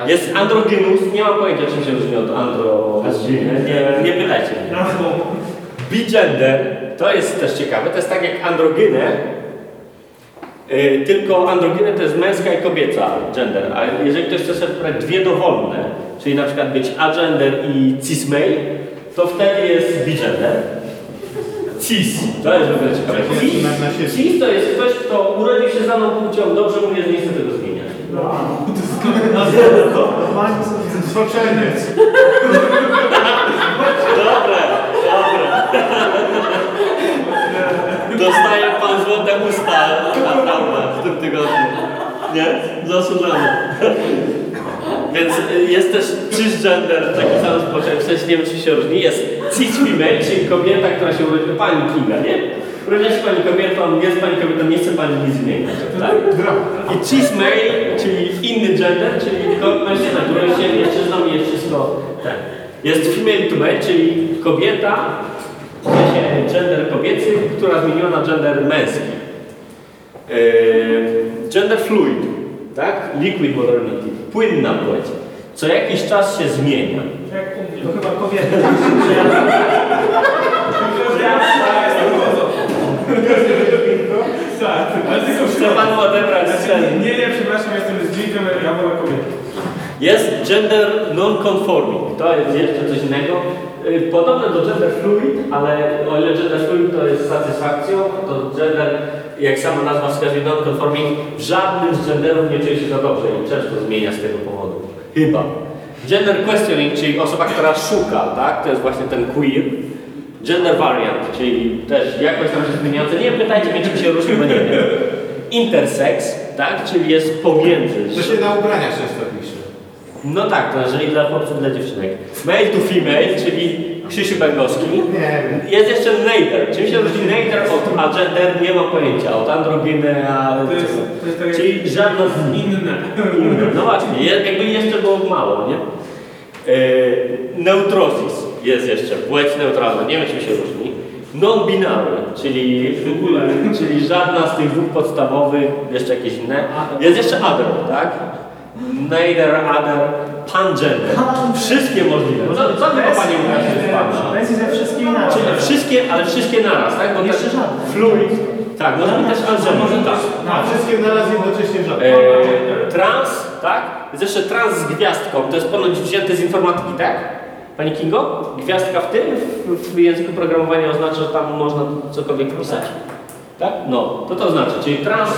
Jest androgynus, nie mam pojęcia czym się różni od androgyny, nie, nie pytajcie mnie. Bigender, to jest też ciekawe, to jest tak jak androgynę, yy, tylko androgynę to jest męska i kobieca gender, a jeżeli ktoś chce sobie wybrać dwie dowolne, czyli na przykład być agender i cismale, to wtedy jest bigender. Cis, to jest w ogóle ciekawe. Cis, cis to jest ktoś, kto urodził się z daną płcią, dobrze mu jest, nie chce tego zmieniać. Zboczeniec. Dobre, dobre. Dostaje pan złote usta, naprawdę, w tym tygodniu. Nie? Zasłużone. Więc jest też cisgender, taki sam społeczeństwo, w sensie nie wiem czy się różni, jest cis female, czyli kobieta, która się urodziła, pani Kinga, nie? Urodziła się pani kobietą, jest pani kobietą, nie chce pani nic zmieniać, tak? I cis male, czyli inny gender, czyli mężczyzna, który się mężczyzną i jest wszystko ten. Jest female to male, czyli kobieta, w sensie gender kobiecy, która zmieniła na gender męski. Yy, gender fluid, tak? Liquid modernity, płynna płeć. Co jakiś czas się zmienia. jak. To chyba kobiety. Tak, ale tylko odebrać sceny. Nie, nie, przepraszam, jestem z dźwigiem, ja wolę kobiety. Jest gender non-conforming, to jest jeszcze coś innego. Y, Podobne do gender fluid, ale o ile gender fluid to jest satysfakcją, to gender, jak sama nazwa wskazuje, non-conforming, w żadnym z genderów nie czuje się za dobrze i często zmienia z tego powodu. Chyba. Gender questioning, czyli osoba, która szuka, tak? To jest właśnie ten queer. Gender variant, czyli też jakoś tam się zmieniające. Nie pytajcie mnie, czym się różni, bo nie wiem. Intersex, tak? Czyli jest pomiędzy. To się na ubraniach często pisze. No tak, to jeżeli dla chłopców, dla dziewczynek. Male to female, czyli Krzysiu Bęgowski. Jest jeszcze neider. Czym się różni neider od agender? Nie ma pojęcia. Od androgyny, a... To jest, to jest tak jak Czyli żadna z nich. inne. Inne. No właśnie, je- jakby jeszcze było mało, nie? E, neutrozis jest jeszcze, płeć neutralna, nie wiem czym się różni. Non-binary, czyli, w ogóle, czyli żadna z tych dwóch podstawowych, jeszcze jakieś inne. Jest jeszcze other, tak? Neither, other, pangender. Wszystkie możliwe. Co, co wy Panie Łukaszu jest Pana? Jest ze wszystkim inaczej. Czyli wszystkie, ale wszystkie naraz, tak? Bo Jeszcze tak żadne. Fluid. Tak, może być też angender. Tak. A wszystkie naraz jednocześnie żadne. E, trans, tak? Jest jeszcze trans z gwiazdką, to jest ponoć wzięte z informatyki, tak? Pani Kingo? Gwiazdka w tym, w, w języku programowania oznacza, że tam można cokolwiek wpisać. Tak? No, to to znaczy, czyli trans.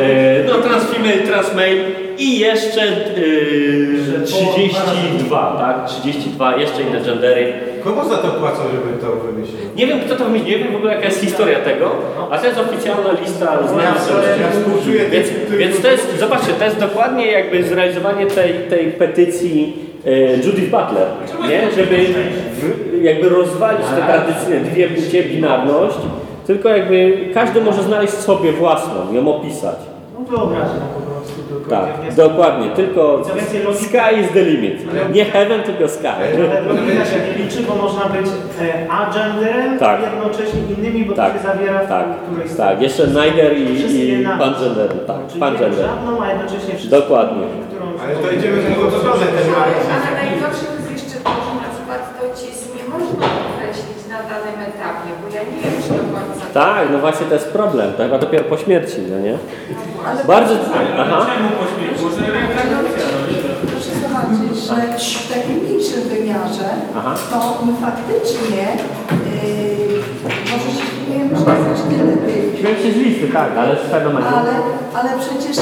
E, no, trans female, trans male i jeszcze e, 32, tak? 32, jeszcze inne gendery. Komu za to płacą, żeby to wymyślił? Nie wiem kto to wymyślił, nie wiem w ogóle jaka jest historia tego, a to jest oficjalna lista znanych Ja więc, więc to jest, zobaczcie, to jest dokładnie jakby zrealizowanie tej, tej petycji Judith Butler, nie? Żeby w, jakby rozwalić te tradycyjne dwie płcie, binarność, tylko jakby każdy może znaleźć sobie własną, ją opisać. No wyobraźnia po prostu. Tylko Tak, nie- nie- dokładnie, tylko sky is the limit. Nie heaven, tylko sky. Logika się nie liczy, bo można być e, agenderem, Tak. jednocześnie innymi, bo Tak, to się zawiera w tak, którejś tak, jeszcze neither i, i pangender, tak, pangender. żadną, a jednocześnie wszystko. Dokładnie. Ale to idziemy w drugą stronę też Ale, najgorsze jest jeszcze to, że na przykład to CIS nie można określić na danym etapie, bo ja nie wiem, czy do końca. Tak, no właśnie to jest problem, to chyba dopiero po śmierci, no nie? Ale Bardzo, Ale aha, czemu pośmiech? Może reinkarnacja, no nie wiem. proszę zobaczyć, że w takim mniejszym wymiarze Aha. to my faktycznie yy, może się śmiejemy, że znacznie lepiej. śmierć z listy, tak, ale z fenomenu. Ale, ale przecież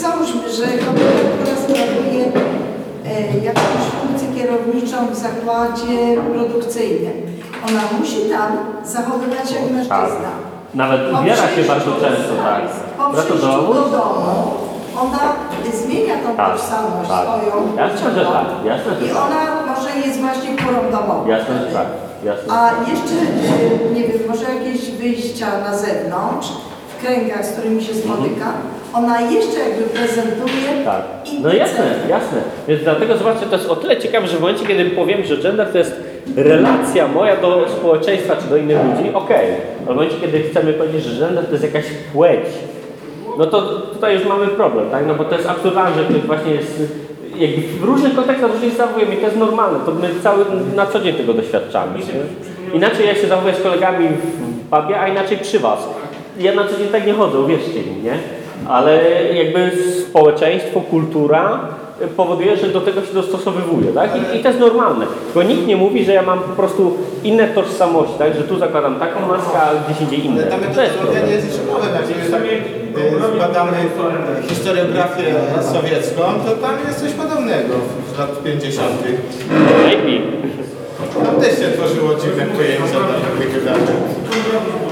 załóżmy, że kobieta, która sprawuje e, jakąś funkcję kierowniczą w zakładzie produkcyjnym, ona musi tam zachowywać jak mężczyzna. Nawet ubiera się bardzo często, tak. Po przyjściu domu? do domu ona zmienia tą Tak, tożsamość tak. swoją. Jasne, że tak, jasne, że I tak. ona może jest właśnie kurą domową. Jasne, że tak, jasne. A jeszcze, e, nie wiem, może jakieś wyjścia na zewnątrz. Kręgach, z którymi się spotyka, ona jeszcze jakby prezentuje Tak. No jasne, jasne. Więc dlatego zobaczcie, to jest o tyle ciekawe, że w momencie, kiedy powiem, że gender to jest relacja moja do społeczeństwa czy do innych ludzi, okej. Ale w momencie, kiedy chcemy powiedzieć, że gender to jest jakaś płeć, no to tutaj już mamy problem, tak? No bo to jest absurdalne, że to właśnie jest jakby w różnych kontekstach różnie się zachowujemy i to jest normalne, to my cały, na co dzień tego doświadczamy. Nie? Inaczej ja się zachowuję z kolegami w pubie, a inaczej przy was. Ja na co dzień tak nie chodzę, uwierzcie mi, nie? Ale jakby społeczeństwo, kultura powoduje, że do tego się dostosowywuje, tak? I, I to jest normalne. Tylko nikt nie mówi, że ja mam po prostu inne tożsamości, tak? Że tu zakładam taką maskę, a gdzieś indziej inne. Ale To jest problem. nie jest jeszcze nowa. Jak zbadamy historiografię sowiecką, to tam jest coś podobnego z lat 50. Maybe. Tam też się tworzyło dziwne pojęcia dla takich wydarzeń.